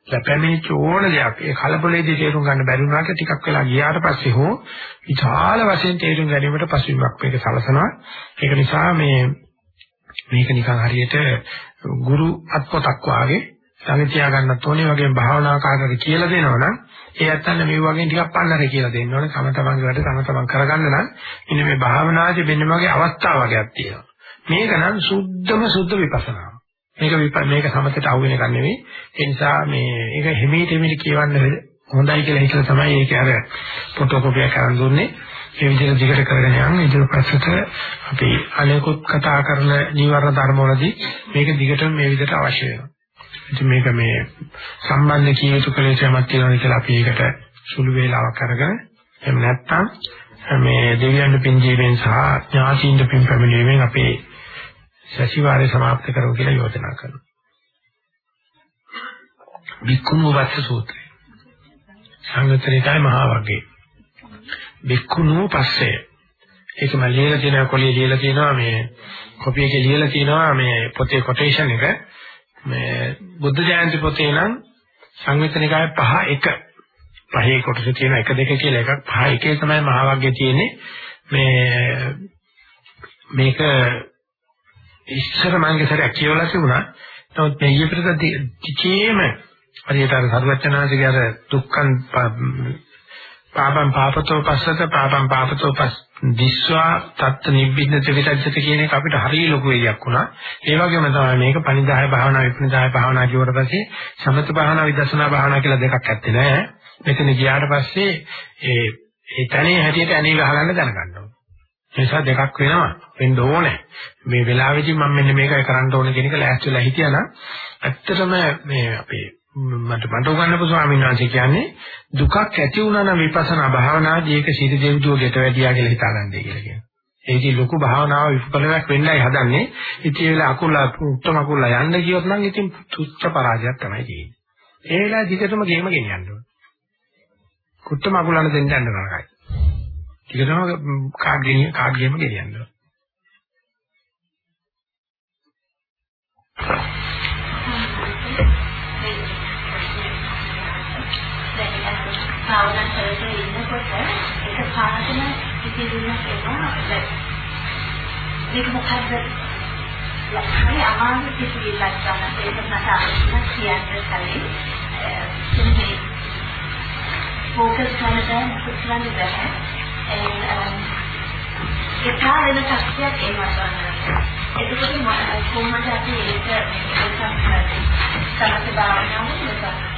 ලැබෙමිච්ච ඕන දෙයක්. ඒ කලබලයේදී තේරුම් ගන්න බැරි වුණාට ටිකක් වෙලා ගියාට පස්සේ හෝ විශාල වශයෙන් තේරුම් ගැනීමට පසුබිමක් මේක සලසනවා. ඒක නිසා මේ මේක නිකන් හරියට ගුරු අත්පොතක් වාගේ ළඟ තියා ගන්නත් ඕනේ වගේ භාවනා කාර්යය කියලා දෙනවනම් ඒ ඇත්තන්න මේ වගේ ටිකක් පන්නරේ කියලා දෙන්න ඕනේ. තම තමන්ගේ වැඩ තම තමන් කරගන්න නම් ඉන්න මේ භාවනාදී වෙන්න වගේ අවස්ථා වගේක් තියෙනවා. මේක නම් සුද්ධම සුද්ධ විපස්සනා. මේක මේක සමතට අහු වෙන එකක් නෙවෙයි. ඒ නිසා මේ ඒක හිමීට හිමීට කියවන්න හොඳයි කියලා හිතලා තමයි ඒක අර ෆොටෝකෝපි එක කරන් දුන්නේ. ඒ විදිහට දිගට කරගෙන යන්න ඉදිරි පස්සට අපි අනෙකුත් කතා කරන නීවරණ ධර්ම වලදී මේක දිගටම මේ විදිහට අවශ්‍ය වෙනවා. ඉතින් මේක මේ සම්බන්ධ කිය යුතු කලේශයක් තියෙනවා කියලා අපි ඒකට සුළු වේලාවක් අරගෙන එහෙම නැත්නම් මේ දෙවියන් පින්ජීවෙන් සහ ඥාතියින් පින් පැමිණීමෙන් අපේ සතිವಾರේ સમાપ્ત කරමු කියලා යෝජනා කරනවා. වික්කුණු වස්ස සූත්‍රය. සංගතනිකාය මහා වගේ. වික්කුණු පස්සේ ඒකම ලියලා තියෙනවා කොළේ ලියලා තියෙනවා මේ කොපි එකේ ලියලා තියෙනවා මේ පොතේ කොටේෂන් එක මේ බුද්ධ ජයන්ති පොතේ නම් සංවිතනිකාය පහ එක. පහේ කොටස තියෙන එක දෙක කියලා එකක්. පහ එකේ තමයි මහා වර්ගයේ තියෙන්නේ. මේ මේක ඉස්සර මම ඉස්සර කියවලා තිබුණා. නමුත් මේ ඊපිට දිචේම හරියට අර සරුවචනාංශගේ අර දුක්ඛං පාපං පාපතෝ පස්සත පාපං පාපතෝ පස් දිස්වා තත් නිබ්බිද්දති විසජ්ජති කියන එක අපිට හරිය ලොකු වෙයක් වුණා. ඒ වගේම තමයි මේක පණිදාය භාවනා විපණිදාය භාවනා කියවට පස්සේ සමත භාවනා විදර්ශනා භාවනා කියලා දෙකක් ඇත්තේ නෑ. මෙතන ගියාට පස්සේ ඒ ඒ තනේ හැටියට ඇනේ ගහගන්න දැනගන්න ඕනේ. ඒ නිසා දෙකක් වෙනවා. වෙන්න ඕනේ. මේ වෙලාවේදී මම මෙන්න මේකයි කරන්න ඕනේ කියන එක ලෑස්තිලා හිටියානම් ඇත්තටම මේ අපේ මට මට උගන්වපු ස්වාමීන් වහන්සේ කියන්නේ දුකක් ඇති වුණා නම් විපස්සනා භාවනාදී ඒක සිටි දෙවිතුව ගෙට වැඩියා කියලා හිතාගන්නයි කියලා කියනවා. ඒකේ ලොකු භාවනාව විපලයක් වෙන්නයි හදන්නේ. ඉතින් ඒ වෙලාව අකුල උත්තම අකුල යන්න ගියොත් නම් ඉතින් තුච්ච පරාජයක් තමයි තියෙන්නේ. ඒ වෙලාව දිගටම ගේම ගෙනියන්න ඕනේ. කුත්තම අකුලන දෙන්න යන්න නරකයි. දිගටම කාඩ් ගෙනිය කාඩ් ගේම ගෙනියන්න ඕනේ. භාවනා කරගෙන ඉන්නකොට ඒක පාටම පිටිදුනක් එනවා මේක මොකද්ද ලක්ෂණය අමාරු පිටිදුලක් තමයි ඒක මට අන්න කියන්න කලින් මේ ફોકસ කරන දැන් සුත්‍රන්නේ බෑ ඒ එපා වෙන තත්ත්වයක් එනවා ගන්නවා එතකොට කොහොමද අපි ඒක සමථ භාවනාව නිසා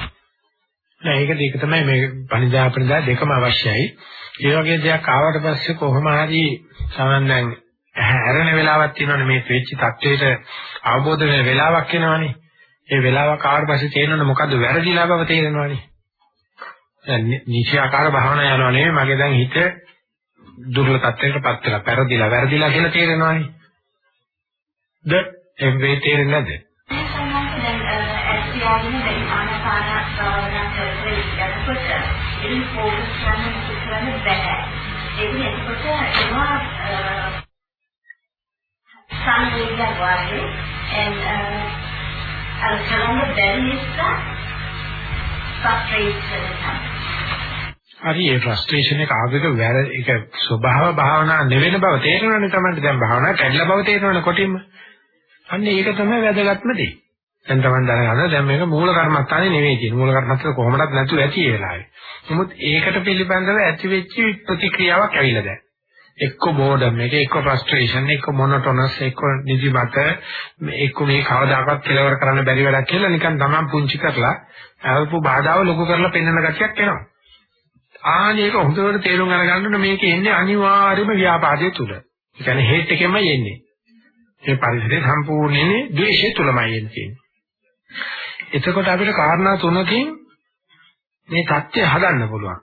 නෑ ඒක දෙක තමයි මේ පණිදා පණිදා දෙකම අවශ්‍යයි. ඒ වගේ දෙයක් ආවට පස්සේ කොහොම හරි සමන්නම් හැරෙන වෙලාවක් තියෙනවනේ මේ වෙච්ච தത്വෙට අවබෝධ වෙන වෙලාවක් එනවනේ. ඒ වෙලාවක් ආවට පස්සේ තේරෙනවනේ මොකද්ද වැරදිලා බව තේරෙනවනේ. දැන් නිශ්චයාකාර භාවනා යනවා නෙමෙයි මගේ දැන් හිත දුර්ල தത്വයකටපත් වෙලා, පෙරදිලා, වැරදිලා කියලා තේරෙනවනේ. ද එම් වේ තේරෙන්නේ නැද්ද? එතකොට ඉතින් ફોකස් කරන්න කරන්න බෑ. ඒක එතකොට ඒවා සංවේගය වගේ and අර කරන්න බැරි නිසා frustration හරි ඒ ෆ්‍රස්ට්‍රේෂන් එක ආවෙක වැර ඒක ස්වභාව භාවනා නෙවෙන බව තේරෙනවනේ තමයි දැන් භාවනා කැඩලා බව තේරෙනවනේ කොටින්ම. අන්න ඒක තමයි වැදගත්ම දේ. දැන් තමයි දැනගන්න දැන් මේක මූල කර්මස්ථානේ නෙවෙයි කියන්නේ. මූල කර්මස්ථාන කොහොමදත් නැතුව ඇති ඒ වෙලාවේ. නමුත් ඒකට පිළිබඳව ඇති වෙච්ච ප්‍රතික්‍රියාවක් ඇවිල්ලා දැන්. එක්ක බෝඩම් එක, එක්ක ෆ්‍රස්ට්‍රේෂන්, එක්ක මොනොටොනස්, එක්ක නිදිමත, එක්ක මේ කවදාකවත් කෙලවර කරන්න බැරි වැඩක් කියලා නිකන් තමන් පුංචි කරලා අල්ප බාධාව ලොකු කරලා පෙන්වන ගතියක් එනවා. ආනේක හොඳට තේරුම් අරගන්න මේක එන්නේ අනිවාර්යයෙන්ම ව්‍යාපාදයේ තුල. ඒ කියන්නේ හේත් එකෙන්මයි එන්නේ. මේ පරිසරයේ සම්පූර්ණයෙන් ද්වේෂය තුලමයි එන්නේ. එතකොට අපිට කාරණා තුනකින් මේ தත්ත්වය හදන්න පුළුවන්.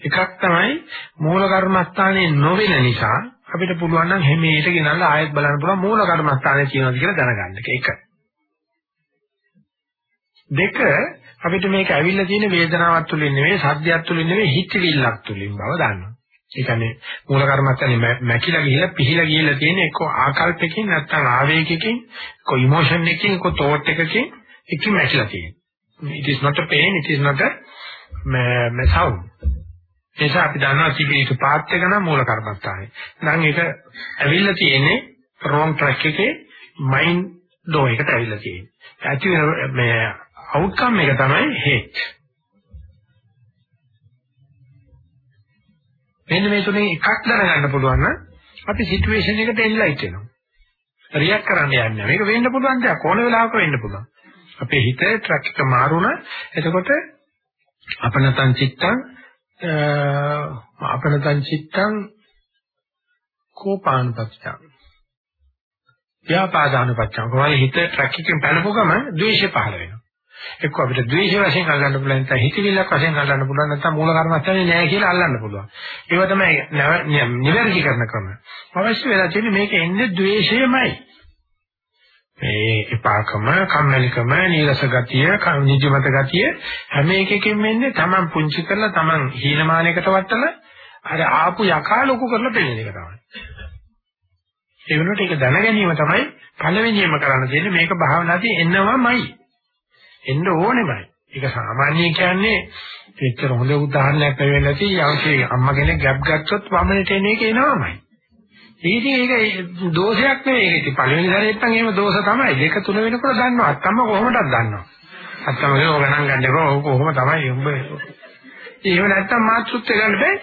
එකක් තමයි මූල කර්මස්ථානයේ නොවෙන නිසා අපිට පුළුවන් නම් හැමේට ගෙනල්ලා ආයෙත් බලන්න පුළුවන් මූල කර්මස්ථානයේ තියෙනවද කියලා දැනගන්න එක. දෙක අපිට මේක ඇවිල්ලා තියෙන වේදනාවක් තුලින් නෙවෙයි සද්දයක් තුලින් නෙවෙයි හිතවිල්ලක් තුලින් බව දන්නවා. ඒ කියන්නේ මූල කර්මස්ථානේ මැකිලා ගිහිලා පිහිලා ගිහිලා තියෙන එක්ක ආකල්පකින් නැත්නම් ආවේගකින් එක්ක ඉමෝෂන් එකකින් එක්ක තෝට් එකකින් එකකින් මැකිලා තියෙනවා. it is not a pain it is not a me sound එනිසා අපි දන්නවා තිබීතු පාත් එක නම් මූල කර්මස්ථානේ. නම් ඒක ඇවිල්ලා තියෙන්නේ wrong track එකේ mind door එකට ඇවිල්ලා තියෙන්නේ. ඇති වෙන මේ outcome එක තමයි hate. මෙන්න මේ තුනෙන් එකක් දැනගන්න පුළුවන් නම් අපි සිටුේෂන් එකට එන්ලයිට් වෙනවා. රියැක්ට් කරන්න යන්නේ. මේක වෙන්න පුළුවන් දෙයක්. ඕන වෙලාවක වෙන්න පුළුවන්. අපේ හිත ට්‍රැක් එක මාරුණා. එතකොට අපනතං චිත්තං අපනතං චිත්තං කෝපානුපස්සං ව්‍යාපාදානුපච්චං. කොහොමද හිත ට්‍රැක් එකෙන් පැනපු ගම ද්වේෂය පහළ වෙනවා. එක්ක අපිට ද්වේෂ වශයෙන් අල්ලන්න පුළුවන් නැත්නම් හිතවිල්ලක් වශයෙන් අල්ලන්න පුළුවන් නැත්නම් මූල කර්මස්ථානේ නෑ කියලා අල්ලන්න පුළුවන්. ඒව තමයි නිවැරදි කරන ක්‍රම. අවශ්‍ය වෙලා තියෙන්නේ මේක එන්නේ ද්වේෂයමයි. මේ එපාකම, කම්මැලිකම, නීරස ගතිය, නිදිමත ගතිය හැම එකකින්ම එන්නේ Taman පුංචි කරලා Taman හීනමානයකට වටලා අර ආපු යකා ලොකු කරලා පෙන්නන එක තමයි. ඒ වෙනුවට ඒක දැන ගැනීම තමයි පළවෙනියම කරන්න තියෙන්නේ මේක භාවනාදී එන්නවමයි. එන්න ඕනෙමයි. ඒක සාමාන්‍ය කියන්නේ එච්චර හොඳ උදාහරණයක් වෙන්නේ නැති යම්කේ අම්මා කෙනෙක් ගැප් ගත්තොත් වමනට එන එක එනවමයි. ඉතින් ඒක දෝෂයක් නෙවෙයි. ඒක ඉතින් පළවෙනි සැරේත් නම් එහෙම දෝෂ තමයි. දෙක තුන වෙනකොට දන්නවා. අත්තම්ම කොහොමදක් දන්නවා. අත්තම්ම ඒක ගණන් ගන්නකො කොහොම තමයි උඹ. එහෙම නැත්තම් මාතෘත්වය ගන්න බෑ.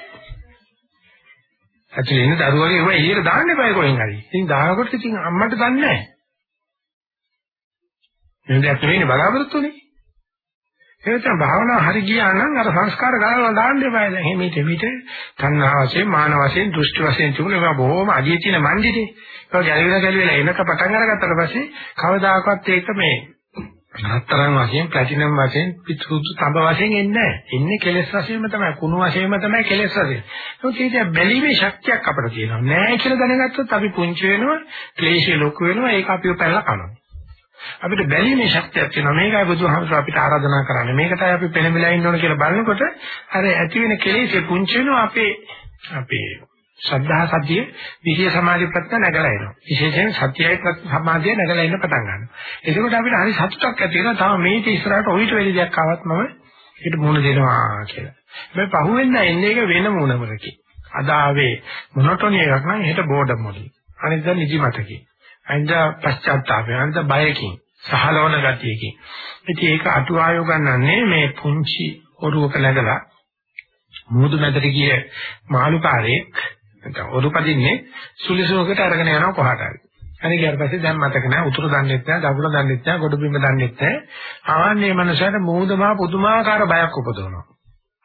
ඇතුලේ ඉන්න දරුවගේ ඒවා එළියට දාන්න එපා කොහෙන් හරි. ඉතින් දානකොට ඉතින් අම්මට දන්නේ නැහැ. මේ දෙයක් නෙවෙයි බලාපොරොත්තු වෙන්නේ. ඒ නිසා භාවනාව හරි ගියා නම් අර සංස්කාර ගලවලා දාන්න එපා. දැන් මේ මෙතෙ පිට තණ්හා වශයෙන්, මාන වශයෙන්, දෘෂ්ටි වශයෙන් තිබුණ ඒවා බොහොම අඩිය තියෙන මණ්ඩිතේ. ඒක ගැලවිලා ගැලවිලා එනක පටන් අරගත්තට පස්සේ කවදාකවත් ඒක මේ රත්තරන් වශයෙන්, ප්ලැටිනම් වශයෙන්, පිටුසුදු තඹ වශයෙන් එන්නේ නැහැ. එන්නේ කෙලෙස් වශයෙන්ම තමයි, කුණු වශයෙන්ම තමයි කෙලෙස් වශයෙන්. ඒක ඒක බැලීමේ ශක්තියක් අපිට තියෙනවා. නැහැ කියලා දැනගත්තොත් අපි පුංචි වෙනවා, ක්ලේශය ලොකු වෙනවා, ඒක අපිව පැනලා කනවා. අපිට බැලීමේ ශක්තියක් තියෙනවා. මේකයි බුදුහාමුදුර අපිට ආරාධනා කරන්නේ. මේකටයි අපි පෙළඹිලා ඉන්න ඕන කියලා බලනකොට අර ඇති වෙන කෙලෙසේ පුංචි වෙනවා අපේ අපේ ශ්‍රද්ධා සතිය විෂය සමාධි ප්‍රත්‍ය නැගලා එනවා. විශේෂයෙන් සත්‍යයි සමාධිය නැගලා එන්න පටන් ගන්නවා. එතකොට අපිට හරි සතුටක් ඇති වෙනවා. තව මේක ඉස්සරහට ඔయిత වෙලි දෙයක් ආවත් මම ඒකට මුණ දෙනවා කියලා. මේ පහුවෙන්න එන්නේ එක වෙන මොනමරකි. අද ආවේ මොනොටොනි එකක් නම් හෙට බෝඩම් මොලි. අනිද්දා නිදිමතකි. අනිද්දා පශ්චාත්තාපය. අනිද්දා බයකින්. සහලවන ගතියකින්. ඉතින් ඒක අටුවායෝ ගන්නන්නේ මේ පුංචි ඔරුවක නැගලා මුහුදු මැදට ගිය මාළුකාරයෙක් නැත්නම් ඔරුපදින්නේ සුලිසුවකට අරගෙන යනවා කොහාට හරි. අනේ ඊට පස්සේ දැන් මතක නැහැ උතුරු දන්නෙත් නැහැ දකුණ දන්නෙත් නැහැ ගොඩ බිම දන්නෙත් නැහැ. ආන්නේ මනසට මුහුදමා පුදුමාකාර බයක් උපදවනවා.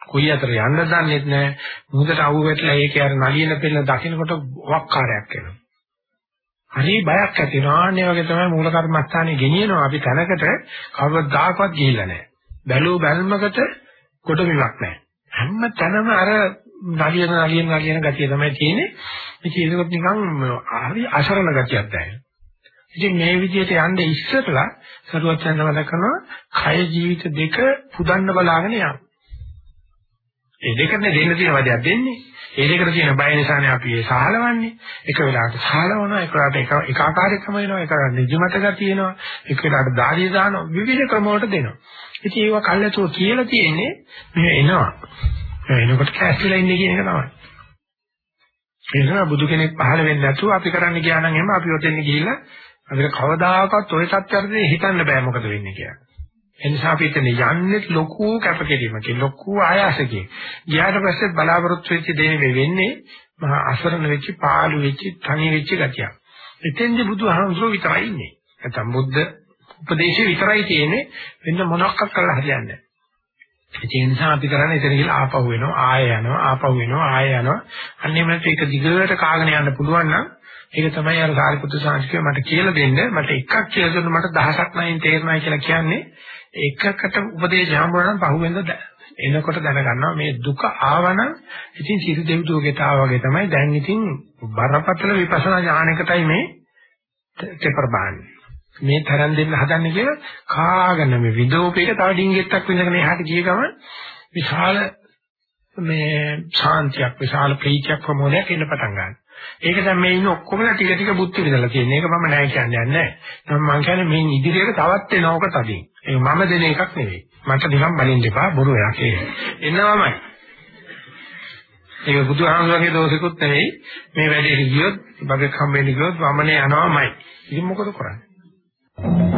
කොයි අතර යන්න දන්නෙත් නැහැ. මුහුදට අවු වෙట్లా ඒකේ අර නලියන පෙළ දකින්නකොට වක්කාරයක් එනවා. හරි බයක් ඇති වෙනවා. ආන්නේ වගේ තමයි මූල කර්මස්ථානේ ගෙනියනවා අපි තැනකට කවදාකවත් ගිහිල්ලා නැහැ. බැලුව බැලමකට කොට බිමක් නැහැ. හැම තැනම අර නලියන නලියන නලියන ගතිය තමයි තියෙන්නේ. ඉතින් ඒකත් නිකන් හරි අසරණ ගතියක් දැනෙනවා. ඉතින් මේ විදිහට යන්න ඉස්සරලා සරුවත් යන මතක කරනවා කය ජීවිත දෙක පුදන්න බලාගෙන යනවා. ඒ දෙකනේ දෙන්න තියෙන වැඩක් දෙන්නේ. ඒ දෙකට තියෙන බය නිසානේ අපි ඒ සහලවන්නේ. එක වෙලාවකට සහලවනවා, එක වෙලාවකට එක එක ආකාරයකම වෙනවා, එක වෙලාවකට නිජමත ගතිය එනවා, එක වෙලාවකට ධාරිය දානවා, විවිධ ක්‍රම වලට දෙනවා. ඉතින් ඒව කල්ලාතෝ කියලා තියෙන්නේ මේ එනවා. එනකොට කැස්සිලා ඉන්නේ කියන එක තමයි. ඒ නිසා බුදු කෙනෙක් පහළ වෙන්නේ නැතුව අපි කරන්න ගියා නම් එහෙම අපි ඔතෙන් ගිහිල්ලා අපිට කවදාකවත් ওই සත්‍යර්ථේ හිතන්න බෑ මොකද වෙන්නේ කියලා. ඒ නිසා අපි එතන යන්නේ ලොකු කැපකිරීමකින් ලොකු ආයාසකින්. ගියාට පස්සේ බලාපොරොත්තු වෙච්ච දේ වෙන්නේ මහා අසරණ වෙච්ච පාළු වෙච්ච තනි වෙච්ච ගතියක්. එතෙන්ද බුදුහාමුදුරුවෝ විතරයි ඉන්නේ. නැත්නම් බුද්ධ උපදේශය විතරයි තියෙන්නේ වෙන මොනක්වත් කරලා හරියන්නේ ඒ නිසා අපි කරන්නේ එතන ගිහලා ආපහු වෙනවා ආය යනවා ආපහු වෙනවා ආය යනවා අන්නේමත් ඒක දිගට කාගෙන යන්න පුළුවන් නම් ඒක තමයි අර සාරිපුත්‍ර සාංශිකය මට කියලා දෙන්න මට එකක් කියලා දුන්න මට දහසක් නැයින් තේරෙනවා කියලා කියන්නේ එකකට උපදේශ හම්බුනා නම් පහුවෙන්ද එනකොට දැනගන්නවා මේ දුක ආවනම් ඉතින් සිරු දෙවිතුගෙට ආවා වගේ තමයි දැන් ඉතින් බරපතල විපස්සනා ඥානයකටයි මේ තෙපර බාන්නේ මේ තරම් දෙන්න හදන්නේ කියලා කාගෙන මේ විදෝපේක තව ඩිංගෙත්තක් විඳගෙන එහාට ගිය ගමන් විශාල මේ ශාන්තියක් විශාල ප්‍රීතියක් ප්‍රමෝදයක් එන්න පටන් ගන්නවා. ඒක දැන් මේ ඉන්න ඔක්කොමලා ටික ටික බුද්ධ විදලා තියෙන. ඒක මම නෑ කියන්නේ නැහැ. මම මං කියන්නේ මේ ඉදිරියට තවත් එනවක තදින්. ඒක මම දෙන එකක් නෙවෙයි. මට නිකන් බලින්න එපා බොරු එකක් ඒක. එනවමයි. ඒක බුදුහාමුදුරගේ දෝෂිකුත් නෙවෙයි. මේ වැඩේ ගියොත් බගක් හම්බෙන්න ගියොත් වමනේ යනවමයි. ඉතින් මොකද කරන්නේ?